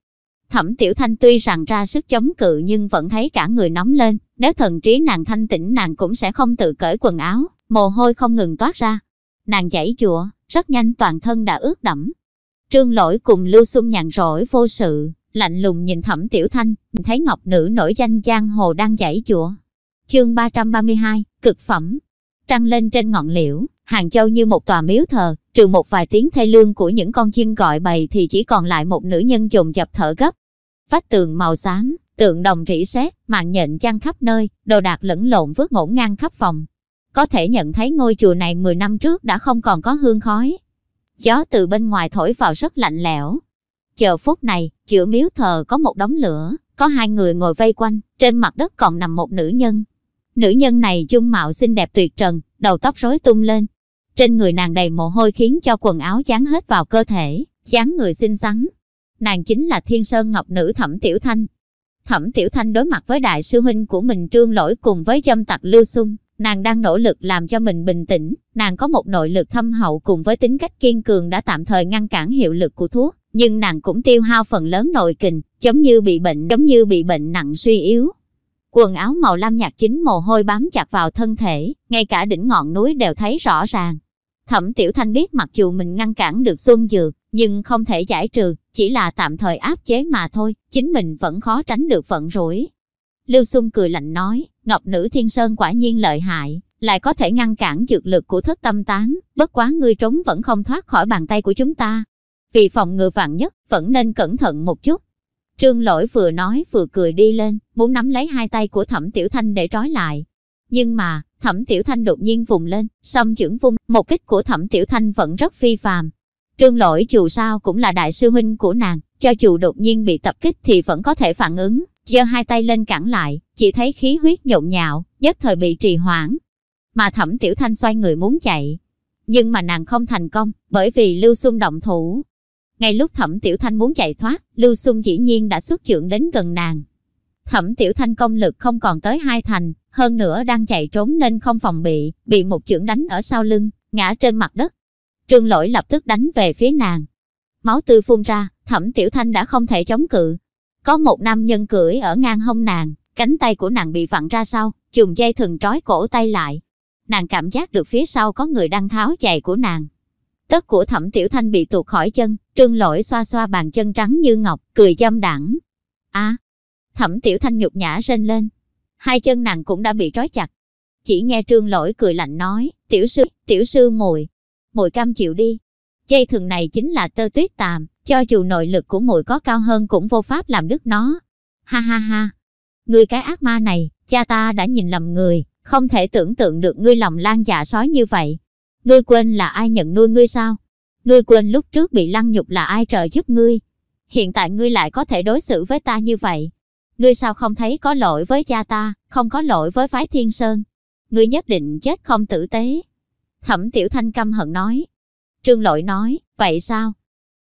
Thẩm tiểu thanh tuy rằng ra sức chống cự nhưng vẫn thấy cả người nóng lên, nếu thần trí nàng thanh tĩnh nàng cũng sẽ không tự cởi quần áo, mồ hôi không ngừng toát ra. Nàng chảy chùa, rất nhanh toàn thân đã ướt đẫm, Trương lỗi cùng Lưu Xuân nhàn rỗi vô sự, lạnh lùng nhìn thẩm tiểu thanh, nhìn thấy ngọc nữ nổi danh giang hồ đang chảy chùa. Chương 332, cực phẩm. Trăng lên trên ngọn liễu, Hàng Châu như một tòa miếu thờ, trừ một vài tiếng thê lương của những con chim gọi bầy thì chỉ còn lại một nữ nhân trùng dập thở gấp. Vách tường màu xám, tượng đồng rỉ sét, mạng nhện chăn khắp nơi, đồ đạc lẫn lộn vứt ngổn ngang khắp phòng. Có thể nhận thấy ngôi chùa này 10 năm trước đã không còn có hương khói, Gió từ bên ngoài thổi vào rất lạnh lẽo. Chờ phút này, giữa miếu thờ có một đống lửa, có hai người ngồi vây quanh, trên mặt đất còn nằm một nữ nhân. Nữ nhân này dung mạo xinh đẹp tuyệt trần, đầu tóc rối tung lên. Trên người nàng đầy mồ hôi khiến cho quần áo dán hết vào cơ thể, dáng người xinh xắn. Nàng chính là thiên sơn ngọc nữ Thẩm Tiểu Thanh. Thẩm Tiểu Thanh đối mặt với đại sư huynh của mình trương lỗi cùng với dâm tặc Lưu Xung, Nàng đang nỗ lực làm cho mình bình tĩnh, nàng có một nội lực thâm hậu cùng với tính cách kiên cường đã tạm thời ngăn cản hiệu lực của thuốc, nhưng nàng cũng tiêu hao phần lớn nội kình, giống như bị bệnh, giống như bị bệnh nặng suy yếu. Quần áo màu lam nhạt chính mồ hôi bám chặt vào thân thể, ngay cả đỉnh ngọn núi đều thấy rõ ràng. Thẩm Tiểu Thanh biết mặc dù mình ngăn cản được Xuân Dược, nhưng không thể giải trừ, chỉ là tạm thời áp chế mà thôi, chính mình vẫn khó tránh được vận rủi. Lưu Xuân cười lạnh nói, Ngọc Nữ Thiên Sơn quả nhiên lợi hại, lại có thể ngăn cản dược lực của thất tâm tán, bất quá ngươi trốn vẫn không thoát khỏi bàn tay của chúng ta. Vì phòng ngừa vạn nhất, vẫn nên cẩn thận một chút. Trương lỗi vừa nói vừa cười đi lên, muốn nắm lấy hai tay của thẩm tiểu thanh để trói lại. Nhưng mà, thẩm tiểu thanh đột nhiên vùng lên, song trưởng vung, một kích của thẩm tiểu thanh vẫn rất phi phàm. Trương lỗi dù sao cũng là đại sư huynh của nàng, cho dù đột nhiên bị tập kích thì vẫn có thể phản ứng, giơ hai tay lên cản lại, chỉ thấy khí huyết nhộn nhạo, nhất thời bị trì hoãn. Mà thẩm tiểu thanh xoay người muốn chạy. Nhưng mà nàng không thành công, bởi vì Lưu Xuân động thủ. Ngay lúc thẩm tiểu thanh muốn chạy thoát, Lưu Xuân dĩ nhiên đã xuất trưởng đến gần nàng. Thẩm tiểu thanh công lực không còn tới hai thành, hơn nữa đang chạy trốn nên không phòng bị, bị một chưởng đánh ở sau lưng, ngã trên mặt đất. Trương lỗi lập tức đánh về phía nàng. Máu tươi phun ra, thẩm tiểu thanh đã không thể chống cự, có một nam nhân cưỡi ở ngang hông nàng, cánh tay của nàng bị vặn ra sau, chùm dây thừng trói cổ tay lại. Nàng cảm giác được phía sau có người đang tháo giày của nàng. Tất của thẩm tiểu thanh bị tuột khỏi chân, trương lỗi xoa xoa bàn chân trắng như ngọc, cười dâm đẳng. a thẩm tiểu thanh nhục nhã rên lên. Hai chân nàng cũng đã bị trói chặt. Chỉ nghe trương lỗi cười lạnh nói, tiểu sư, tiểu sư mùi, mùi cam chịu đi. Dây thừng này chính là tơ tuyết tàm, cho dù nội lực của muội có cao hơn cũng vô pháp làm đứt nó. Ha ha ha. Ngươi cái ác ma này, cha ta đã nhìn lầm người, không thể tưởng tượng được ngươi lòng lan dạ sói như vậy. Ngươi quên là ai nhận nuôi ngươi sao? Ngươi quên lúc trước bị lăng nhục là ai trợ giúp ngươi? Hiện tại ngươi lại có thể đối xử với ta như vậy. Ngươi sao không thấy có lỗi với cha ta, không có lỗi với phái thiên sơn? Ngươi nhất định chết không tử tế. Thẩm Tiểu Thanh căm hận nói. Trương Lỗi nói, vậy sao?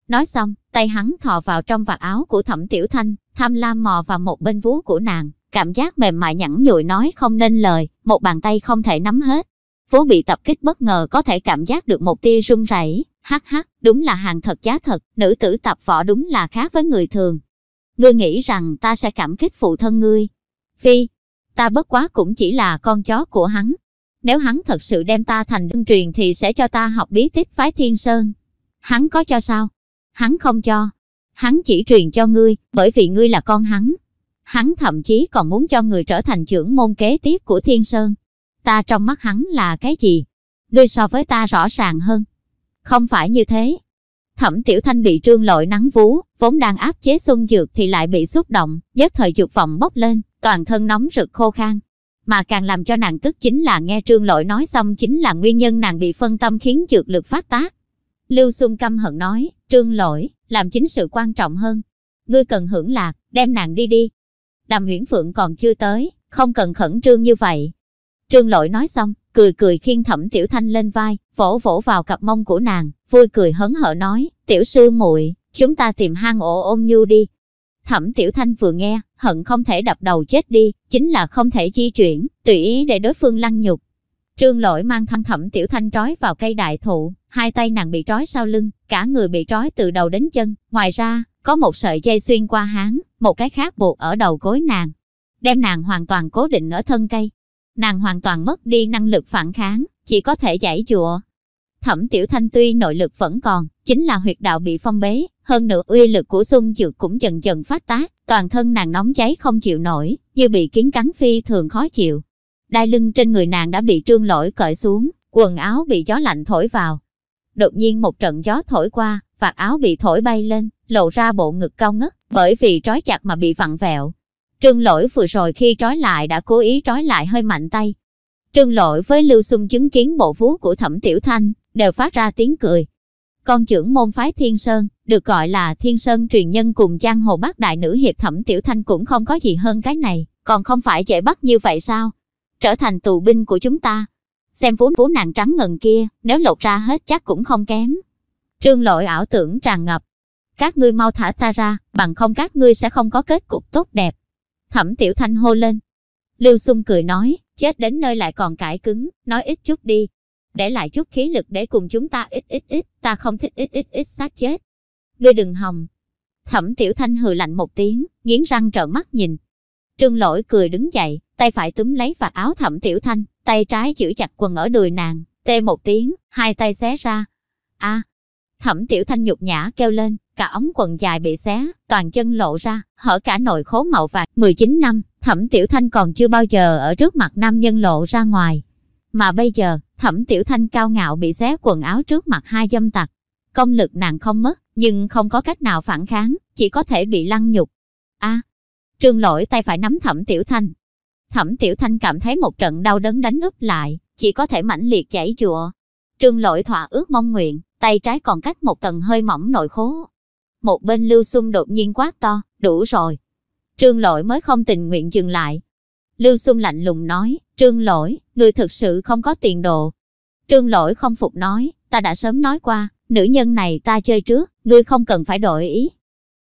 Nói xong, tay hắn thò vào trong vạt áo của Thẩm Tiểu Thanh, tham lam mò vào một bên vú của nàng, cảm giác mềm mại nhẵn nhụi nói không nên lời, một bàn tay không thể nắm hết. Vú bị tập kích bất ngờ có thể cảm giác được một tia run rẩy, hắc hắc, đúng là hàng thật giá thật, nữ tử tập võ đúng là khác với người thường. Ngươi nghĩ rằng ta sẽ cảm kích phụ thân ngươi. Phi, ta bất quá cũng chỉ là con chó của hắn. Nếu hắn thật sự đem ta thành đương truyền thì sẽ cho ta học bí tích phái thiên sơn. Hắn có cho sao? Hắn không cho. Hắn chỉ truyền cho ngươi, bởi vì ngươi là con hắn. Hắn thậm chí còn muốn cho người trở thành trưởng môn kế tiếp của thiên sơn. Ta trong mắt hắn là cái gì? Ngươi so với ta rõ ràng hơn. Không phải như thế. Thẩm Tiểu Thanh bị trương lội nắng vú, vốn đang áp chế xuân dược thì lại bị xúc động, nhất thời dục vọng bốc lên, toàn thân nóng rực khô khan. Mà càng làm cho nàng tức chính là nghe trương lội nói xong chính là nguyên nhân nàng bị phân tâm khiến dược lực phát tác. Lưu Xuân căm hận nói, trương lỗi, làm chính sự quan trọng hơn. Ngươi cần hưởng lạc, đem nàng đi đi. Đàm Huyễn Phượng còn chưa tới, không cần khẩn trương như vậy. Trương lỗi nói xong, cười cười khiêng thẩm tiểu thanh lên vai, vỗ vỗ vào cặp mông của nàng, vui cười hấn hở nói, tiểu sư muội chúng ta tìm hang ổ ôm nhu đi. Thẩm tiểu thanh vừa nghe, hận không thể đập đầu chết đi, chính là không thể di chuyển, tùy ý để đối phương lăng nhục. Trương lỗi mang thân thẩm tiểu thanh trói vào cây đại thụ, hai tay nàng bị trói sau lưng, cả người bị trói từ đầu đến chân. Ngoài ra, có một sợi dây xuyên qua háng, một cái khác buộc ở đầu gối nàng. Đem nàng hoàn toàn cố định ở thân cây. Nàng hoàn toàn mất đi năng lực phản kháng, chỉ có thể giải chùa. Thẩm tiểu thanh tuy nội lực vẫn còn, chính là huyệt đạo bị phong bế, hơn nữa uy lực của xuân dược cũng dần dần phát tác, toàn thân nàng nóng cháy không chịu nổi, như bị kiến cắn phi thường khó chịu. Đai lưng trên người nàng đã bị trương lỗi cởi xuống, quần áo bị gió lạnh thổi vào. Đột nhiên một trận gió thổi qua, vạt áo bị thổi bay lên, lộ ra bộ ngực cao ngất, bởi vì trói chặt mà bị vặn vẹo. Trương lỗi vừa rồi khi trói lại đã cố ý trói lại hơi mạnh tay. Trương lỗi với Lưu Xung chứng kiến bộ vú của Thẩm Tiểu Thanh, đều phát ra tiếng cười. Con trưởng môn phái Thiên Sơn, được gọi là Thiên Sơn truyền nhân cùng giang hồ bác đại nữ hiệp Thẩm Tiểu Thanh cũng không có gì hơn cái này, còn không phải dễ bắt như vậy sao? Trở thành tù binh của chúng ta. Xem vú vú nàng trắng ngần kia, nếu lột ra hết chắc cũng không kém. Trương Lỗi ảo tưởng tràn ngập. Các ngươi mau thả ta ra, bằng không các ngươi sẽ không có kết cục tốt đẹp. Thẩm Tiểu Thanh hô lên. Lưu Xung cười nói, chết đến nơi lại còn cãi cứng, nói ít chút đi, để lại chút khí lực để cùng chúng ta ít ít ít, ta không thích ít ít ít sát chết. Ngươi đừng hòng. Thẩm Tiểu Thanh hừ lạnh một tiếng, nghiến răng trợn mắt nhìn. Trương Lỗi cười đứng dậy, tay phải túm lấy vạt áo Thẩm Tiểu Thanh, tay trái giữ chặt quần ở đùi nàng, tê một tiếng, hai tay xé ra. A. Thẩm Tiểu Thanh nhục nhã kêu lên, cả ống quần dài bị xé, toàn chân lộ ra, hở cả nội khố màu vàng. 19 năm, Thẩm Tiểu Thanh còn chưa bao giờ ở trước mặt nam nhân lộ ra ngoài. Mà bây giờ, Thẩm Tiểu Thanh cao ngạo bị xé quần áo trước mặt hai dâm tặc. Công lực nàng không mất, nhưng không có cách nào phản kháng, chỉ có thể bị lăng nhục. A, Trương Lỗi tay phải nắm Thẩm Tiểu Thanh. Thẩm Tiểu Thanh cảm thấy một trận đau đớn đánh úp lại, chỉ có thể mãnh liệt chảy chùa. Trương Lỗi thỏa ước mong nguyện, tay trái còn cách một tầng hơi mỏng nội khố. Một bên Lưu xuân đột nhiên quát to, đủ rồi. Trương Lỗi mới không tình nguyện dừng lại. Lưu xuân lạnh lùng nói, Trương Lỗi, người thực sự không có tiền đồ. Trương Lỗi không phục nói, ta đã sớm nói qua, nữ nhân này ta chơi trước, ngươi không cần phải đổi ý.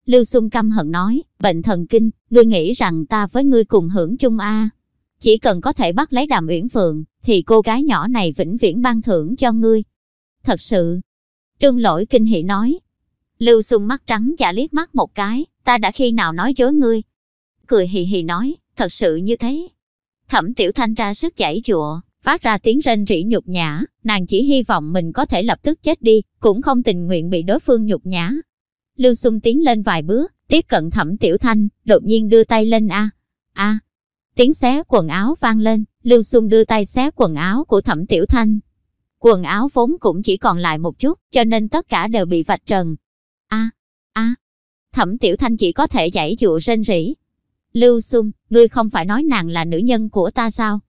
Lưu xuân căm hận nói, bệnh thần kinh, ngươi nghĩ rằng ta với ngươi cùng hưởng chung a Chỉ cần có thể bắt lấy đàm uyển phượng, thì cô gái nhỏ này vĩnh viễn ban thưởng cho ngươi. Thật sự. Trương Lỗi kinh hỉ nói. Lưu xuân mắt trắng giả liếc mắt một cái, ta đã khi nào nói dối ngươi. Cười hì hì nói, thật sự như thế. Thẩm Tiểu Thanh ra sức chảy chùa, phát ra tiếng rên rỉ nhục nhã, nàng chỉ hy vọng mình có thể lập tức chết đi, cũng không tình nguyện bị đối phương nhục nhã. Lưu xuân tiến lên vài bước, tiếp cận Thẩm Tiểu Thanh, đột nhiên đưa tay lên a. A. Tiếng xé quần áo vang lên, Lưu xuân đưa tay xé quần áo của Thẩm Tiểu Thanh. Quần áo vốn cũng chỉ còn lại một chút, cho nên tất cả đều bị vạch trần. A. A. Thẩm Tiểu Thanh chỉ có thể giải dụa rên rỉ, Lưu Xung, ngươi không phải nói nàng là nữ nhân của ta sao?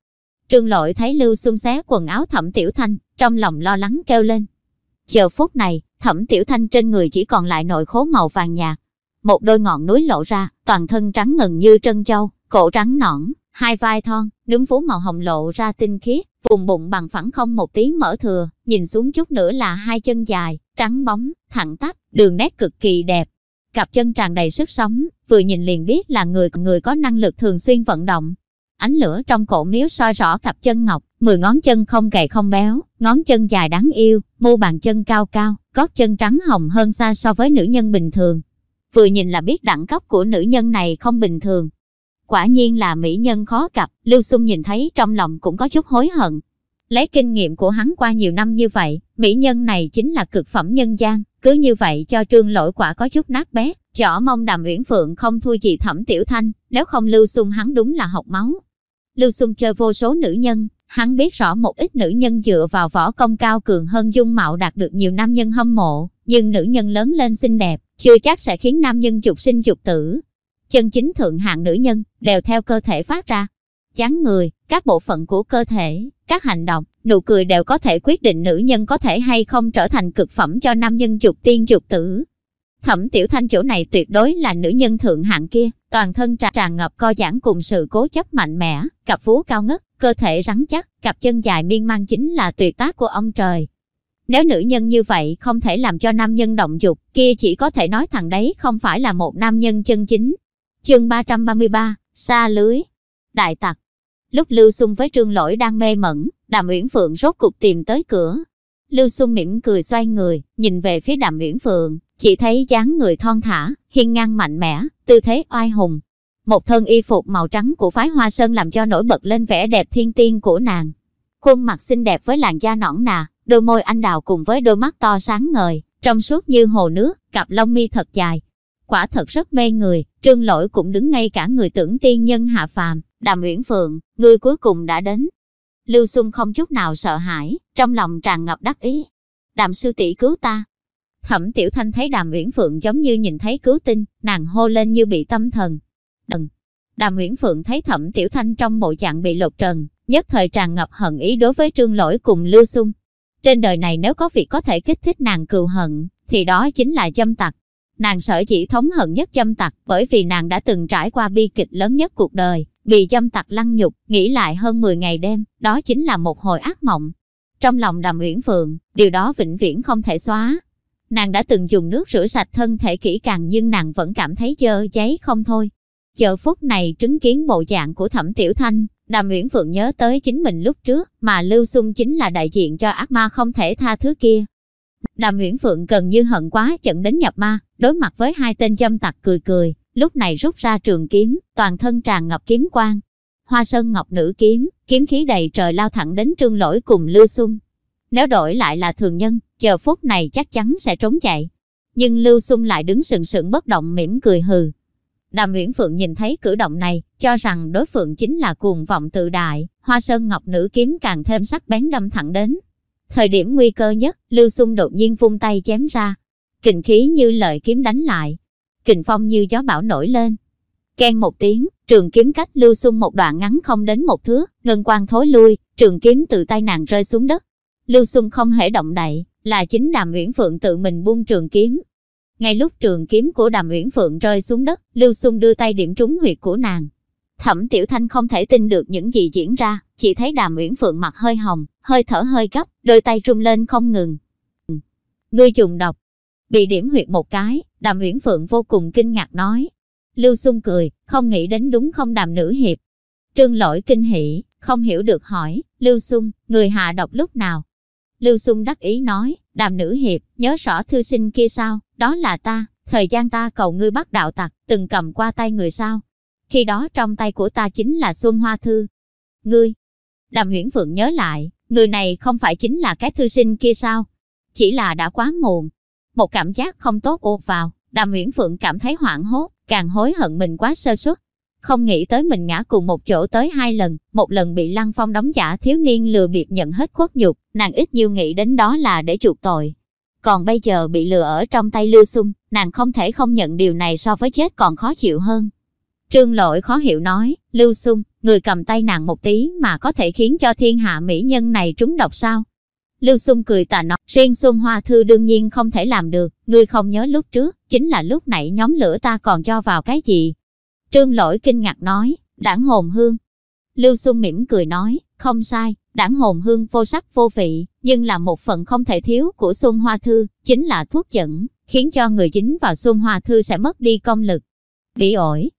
Trương Lội thấy Lưu Xung xé quần áo Thẩm Tiểu Thanh, trong lòng lo lắng kêu lên. Giờ phút này, Thẩm Tiểu Thanh trên người chỉ còn lại nội khố màu vàng nhạt. Một đôi ngọn núi lộ ra, toàn thân trắng ngần như trân châu, cổ trắng nõn, hai vai thon, núm vú màu hồng lộ ra tinh khiết, vùng bụng bằng phẳng không một tí mở thừa, nhìn xuống chút nữa là hai chân dài, trắng bóng, thẳng tắp, đường nét cực kỳ đẹp. Cặp chân tràn đầy sức sống, vừa nhìn liền biết là người người có năng lực thường xuyên vận động. Ánh lửa trong cổ miếu soi rõ cặp chân ngọc, mười ngón chân không gầy không béo, ngón chân dài đáng yêu, mu bàn chân cao cao, gót chân trắng hồng hơn xa so với nữ nhân bình thường. Vừa nhìn là biết đẳng cấp của nữ nhân này không bình thường, Quả nhiên là mỹ nhân khó gặp, Lưu Xung nhìn thấy trong lòng cũng có chút hối hận. Lấy kinh nghiệm của hắn qua nhiều năm như vậy, mỹ nhân này chính là cực phẩm nhân gian, cứ như vậy cho trương lỗi quả có chút nát bét, chỏ mong đàm uyển phượng không thua gì thẩm tiểu thanh, nếu không Lưu Xung hắn đúng là học máu. Lưu Xung chơi vô số nữ nhân, hắn biết rõ một ít nữ nhân dựa vào võ công cao cường hơn dung mạo đạt được nhiều nam nhân hâm mộ, nhưng nữ nhân lớn lên xinh đẹp, chưa chắc sẽ khiến nam nhân dục sinh dục tử, chân chính thượng hạng nữ nhân đều theo cơ thể phát ra. Chán người, các bộ phận của cơ thể, các hành động, nụ cười đều có thể quyết định nữ nhân có thể hay không trở thành cực phẩm cho nam nhân dục tiên dục tử. Thẩm Tiểu Thanh chỗ này tuyệt đối là nữ nhân thượng hạng kia, toàn thân tràn, tràn ngập co giãn cùng sự cố chấp mạnh mẽ, cặp vú cao ngất, cơ thể rắn chắc, cặp chân dài miên man chính là tuyệt tác của ông trời. Nếu nữ nhân như vậy không thể làm cho nam nhân động dục, kia chỉ có thể nói thằng đấy không phải là một nam nhân chân chính. Chương 333, xa lưới. Đại tặc. Lúc Lưu Xung với Trương Lỗi đang mê mẩn, Đàm Uyển Phượng rốt cục tìm tới cửa. Lưu Xung mỉm cười xoay người, nhìn về phía Đàm Uyển Phượng, chỉ thấy dáng người thon thả, hiên ngang mạnh mẽ, tư thế oai hùng. Một thân y phục màu trắng của phái Hoa Sơn làm cho nổi bật lên vẻ đẹp thiên tiên của nàng. Khuôn mặt xinh đẹp với làn da nõn nà, đôi môi anh đào cùng với đôi mắt to sáng ngời, trong suốt như hồ nước, cặp lông mi thật dài, quả thật rất mê người, trương lỗi cũng đứng ngay cả người tưởng tiên nhân hạ phàm, đàm uyển phượng, người cuối cùng đã đến. Lưu Xung không chút nào sợ hãi, trong lòng tràn ngập đắc ý. Đàm sư tỷ cứu ta. Thẩm Tiểu Thanh thấy Đàm Uyển Phượng giống như nhìn thấy cứu tinh, nàng hô lên như bị tâm thần. Đừng. Đàm Uyển Phượng thấy Thẩm Tiểu Thanh trong bộ dạng bị lột trần, nhất thời tràn ngập hận ý đối với Trương Lỗi cùng Lưu Xung. Trên đời này nếu có việc có thể kích thích nàng cừu hận, thì đó chính là châm tặc. Nàng sở chỉ thống hận nhất châm tặc bởi vì nàng đã từng trải qua bi kịch lớn nhất cuộc đời, bị châm tặc lăng nhục, nghĩ lại hơn 10 ngày đêm, đó chính là một hồi ác mộng. Trong lòng đàm uyển phượng, điều đó vĩnh viễn không thể xóa. Nàng đã từng dùng nước rửa sạch thân thể kỹ càng nhưng nàng vẫn cảm thấy dơ cháy không thôi. Giờ phút này chứng kiến bộ dạng của thẩm tiểu thanh, Đàm Uyển Phượng nhớ tới chính mình lúc trước, mà Lưu Xung chính là đại diện cho ác ma không thể tha thứ kia. Đàm Uyển Phượng gần như hận quá trận đến nhập ma, đối mặt với hai tên dâm tặc cười cười, lúc này rút ra trường kiếm, toàn thân tràn ngập kiếm quang. Hoa sơn ngọc nữ kiếm, kiếm khí đầy trời lao thẳng đến trương lỗi cùng lưu xung. Nếu đổi lại là thường nhân, chờ phút này chắc chắn sẽ trốn chạy. Nhưng lưu xung lại đứng sừng sững bất động mỉm cười hừ. Đàm Uyển Phượng nhìn thấy cử động này, cho rằng đối phương chính là cuồng vọng tự đại, hoa sơn ngọc nữ kiếm càng thêm sắc bén đâm thẳng đến, Thời điểm nguy cơ nhất, Lưu Xung đột nhiên vung tay chém ra. Kình khí như lợi kiếm đánh lại. Kình phong như gió bão nổi lên. Ken một tiếng, trường kiếm cách Lưu Xung một đoạn ngắn không đến một thước, ngân quang thối lui, trường kiếm từ tay nàng rơi xuống đất. Lưu Xung không hề động đậy, là chính Đàm Uyển Phượng tự mình buông trường kiếm. Ngay lúc trường kiếm của Đàm Uyển Phượng rơi xuống đất, Lưu Xung đưa tay điểm trúng huyệt của nàng. Thẩm Tiểu Thanh không thể tin được những gì diễn ra, chỉ thấy Đàm Uyển Phượng mặt hơi hồng, hơi thở hơi gấp, đôi tay rung lên không ngừng. Ngươi trùng độc. Bị điểm huyệt một cái, Đàm Uyển Phượng vô cùng kinh ngạc nói. Lưu Xung cười, không nghĩ đến đúng không Đàm Nữ Hiệp. Trương lỗi kinh hỉ, không hiểu được hỏi, Lưu Xung, người hạ độc lúc nào? Lưu Xung đắc ý nói, Đàm Nữ Hiệp, nhớ rõ thư sinh kia sao, đó là ta, thời gian ta cầu ngươi bắt đạo tặc, từng cầm qua tay người sao, khi đó trong tay của ta chính là Xuân Hoa Thư. Ngươi, Đàm Huyễn Phượng nhớ lại, người này không phải chính là cái thư sinh kia sao? Chỉ là đã quá muộn. Một cảm giác không tốt ùa vào, Đàm Huyễn Phượng cảm thấy hoảng hốt, càng hối hận mình quá sơ suất. Không nghĩ tới mình ngã cùng một chỗ tới hai lần, một lần bị Lăng Phong đóng giả thiếu niên lừa bịp nhận hết khuất nhục, nàng ít nhiều nghĩ đến đó là để chuộc tội. Còn bây giờ bị lừa ở trong tay Lưu Xung, nàng không thể không nhận điều này so với chết còn khó chịu hơn. Trương lỗi khó hiểu nói, Lưu Xung, người cầm tay nàng một tí mà có thể khiến cho thiên hạ mỹ nhân này trúng độc sao? Lưu Xung cười tà nói, riêng Xuân Hoa Thư đương nhiên không thể làm được, ngươi không nhớ lúc trước, chính là lúc nãy nhóm lửa ta còn cho vào cái gì? Trương lỗi kinh ngạc nói, đảng hồn hương. Lưu Xuân mỉm cười nói, không sai, đảng hồn hương vô sắc vô vị, nhưng là một phần không thể thiếu của Xuân Hoa Thư, chính là thuốc dẫn, khiến cho người chính vào Xuân Hoa Thư sẽ mất đi công lực. Bị ổi.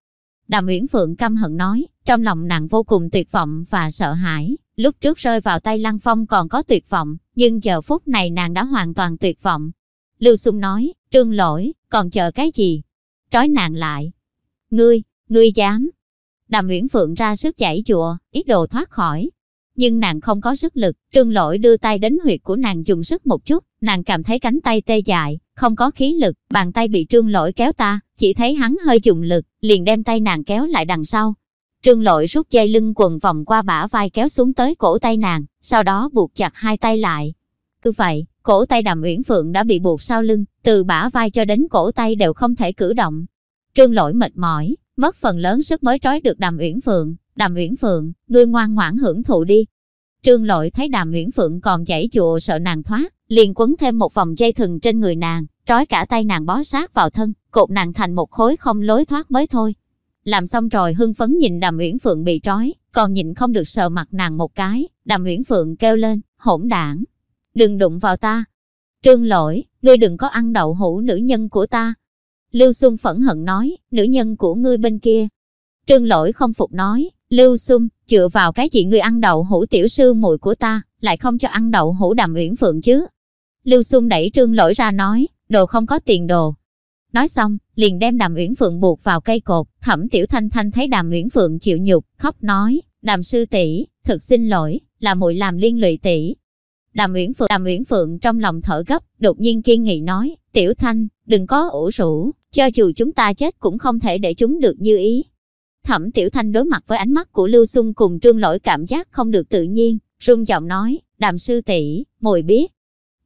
Đàm Uyển Phượng căm hận nói, trong lòng nàng vô cùng tuyệt vọng và sợ hãi, lúc trước rơi vào tay Lăng Phong còn có tuyệt vọng, nhưng giờ phút này nàng đã hoàn toàn tuyệt vọng. Lưu xung nói, trương lỗi, còn chờ cái gì? Trói nàng lại. Ngươi, ngươi dám. Đàm Uyển Phượng ra sức chảy chùa, ý đồ thoát khỏi, nhưng nàng không có sức lực. Trương lỗi đưa tay đến huyệt của nàng dùng sức một chút, nàng cảm thấy cánh tay tê dại, không có khí lực, bàn tay bị trương lỗi kéo ta, chỉ thấy hắn hơi dùng lực, liền đem tay nàng kéo lại đằng sau. Trương lỗi rút dây lưng quần vòng qua bả vai kéo xuống tới cổ tay nàng, sau đó buộc chặt hai tay lại. Cứ vậy, cổ tay đàm uyển phượng đã bị buộc sau lưng, từ bả vai cho đến cổ tay đều không thể cử động. Trương lỗi mệt mỏi, mất phần lớn sức mới trói được đàm uyển phượng, Đàm Uyển Phượng, ngươi ngoan ngoãn hưởng thụ đi. Trương Lội thấy Đàm Uyển Phượng còn chảy chùa sợ nàng thoát, liền quấn thêm một vòng dây thừng trên người nàng, trói cả tay nàng bó sát vào thân, cột nàng thành một khối không lối thoát mới thôi. Làm xong rồi hưng phấn nhìn Đàm Uyển Phượng bị trói, còn nhìn không được sờ mặt nàng một cái, Đàm Uyển Phượng kêu lên, hỗn đảng, đừng đụng vào ta. Trương Lỗi, ngươi đừng có ăn đậu hũ nữ nhân của ta. Lưu Xuân phẫn hận nói, nữ nhân của ngươi bên kia. Trương Lỗi không phục nói, Lưu Xuân, dựa vào cái gì ngươi ăn đậu hũ tiểu sư muội của ta, lại không cho ăn đậu hũ đàm uyển phượng chứ? Lưu Xuân đẩy trương lỗi ra nói, đồ không có tiền đồ. Nói xong, liền đem đàm uyển phượng buộc vào cây cột, thẩm tiểu thanh thanh thấy đàm uyển phượng chịu nhục, khóc nói, đàm sư tỷ thực xin lỗi, là muội làm liên lụy tỷ. Đàm Uyển Phượng, Đàm Uyển Phượng trong lòng thở gấp, đột nhiên kiên nghị nói, "Tiểu Thanh, đừng có ủ rũ, cho dù chúng ta chết cũng không thể để chúng được như ý." Thẩm Tiểu Thanh đối mặt với ánh mắt của Lưu Xuân cùng Trương Lỗi cảm giác không được tự nhiên, run giọng nói, đàm sư tỷ mùi biết.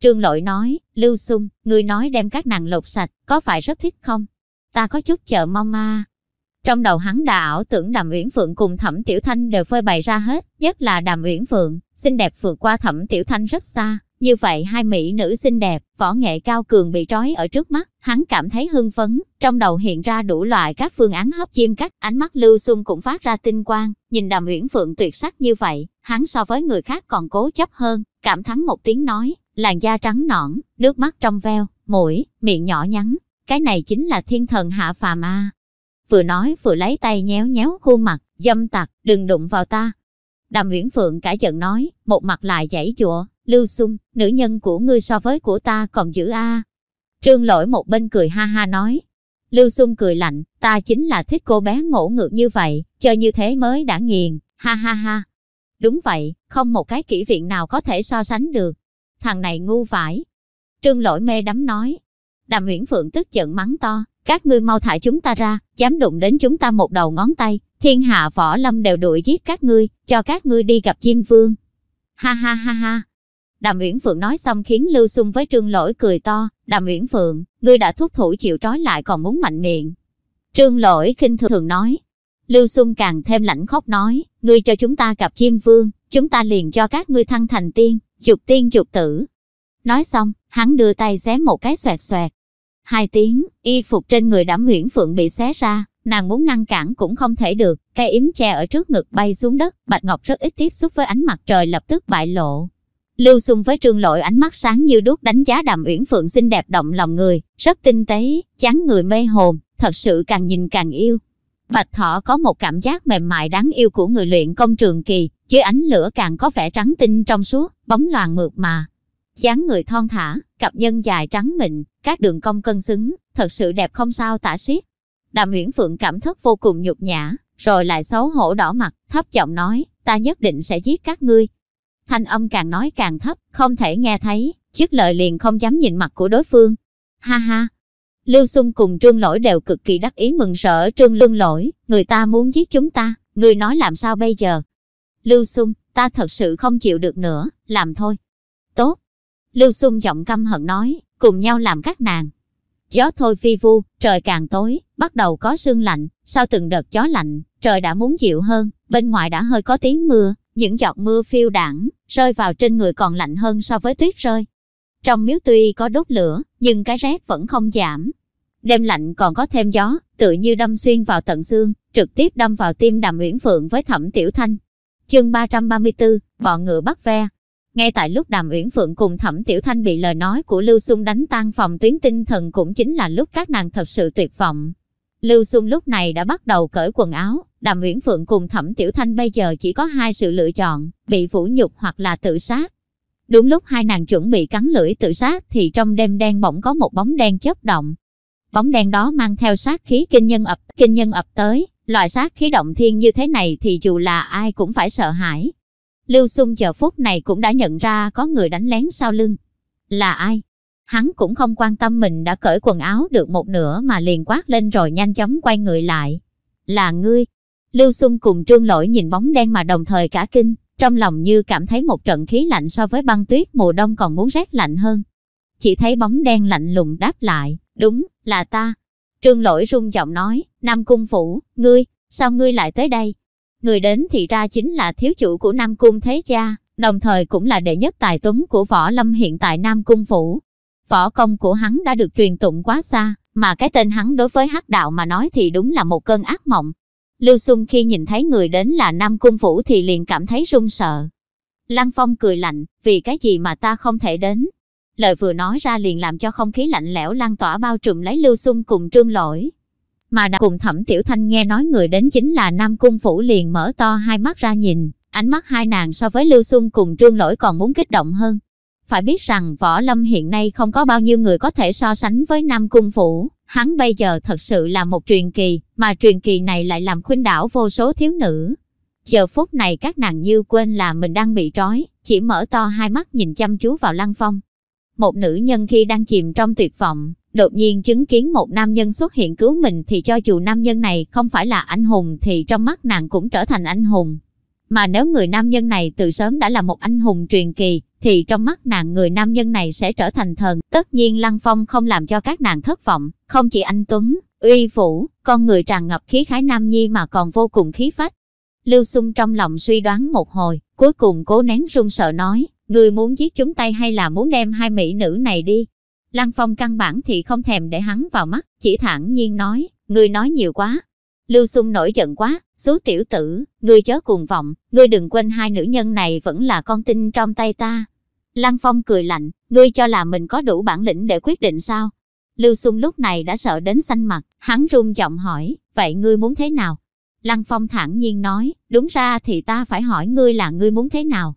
Trương Lỗi nói, Lưu Xung, người nói đem các nàng lột sạch, có phải rất thích không? Ta có chút chờ mong ma. Trong đầu hắn đã ảo tưởng Đàm Uyển Phượng cùng Thẩm Tiểu Thanh đều phơi bày ra hết, nhất là Đàm Uyển Phượng, xinh đẹp vượt qua Thẩm Tiểu Thanh rất xa, như vậy hai mỹ nữ xinh đẹp, võ nghệ cao cường bị trói ở trước mắt, hắn cảm thấy hưng phấn, trong đầu hiện ra đủ loại các phương án hấp chim cắt, ánh mắt Lưu Xuân cũng phát ra tinh quang, nhìn Đàm Uyển Phượng tuyệt sắc như vậy, hắn so với người khác còn cố chấp hơn, cảm thắng một tiếng nói, làn da trắng nõn, nước mắt trong veo, mũi, miệng nhỏ nhắn, cái này chính là thiên thần hạ phàm a. Vừa nói vừa lấy tay nhéo nhéo khuôn mặt, dâm tặc, đừng đụng vào ta. Đàm Uyển Phượng cả giận nói, một mặt lại chảy giụa, Lưu xung nữ nhân của ngươi so với của ta còn dữ a. Trương lỗi một bên cười ha ha nói. Lưu xung cười lạnh, ta chính là thích cô bé ngỗ ngược như vậy, chơi như thế mới đã nghiền, ha ha ha. Đúng vậy, không một cái kỹ viện nào có thể so sánh được. Thằng này ngu vải. Trương lỗi mê đắm nói. Đàm Nguyễn Phượng tức giận mắng to, các ngươi mau thả chúng ta ra, dám đụng đến chúng ta một đầu ngón tay, thiên hạ võ lâm đều đuổi giết các ngươi, cho các ngươi đi gặp Diêm Vương. Ha ha ha ha, Đàm Uyển Phượng nói xong khiến Lưu Xuân với Trương Lỗi cười to, Đàm Uyển Phượng, ngươi đã thúc thủ chịu trói lại còn muốn mạnh miệng. Trương Lỗi khinh thường nói. Lưu Xuân càng thêm lãnh khóc nói, ngươi cho chúng ta gặp chim vương, chúng ta liền cho các ngươi thăng thành tiên, chục tiên chục tử. Nói xong, hắn đưa tay xé một cái xoẹt xoẹt. Hai tiếng, y phục trên người Đàm Uyển Phượng bị xé ra, nàng muốn ngăn cản cũng không thể được, cây yếm che ở trước ngực bay xuống đất, Bạch Ngọc rất ít tiếp xúc với ánh mặt trời lập tức bại lộ. Lưu Xung với Trương Lội ánh mắt sáng như đuốc đánh giá Đàm Uyển Phượng xinh đẹp động lòng người, rất tinh tế, chán người mê hồn, thật sự càng nhìn càng yêu. Bạch Thọ có một cảm giác mềm mại đáng yêu của người luyện công trường kỳ, dưới ánh lửa càng có vẻ trắng tinh trong suốt, bóng loàn mượt mà dáng người thon thả, cặp nhân dài trắng mịn, các đường cong cân xứng, thật sự đẹp không sao tả xiết. Đàm Uyển Phượng cảm thức vô cùng nhục nhã, rồi lại xấu hổ đỏ mặt, thấp giọng nói, ta nhất định sẽ giết các ngươi, thanh âm càng nói càng thấp, không thể nghe thấy, chiếc lời liền không dám nhìn mặt của đối phương. Ha ha! Lưu Xung cùng Trương Lỗi đều cực kỳ đắc ý mừng rỡ Trương Lương Lỗi, người ta muốn giết chúng ta, người nói làm sao bây giờ? Lưu Xung, ta thật sự không chịu được nữa, làm thôi. Tốt! Lưu Xung giọng căm hận nói, cùng nhau làm các nàng. Gió thôi phi vu, trời càng tối, bắt đầu có sương lạnh, sau từng đợt gió lạnh, trời đã muốn dịu hơn, bên ngoài đã hơi có tiếng mưa, những giọt mưa phiêu đảng, rơi vào trên người còn lạnh hơn so với tuyết rơi. Trong miếu tuy có đốt lửa, nhưng cái rét vẫn không giảm. Đêm lạnh còn có thêm gió, tự như đâm xuyên vào tận xương, trực tiếp đâm vào tim đàm uyển phượng với thẩm tiểu thanh. Chương 334, bọn ngựa bắt ve. Ngay tại lúc Đàm Uyển Phượng cùng Thẩm Tiểu Thanh bị lời nói của Lưu Xung đánh tan phòng tuyến tinh thần cũng chính là lúc các nàng thật sự tuyệt vọng. Lưu Xung lúc này đã bắt đầu cởi quần áo, Đàm Uyển Phượng cùng Thẩm Tiểu Thanh bây giờ chỉ có hai sự lựa chọn, bị vũ nhục hoặc là tự sát. Đúng lúc hai nàng chuẩn bị cắn lưỡi tự sát thì trong đêm đen bỗng có một bóng đen chớp động. Bóng đen đó mang theo sát khí kinh nhân ập, kinh nhân ập tới, loại sát khí động thiên như thế này thì dù là ai cũng phải sợ hãi. Lưu Xung chờ phút này cũng đã nhận ra có người đánh lén sau lưng. Là ai? Hắn cũng không quan tâm mình đã cởi quần áo được một nửa mà liền quát lên rồi nhanh chóng quay người lại. Là ngươi. Lưu Xung cùng trương lỗi nhìn bóng đen mà đồng thời cả kinh, trong lòng như cảm thấy một trận khí lạnh so với băng tuyết mùa đông còn muốn rét lạnh hơn. Chỉ thấy bóng đen lạnh lùng đáp lại, đúng, là ta. Trương lỗi rung giọng nói, Nam Cung Phủ, ngươi, sao ngươi lại tới đây? Người đến thì ra chính là thiếu chủ của Nam Cung Thế Cha, đồng thời cũng là đệ nhất tài tuấn của Võ Lâm hiện tại Nam Cung Phủ. Võ công của hắn đã được truyền tụng quá xa, mà cái tên hắn đối với hắc đạo mà nói thì đúng là một cơn ác mộng. Lưu Xuân khi nhìn thấy người đến là Nam Cung Phủ thì liền cảm thấy run sợ. Lăng Phong cười lạnh, vì cái gì mà ta không thể đến. Lời vừa nói ra liền làm cho không khí lạnh lẽo lan tỏa bao trùm lấy Lưu Xuân cùng Trương Lỗi. Mà đã cùng Thẩm Tiểu Thanh nghe nói người đến chính là Nam Cung Phủ liền mở to hai mắt ra nhìn, ánh mắt hai nàng so với Lưu Xuân cùng Trương Lỗi còn muốn kích động hơn. Phải biết rằng Võ Lâm hiện nay không có bao nhiêu người có thể so sánh với Nam Cung Phủ. Hắn bây giờ thật sự là một truyền kỳ, mà truyền kỳ này lại làm khuynh đảo vô số thiếu nữ. Giờ phút này các nàng như quên là mình đang bị trói, chỉ mở to hai mắt nhìn chăm chú vào Lăng Phong. Một nữ nhân khi đang chìm trong tuyệt vọng, đột nhiên chứng kiến một nam nhân xuất hiện cứu mình thì cho dù nam nhân này không phải là anh hùng thì trong mắt nàng cũng trở thành anh hùng. Mà nếu người nam nhân này từ sớm đã là một anh hùng truyền kỳ, thì trong mắt nàng người nam nhân này sẽ trở thành thần. Tất nhiên Lăng Phong không làm cho các nàng thất vọng, không chỉ anh Tuấn, uy vũ, con người tràn ngập khí khái nam nhi mà còn vô cùng khí phách. Lưu Xung trong lòng suy đoán một hồi, cuối cùng cố nén run sợ nói, người muốn giết chúng tay hay là muốn đem hai mỹ nữ này đi. Lăng Phong căn bản thì không thèm để hắn vào mắt, chỉ thản nhiên nói, người nói nhiều quá. Lưu Xung nổi giận quá, Số tiểu tử, ngươi chớ cuồng vọng, ngươi đừng quên hai nữ nhân này vẫn là con tin trong tay ta. Lăng Phong cười lạnh, ngươi cho là mình có đủ bản lĩnh để quyết định sao? Lưu Xung lúc này đã sợ đến xanh mặt, hắn run giọng hỏi, vậy ngươi muốn thế nào? Lăng Phong thản nhiên nói, đúng ra thì ta phải hỏi ngươi là ngươi muốn thế nào?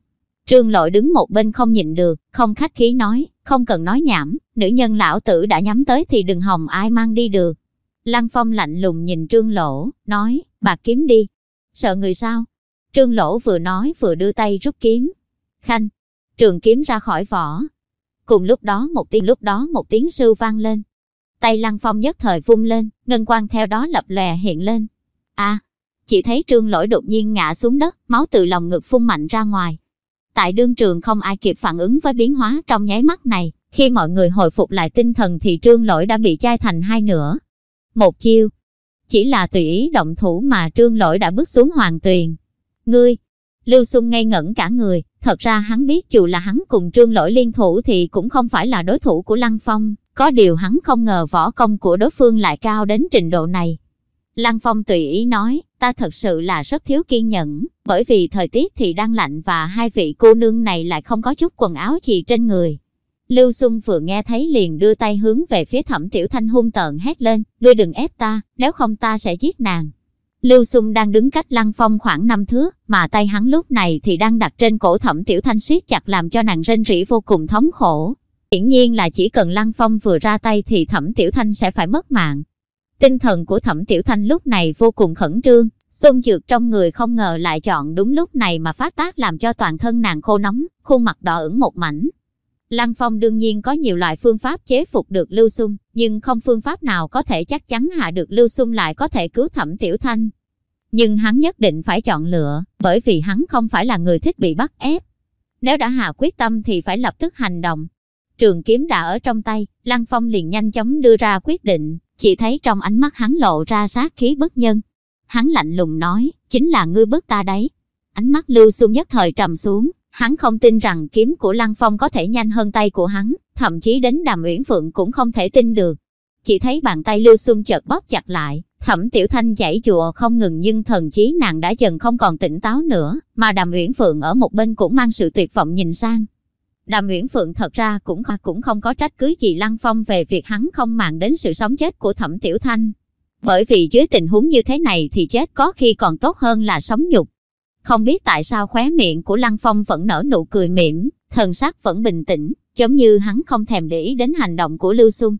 Trương lội đứng một bên không nhịn được, không khách khí nói, không cần nói nhảm, nữ nhân lão tử đã nhắm tới thì đừng hòng ai mang đi được. Lăng Phong lạnh lùng nhìn Trương Lỗ, nói, Bà kiếm đi. Sợ người sao? Trương Lỗ vừa nói vừa đưa tay rút kiếm. Khanh, trường kiếm ra khỏi vỏ. Cùng lúc đó một tiếng lúc đó một tiếng sư vang lên. Tay Lăng Phong nhất thời vung lên, ngân quang theo đó lập lè hiện lên. a à, chỉ thấy trương lỗi đột nhiên ngã xuống đất, máu từ lòng ngực phun mạnh ra ngoài. Tại đương trường không ai kịp phản ứng với biến hóa trong nháy mắt này, khi mọi người hồi phục lại tinh thần thì trương lỗi đã bị chai thành hai nửa, một chiêu. Chỉ là tùy ý động thủ mà trương lỗi đã bước xuống hoàng tuyền. Ngươi, Lưu Xung ngây ngẩn cả người, thật ra hắn biết dù là hắn cùng trương lỗi liên thủ thì cũng không phải là đối thủ của Lăng Phong, có điều hắn không ngờ võ công của đối phương lại cao đến trình độ này. Lăng Phong tùy ý nói, ta thật sự là rất thiếu kiên nhẫn, bởi vì thời tiết thì đang lạnh và hai vị cô nương này lại không có chút quần áo gì trên người. Lưu Xuân vừa nghe thấy liền đưa tay hướng về phía thẩm tiểu thanh hung tợn hét lên, ngươi đừng ép ta, nếu không ta sẽ giết nàng. Lưu Xuân đang đứng cách lăng phong khoảng năm thước, mà tay hắn lúc này thì đang đặt trên cổ thẩm tiểu thanh siết chặt làm cho nàng rên rỉ vô cùng thống khổ. Hiển nhiên là chỉ cần lăng phong vừa ra tay thì thẩm tiểu thanh sẽ phải mất mạng. Tinh thần của thẩm tiểu thanh lúc này vô cùng khẩn trương, xuân dược trong người không ngờ lại chọn đúng lúc này mà phát tác làm cho toàn thân nàng khô nóng, khuôn mặt đỏ ửng một mảnh, Lăng Phong đương nhiên có nhiều loại phương pháp chế phục được Lưu Xung, nhưng không phương pháp nào có thể chắc chắn hạ được Lưu Xung lại có thể cứu Thẩm Tiểu Thanh. Nhưng hắn nhất định phải chọn lựa, bởi vì hắn không phải là người thích bị bắt ép. Nếu đã hạ quyết tâm thì phải lập tức hành động. Trường kiếm đã ở trong tay, Lăng Phong liền nhanh chóng đưa ra quyết định, chỉ thấy trong ánh mắt hắn lộ ra sát khí bất nhân. Hắn lạnh lùng nói, chính là ngươi bức ta đấy. Ánh mắt Lưu Xung nhất thời trầm xuống, Hắn không tin rằng kiếm của Lăng Phong có thể nhanh hơn tay của hắn, thậm chí đến Đàm Uyển Phượng cũng không thể tin được. chỉ thấy bàn tay Lưu Xung chợt bóp chặt lại, Thẩm Tiểu Thanh chảy chùa không ngừng nhưng thần chí nàng đã dần không còn tỉnh táo nữa, mà Đàm Uyển Phượng ở một bên cũng mang sự tuyệt vọng nhìn sang. Đàm Uyển Phượng thật ra cũng cũng không có trách cứ gì Lăng Phong về việc hắn không màng đến sự sống chết của Thẩm Tiểu Thanh. Bởi vì dưới tình huống như thế này thì chết có khi còn tốt hơn là sống nhục. Không biết tại sao khóe miệng của Lăng Phong vẫn nở nụ cười mỉm, thần sắc vẫn bình tĩnh, giống như hắn không thèm để ý đến hành động của Lưu Xung.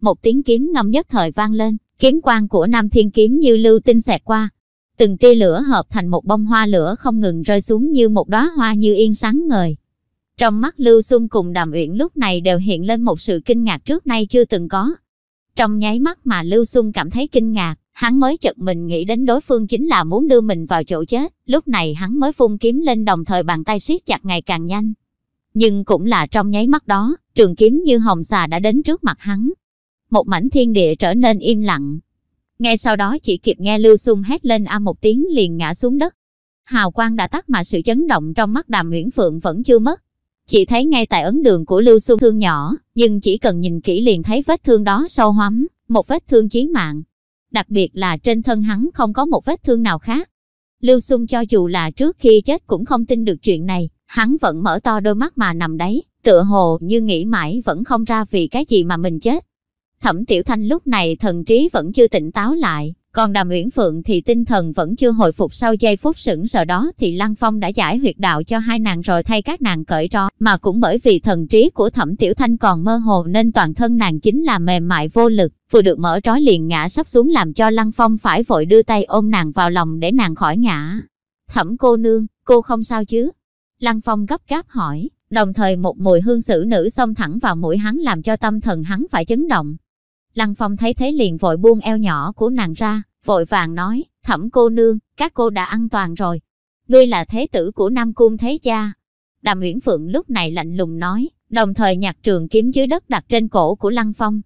Một tiếng kiếm ngâm nhất thời vang lên, kiếm quang của Nam Thiên kiếm như lưu tinh xẹt qua. Từng tia lửa hợp thành một bông hoa lửa không ngừng rơi xuống như một đóa hoa như yên sáng ngời. Trong mắt Lưu Xung cùng Đàm Uyển lúc này đều hiện lên một sự kinh ngạc trước nay chưa từng có. Trong nháy mắt mà Lưu Xung cảm thấy kinh ngạc, hắn mới chợt mình nghĩ đến đối phương chính là muốn đưa mình vào chỗ chết, lúc này hắn mới phun kiếm lên đồng thời bàn tay siết chặt ngày càng nhanh. Nhưng cũng là trong nháy mắt đó, trường kiếm như hồng xà đã đến trước mặt hắn. Một mảnh thiên địa trở nên im lặng. Ngay sau đó chỉ kịp nghe Lưu Xung hét lên a một tiếng liền ngã xuống đất. Hào quang đã tắt mà sự chấn động trong mắt đàm Nguyễn Phượng vẫn chưa mất. Chỉ thấy ngay tại ấn đường của Lưu Xung thương nhỏ, nhưng chỉ cần nhìn kỹ liền thấy vết thương đó sâu hoắm, một vết thương chí mạng. Đặc biệt là trên thân hắn không có một vết thương nào khác. Lưu Xung cho dù là trước khi chết cũng không tin được chuyện này, hắn vẫn mở to đôi mắt mà nằm đấy, tựa hồ như nghĩ mãi vẫn không ra vì cái gì mà mình chết. Thẩm Tiểu Thanh lúc này thần trí vẫn chưa tỉnh táo lại, còn Đàm Uyển Phượng thì tinh thần vẫn chưa hồi phục sau giây phút sững sờ đó thì Lăng Phong đã giải huyệt đạo cho hai nàng rồi thay các nàng cởi tro, mà cũng bởi vì thần trí của Thẩm Tiểu Thanh còn mơ hồ nên toàn thân nàng chính là mềm mại vô lực, vừa được mở trói liền ngã sắp xuống làm cho Lăng Phong phải vội đưa tay ôm nàng vào lòng để nàng khỏi ngã. Thẩm cô nương, cô không sao chứ? Lăng Phong gấp gáp hỏi, đồng thời một mùi hương xử nữ xông thẳng vào mũi hắn làm cho tâm thần hắn phải chấn động. Lăng Phong thấy thế liền vội buông eo nhỏ của nàng ra, vội vàng nói, thẩm cô nương, các cô đã an toàn rồi. Ngươi là thế tử của Nam Cung Thế Cha. Đàm Uyển Phượng lúc này lạnh lùng nói, đồng thời nhặt trường kiếm dưới đất đặt trên cổ của Lăng Phong.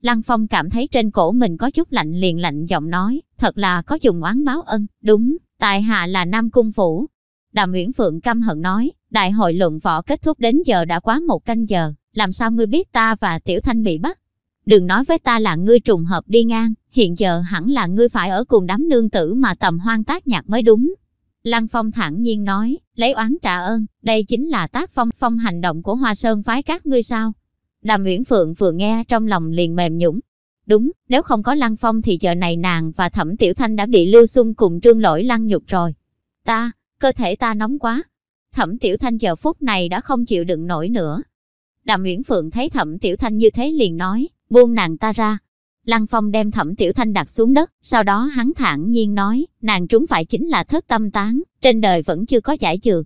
Lăng Phong cảm thấy trên cổ mình có chút lạnh liền lạnh giọng nói, thật là có dùng oán báo ân, đúng, tại hạ là Nam Cung Phủ. Đàm Uyển Phượng căm hận nói, đại hội luận võ kết thúc đến giờ đã quá một canh giờ, làm sao ngươi biết ta và Tiểu Thanh bị bắt? Đừng nói với ta là ngươi trùng hợp đi ngang, hiện giờ hẳn là ngươi phải ở cùng đám nương tử mà tầm hoang tác nhạc mới đúng. Lăng Phong thản nhiên nói, lấy oán trả ơn, đây chính là tác phong phong hành động của Hoa Sơn phái các ngươi sao. Đàm Nguyễn Phượng vừa nghe trong lòng liền mềm nhũng. Đúng, nếu không có Lăng Phong thì giờ này nàng và Thẩm Tiểu Thanh đã bị Lưu Xung cùng trương lỗi lăng nhục rồi. Ta, cơ thể ta nóng quá. Thẩm Tiểu Thanh giờ phút này đã không chịu đựng nổi nữa. Đàm Nguyễn Phượng thấy Thẩm Tiểu Thanh như thế liền nói, buông nàng ta ra. Lăng Phong đem Thẩm Tiểu Thanh đặt xuống đất, sau đó hắn thản nhiên nói, nàng trúng phải chính là thất tâm tán, trên đời vẫn chưa có giải trừ.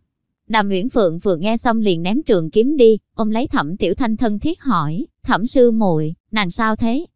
Đàm Nguyễn Phượng vừa nghe xong liền ném trường kiếm đi, ông lấy Thẩm Tiểu Thanh thân thiết hỏi, Thẩm sư muội, nàng sao thế?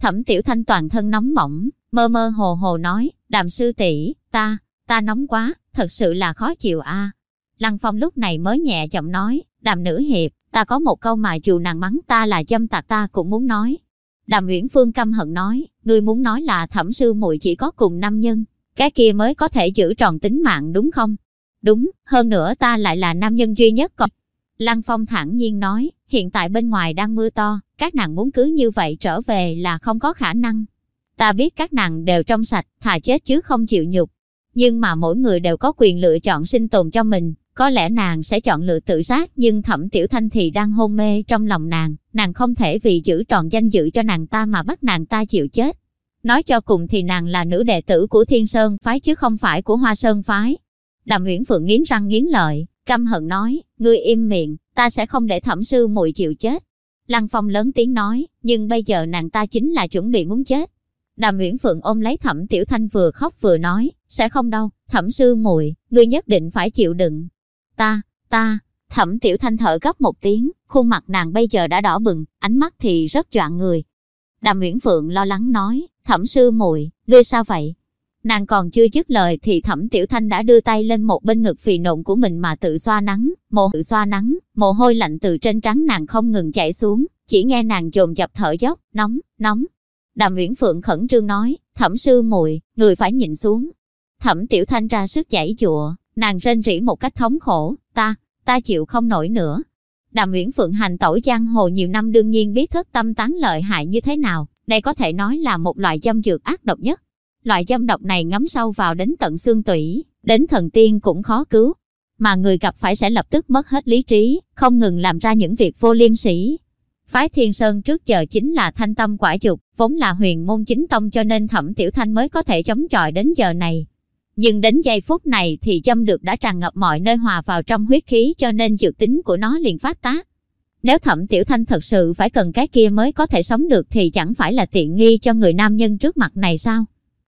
Thẩm Tiểu Thanh toàn thân nóng bỏng, mơ mơ hồ hồ nói, Đàm sư tỷ, ta, ta nóng quá, thật sự là khó chịu a. Lăng Phong lúc này mới nhẹ giọng nói, Đàm nữ hiệp, ta có một câu mà dù nàng mắng ta là châm tạc ta cũng muốn nói. Đàm Nguyễn Phương căm hận nói, ngươi muốn nói là thẩm sư muội chỉ có cùng nam nhân, cái kia mới có thể giữ tròn tính mạng đúng không? Đúng, hơn nữa ta lại là nam nhân duy nhất còn. Lăng Phong thẳng nhiên nói, hiện tại bên ngoài đang mưa to, các nàng muốn cứ như vậy trở về là không có khả năng. Ta biết các nàng đều trong sạch, thà chết chứ không chịu nhục. Nhưng mà mỗi người đều có quyền lựa chọn sinh tồn cho mình, có lẽ nàng sẽ chọn lựa tự sát nhưng thẩm tiểu thanh thì đang hôn mê trong lòng nàng, nàng không thể vì giữ tròn danh dự cho nàng ta mà bắt nàng ta chịu chết. Nói cho cùng thì nàng là nữ đệ tử của Thiên Sơn phái chứ không phải của Hoa Sơn phái. Đàm uyển Phượng nghiến răng nghiến lợi, căm hận nói, ngươi im miệng, ta sẽ không để thẩm sư muội chịu chết. Lăng Phong lớn tiếng nói, nhưng bây giờ nàng ta chính là chuẩn bị muốn chết. Đàm uyển Phượng ôm lấy Thẩm Tiểu Thanh vừa khóc vừa nói, sẽ không đâu, Thẩm sư muội, ngươi nhất định phải chịu đựng. Ta, ta, thẩm tiểu thanh thở gấp một tiếng, khuôn mặt nàng bây giờ đã đỏ bừng, ánh mắt thì rất choạng người. Đàm Nguyễn Phượng lo lắng nói, thẩm sư muội ngươi sao vậy? Nàng còn chưa dứt lời thì thẩm tiểu thanh đã đưa tay lên một bên ngực phì nộn của mình mà tự xoa nắng, mồ tự xoa nắng, mồ hôi lạnh từ trên trắng nàng không ngừng chảy xuống, chỉ nghe nàng dồn dập thở dốc, nóng, nóng. Đàm Nguyễn Phượng khẩn trương nói, thẩm sư muội người phải nhìn xuống. Thẩm tiểu thanh ra sức chảy chùa, Nàng rên rỉ một cách thống khổ, ta, ta chịu không nổi nữa. Đàm uyển Phượng hành tẩu giang hồ nhiều năm đương nhiên biết thất tâm tán lợi hại như thế nào, Đây có thể nói là một loại dâm dược ác độc nhất. Loại dâm độc này ngấm sâu vào đến tận xương tủy, đến thần tiên cũng khó cứu. Mà người gặp phải sẽ lập tức mất hết lý trí, không ngừng làm ra những việc vô liêm sỉ. Phái Thiên Sơn trước giờ chính là thanh tâm quả dục, vốn là huyền môn chính tông cho nên thẩm tiểu thanh mới có thể chống chọi đến giờ này. Nhưng đến giây phút này thì châm được đã tràn ngập mọi nơi hòa vào trong huyết khí cho nên dược tính của nó liền phát tác. Nếu thẩm tiểu thanh thật sự phải cần cái kia mới có thể sống được thì chẳng phải là tiện nghi cho người nam nhân trước mặt này sao?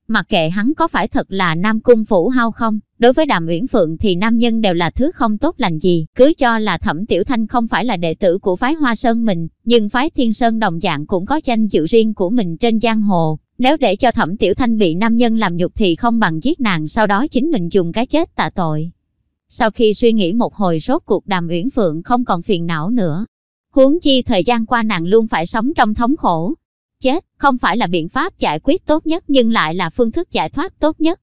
Mặc kệ hắn có phải thật là nam cung phủ hao không, đối với đàm uyển phượng thì nam nhân đều là thứ không tốt lành gì, cứ cho là thẩm tiểu thanh không phải là đệ tử của phái hoa sơn mình, nhưng phái thiên sơn đồng dạng cũng có danh dự riêng của mình trên giang hồ. Nếu để cho thẩm tiểu thanh bị nam nhân làm nhục thì không bằng giết nàng sau đó chính mình dùng cái chết tạ tội. Sau khi suy nghĩ một hồi rốt cuộc đàm uyển phượng không còn phiền não nữa. Huống chi thời gian qua nàng luôn phải sống trong thống khổ, chết không phải là biện pháp giải quyết tốt nhất nhưng lại là phương thức giải thoát tốt nhất.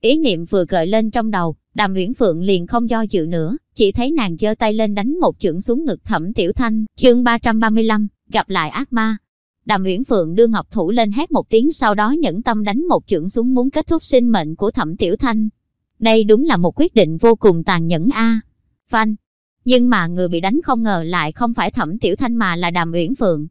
Ý niệm vừa gợi lên trong đầu, đàm uyển phượng liền không do dự nữa, chỉ thấy nàng giơ tay lên đánh một chưởng xuống ngực thẩm tiểu thanh, chương 335, gặp lại ác ma. Đàm uyển phượng đưa ngọc thủ lên hét một tiếng sau đó nhẫn tâm đánh một chưởng xuống muốn kết thúc sinh mệnh của thẩm tiểu thanh. Đây đúng là một quyết định vô cùng tàn nhẫn a. À. Phanh. Nhưng mà người bị đánh không ngờ lại không phải thẩm tiểu thanh mà là đàm uyển phượng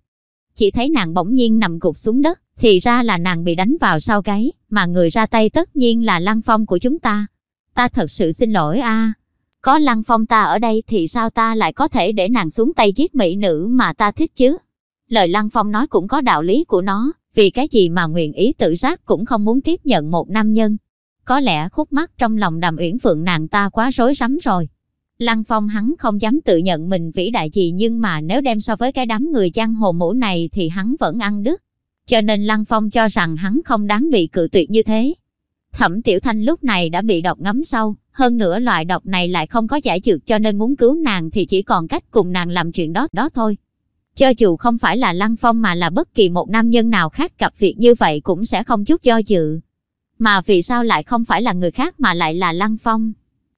chỉ thấy nàng bỗng nhiên nằm gục xuống đất, thì ra là nàng bị đánh vào sau gáy, mà người ra tay tất nhiên là Lăng Phong của chúng ta. Ta thật sự xin lỗi a. Có Lăng Phong ta ở đây thì sao ta lại có thể để nàng xuống tay giết mỹ nữ mà ta thích chứ? Lời Lăng Phong nói cũng có đạo lý của nó, vì cái gì mà nguyện ý tự sát cũng không muốn tiếp nhận một nam nhân. Có lẽ khúc mắc trong lòng đàm uyển phượng nàng ta quá rối rắm rồi. Lăng Phong hắn không dám tự nhận mình vĩ đại gì nhưng mà nếu đem so với cái đám người giang hồ mũ này thì hắn vẫn ăn đứt. Cho nên Lăng Phong cho rằng hắn không đáng bị cự tuyệt như thế. Thẩm Tiểu Thanh lúc này đã bị độc ngấm sâu, hơn nữa loại độc này lại không có giải dược cho nên muốn cứu nàng thì chỉ còn cách cùng nàng làm chuyện đó đó thôi. Cho dù không phải là Lăng Phong mà là bất kỳ một nam nhân nào khác gặp việc như vậy cũng sẽ không chút do dự. Mà vì sao lại không phải là người khác mà lại là Lăng Phong?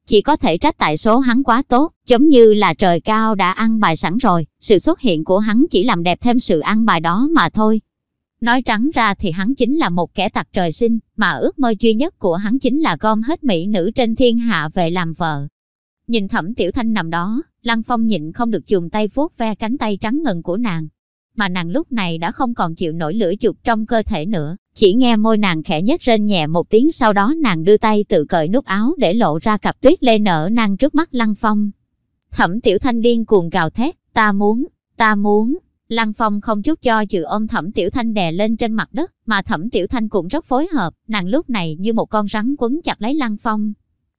chỉ có thể trách tại số hắn quá tốt, giống như là trời cao đã ăn bài sẵn rồi, sự xuất hiện của hắn chỉ làm đẹp thêm sự ăn bài đó mà thôi. Nói trắng ra thì hắn chính là một kẻ tặc trời sinh, mà ước mơ duy nhất của hắn chính là gom hết mỹ nữ trên thiên hạ về làm vợ. Nhìn thẩm tiểu thanh nằm đó, Lăng Phong nhịn không được dùng tay vuốt ve cánh tay trắng ngần của nàng. Mà nàng lúc này đã không còn chịu nổi lửa chụp trong cơ thể nữa, chỉ nghe môi nàng khẽ nhếch rên nhẹ một tiếng sau đó nàng đưa tay tự cởi nút áo để lộ ra cặp tuyết lê nở nang trước mắt Lăng Phong. Thẩm Tiểu Thanh điên cuồng gào thét, ta muốn, ta muốn. Lăng Phong không chút cho dự ôm Thẩm Tiểu Thanh đè lên trên mặt đất, mà Thẩm Tiểu Thanh cũng rất phối hợp, nàng lúc này như một con rắn quấn chặt lấy Lăng Phong.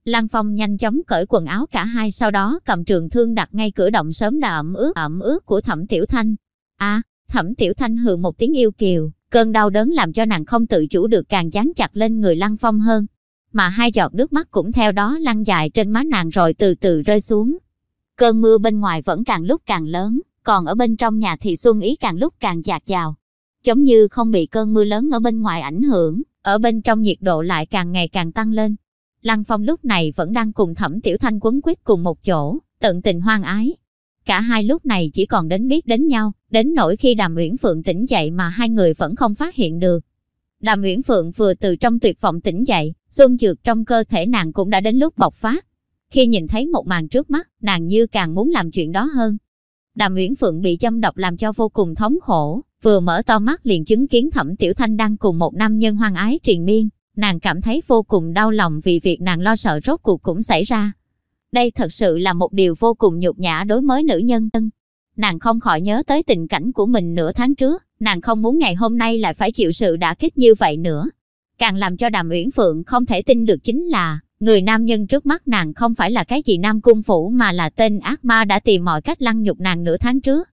Lăng Phong nhanh chóng cởi quần áo cả hai sau đó cầm trường thương đặt ngay cửa động sớm đã ẩm ướt ẩm ướt của Thẩm Tiểu Thanh. À, Thẩm Tiểu Thanh hừ một tiếng yêu kiều, Cơn đau đớn làm cho nàng không tự chủ được càng dán chặt lên người Lăng Phong hơn. Mà hai giọt nước mắt cũng theo đó lăn dài trên má nàng rồi từ từ rơi xuống. Cơn mưa bên ngoài vẫn càng lúc càng lớn, còn ở bên trong nhà thì xuân ý càng lúc càng dạt dào. Giống như không bị cơn mưa lớn ở bên ngoài ảnh hưởng, ở bên trong nhiệt độ lại càng ngày càng tăng lên. Lăng Phong lúc này vẫn đang cùng Thẩm Tiểu Thanh quấn quýt cùng một chỗ, tận tình hoang ái. Cả hai lúc này chỉ còn đến biết đến nhau, đến nỗi khi Đàm Uyển Phượng tỉnh dậy mà hai người vẫn không phát hiện được. Đàm Uyển Phượng vừa từ trong tuyệt vọng tỉnh dậy, xuân dược trong cơ thể nàng cũng đã đến lúc bộc phát. Khi nhìn thấy một màn trước mắt, nàng như càng muốn làm chuyện đó hơn. Đàm Uyển Phượng bị châm độc làm cho vô cùng thống khổ, vừa mở to mắt liền chứng kiến Thẩm Tiểu Thanh đang cùng một nam nhân hoang ái triền miên. Nàng cảm thấy vô cùng đau lòng vì việc nàng lo sợ rốt cuộc cũng xảy ra. Đây thật sự là một điều vô cùng nhục nhã đối với nữ nhân. Nàng không khỏi nhớ tới tình cảnh của mình nửa tháng trước, nàng không muốn ngày hôm nay lại phải chịu sự đả kích như vậy nữa. Càng làm cho Đàm Uyển Phượng không thể tin được chính là, người nam nhân trước mắt nàng không phải là cái gì nam cung phủ mà là tên ác ma đã tìm mọi cách lăng nhục nàng nửa tháng trước.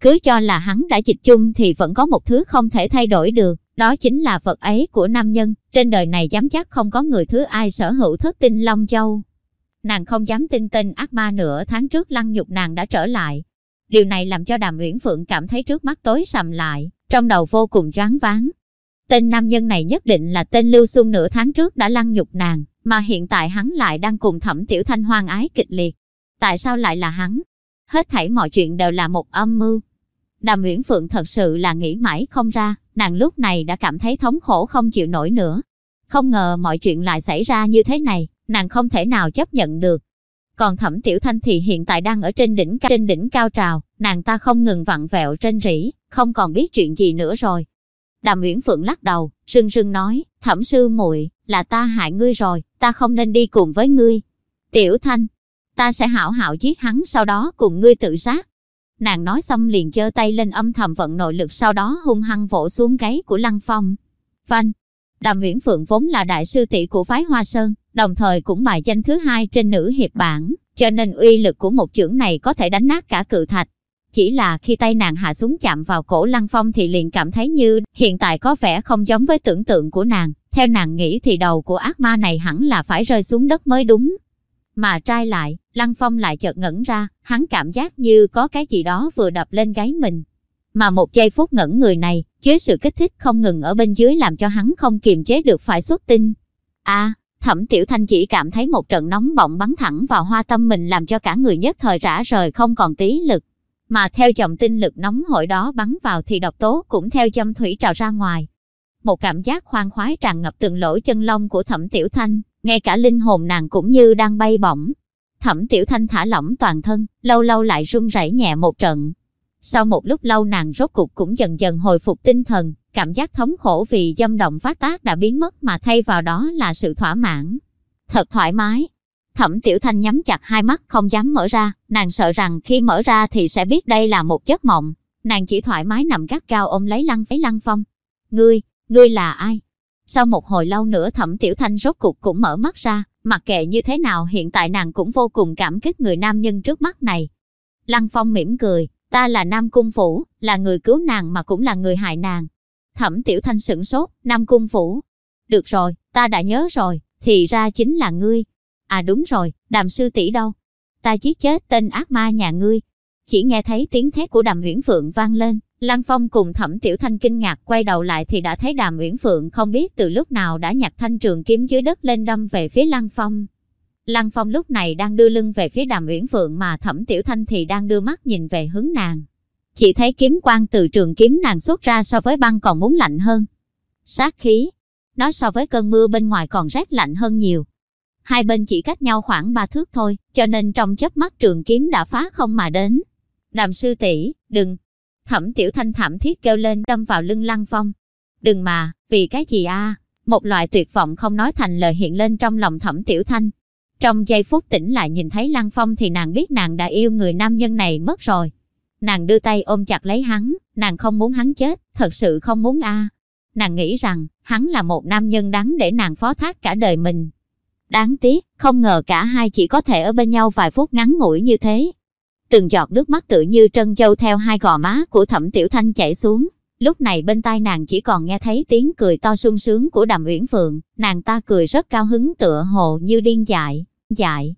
Cứ cho là hắn đã dịch chung thì vẫn có một thứ không thể thay đổi được, đó chính là vật ấy của nam nhân, trên đời này dám chắc không có người thứ ai sở hữu thất tinh Long Châu. Nàng không dám tin tên ác ma nửa tháng trước lăng nhục nàng đã trở lại, Điều này làm cho Đàm Uyển Phượng cảm thấy trước mắt tối sầm lại, trong đầu vô cùng choáng váng. Tên nam nhân này nhất định là tên Lưu Xuân nửa tháng trước đã lăng nhục nàng, mà hiện tại hắn lại đang cùng Thẩm Tiểu Thanh hoang ái kịch liệt. Tại sao lại là hắn? Hết thảy mọi chuyện đều là một âm mưu. Đàm Uyển Phượng thật sự là nghĩ mãi không ra, nàng lúc này đã cảm thấy thống khổ không chịu nổi nữa. Không ngờ mọi chuyện lại xảy ra như thế này, nàng không thể nào chấp nhận được. Còn Thẩm Tiểu Thanh thì hiện tại đang ở trên đỉnh cao trên đỉnh cao trào, nàng ta không ngừng vặn vẹo trên rỉ, không còn biết chuyện gì nữa rồi. Đàm Uyển Phượng lắc đầu, sưng sưng nói, Thẩm sư muội, là ta hại ngươi rồi, ta không nên đi cùng với ngươi. Tiểu Thanh, ta sẽ hảo hảo giết hắn sau đó cùng ngươi tự sát. Nàng nói xong liền giơ tay lên âm thầm vận nội lực sau đó hung hăng vỗ xuống gáy của Lăng Phong. Phanh, Đàm Uyển Phượng vốn là đại sư tỷ của phái Hoa Sơn, đồng thời cũng bài danh thứ hai trên nữ hiệp bảng, cho nên uy lực của một chưởng này có thể đánh nát cả cự thạch. Chỉ là khi tay nàng hạ xuống chạm vào cổ Lăng Phong thì liền cảm thấy như hiện tại có vẻ không giống với tưởng tượng của nàng. Theo nàng nghĩ thì đầu của ác ma này hẳn là phải rơi xuống đất mới đúng. Mà trai lại, Lăng Phong lại chợt ngẩn ra, hắn cảm giác như có cái gì đó vừa đập lên gáy mình. Mà một giây phút ngẩn người này, chứa sự kích thích không ngừng ở bên dưới làm cho hắn không kiềm chế được phải xuất tinh. a Thẩm Tiểu Thanh chỉ cảm thấy một trận nóng bỏng bắn thẳng vào hoa tâm mình làm cho cả người nhất thời rã rời không còn tí lực. Mà theo dòng tinh lực nóng hổi đó bắn vào thì độc tố cũng theo châm thủy trào ra ngoài. Một cảm giác khoan khoái tràn ngập từng lỗ chân lông của Thẩm Tiểu Thanh, ngay cả linh hồn nàng cũng như đang bay bổng. Thẩm Tiểu Thanh thả lỏng toàn thân, lâu lâu lại run rẩy nhẹ một trận. Sau một lúc lâu nàng rốt cục cũng dần dần hồi phục tinh thần, cảm giác thống khổ vì dâm động phát tác đã biến mất mà thay vào đó là sự thỏa mãn. Thật thoải mái. Thẩm Tiểu Thanh nhắm chặt hai mắt không dám mở ra, nàng sợ rằng khi mở ra thì sẽ biết đây là một giấc mộng. Nàng chỉ thoải mái nằm gắt cao ôm lấy lăng phấy lăng phong. Ngươi, ngươi là ai? Sau một hồi lâu nữa Thẩm Tiểu Thanh rốt cục cũng mở mắt ra, mặc kệ như thế nào hiện tại nàng cũng vô cùng cảm kích người nam nhân trước mắt này. Lăng Phong mỉm cười, ta là Nam Cung Phủ, là người cứu nàng mà cũng là người hại nàng. Thẩm Tiểu Thanh sửng sốt, Nam Cung Phủ. Được rồi, ta đã nhớ rồi, thì ra chính là ngươi. À đúng rồi, đàm sư tỷ đâu? Ta giết chết tên ác ma nhà ngươi. Chỉ nghe thấy tiếng thét của đàm huyễn Phượng vang lên, Lăng Phong cùng Thẩm Tiểu Thanh kinh ngạc quay đầu lại thì đã thấy Đàm Uyển Phượng không biết từ lúc nào đã nhặt thanh trường kiếm dưới đất lên đâm về phía Lăng Phong. Lăng Phong lúc này đang đưa lưng về phía Đàm Uyển Phượng mà Thẩm Tiểu Thanh thì đang đưa mắt nhìn về hướng nàng. Chỉ thấy kiếm quang từ trường kiếm nàng xuất ra so với băng còn muốn lạnh hơn. Sát khí, nó so với cơn mưa bên ngoài còn rét lạnh hơn nhiều. Hai bên chỉ cách nhau khoảng ba thước thôi, cho nên trong chớp mắt trường kiếm đã phá không mà đến. Đàm sư tỷ, đừng, Thẩm Tiểu Thanh thảm thiết kêu lên đâm vào lưng Lăng Phong. Đừng mà, vì cái gì a? Một loại tuyệt vọng không nói thành lời hiện lên trong lòng Thẩm Tiểu Thanh. Trong giây phút tỉnh lại nhìn thấy Lăng Phong thì nàng biết nàng đã yêu người nam nhân này mất rồi. Nàng đưa tay ôm chặt lấy hắn, nàng không muốn hắn chết, thật sự không muốn a. Nàng nghĩ rằng, hắn là một nam nhân đáng để nàng phó thác cả đời mình. Đáng tiếc, không ngờ cả hai chỉ có thể ở bên nhau vài phút ngắn ngủi như thế từng giọt nước mắt tự như trân châu theo hai gò má của thẩm tiểu thanh chảy xuống. Lúc này bên tai nàng chỉ còn nghe thấy tiếng cười to sung sướng của đàm uyển phượng, nàng ta cười rất cao hứng tựa hồ như điên dại, dại.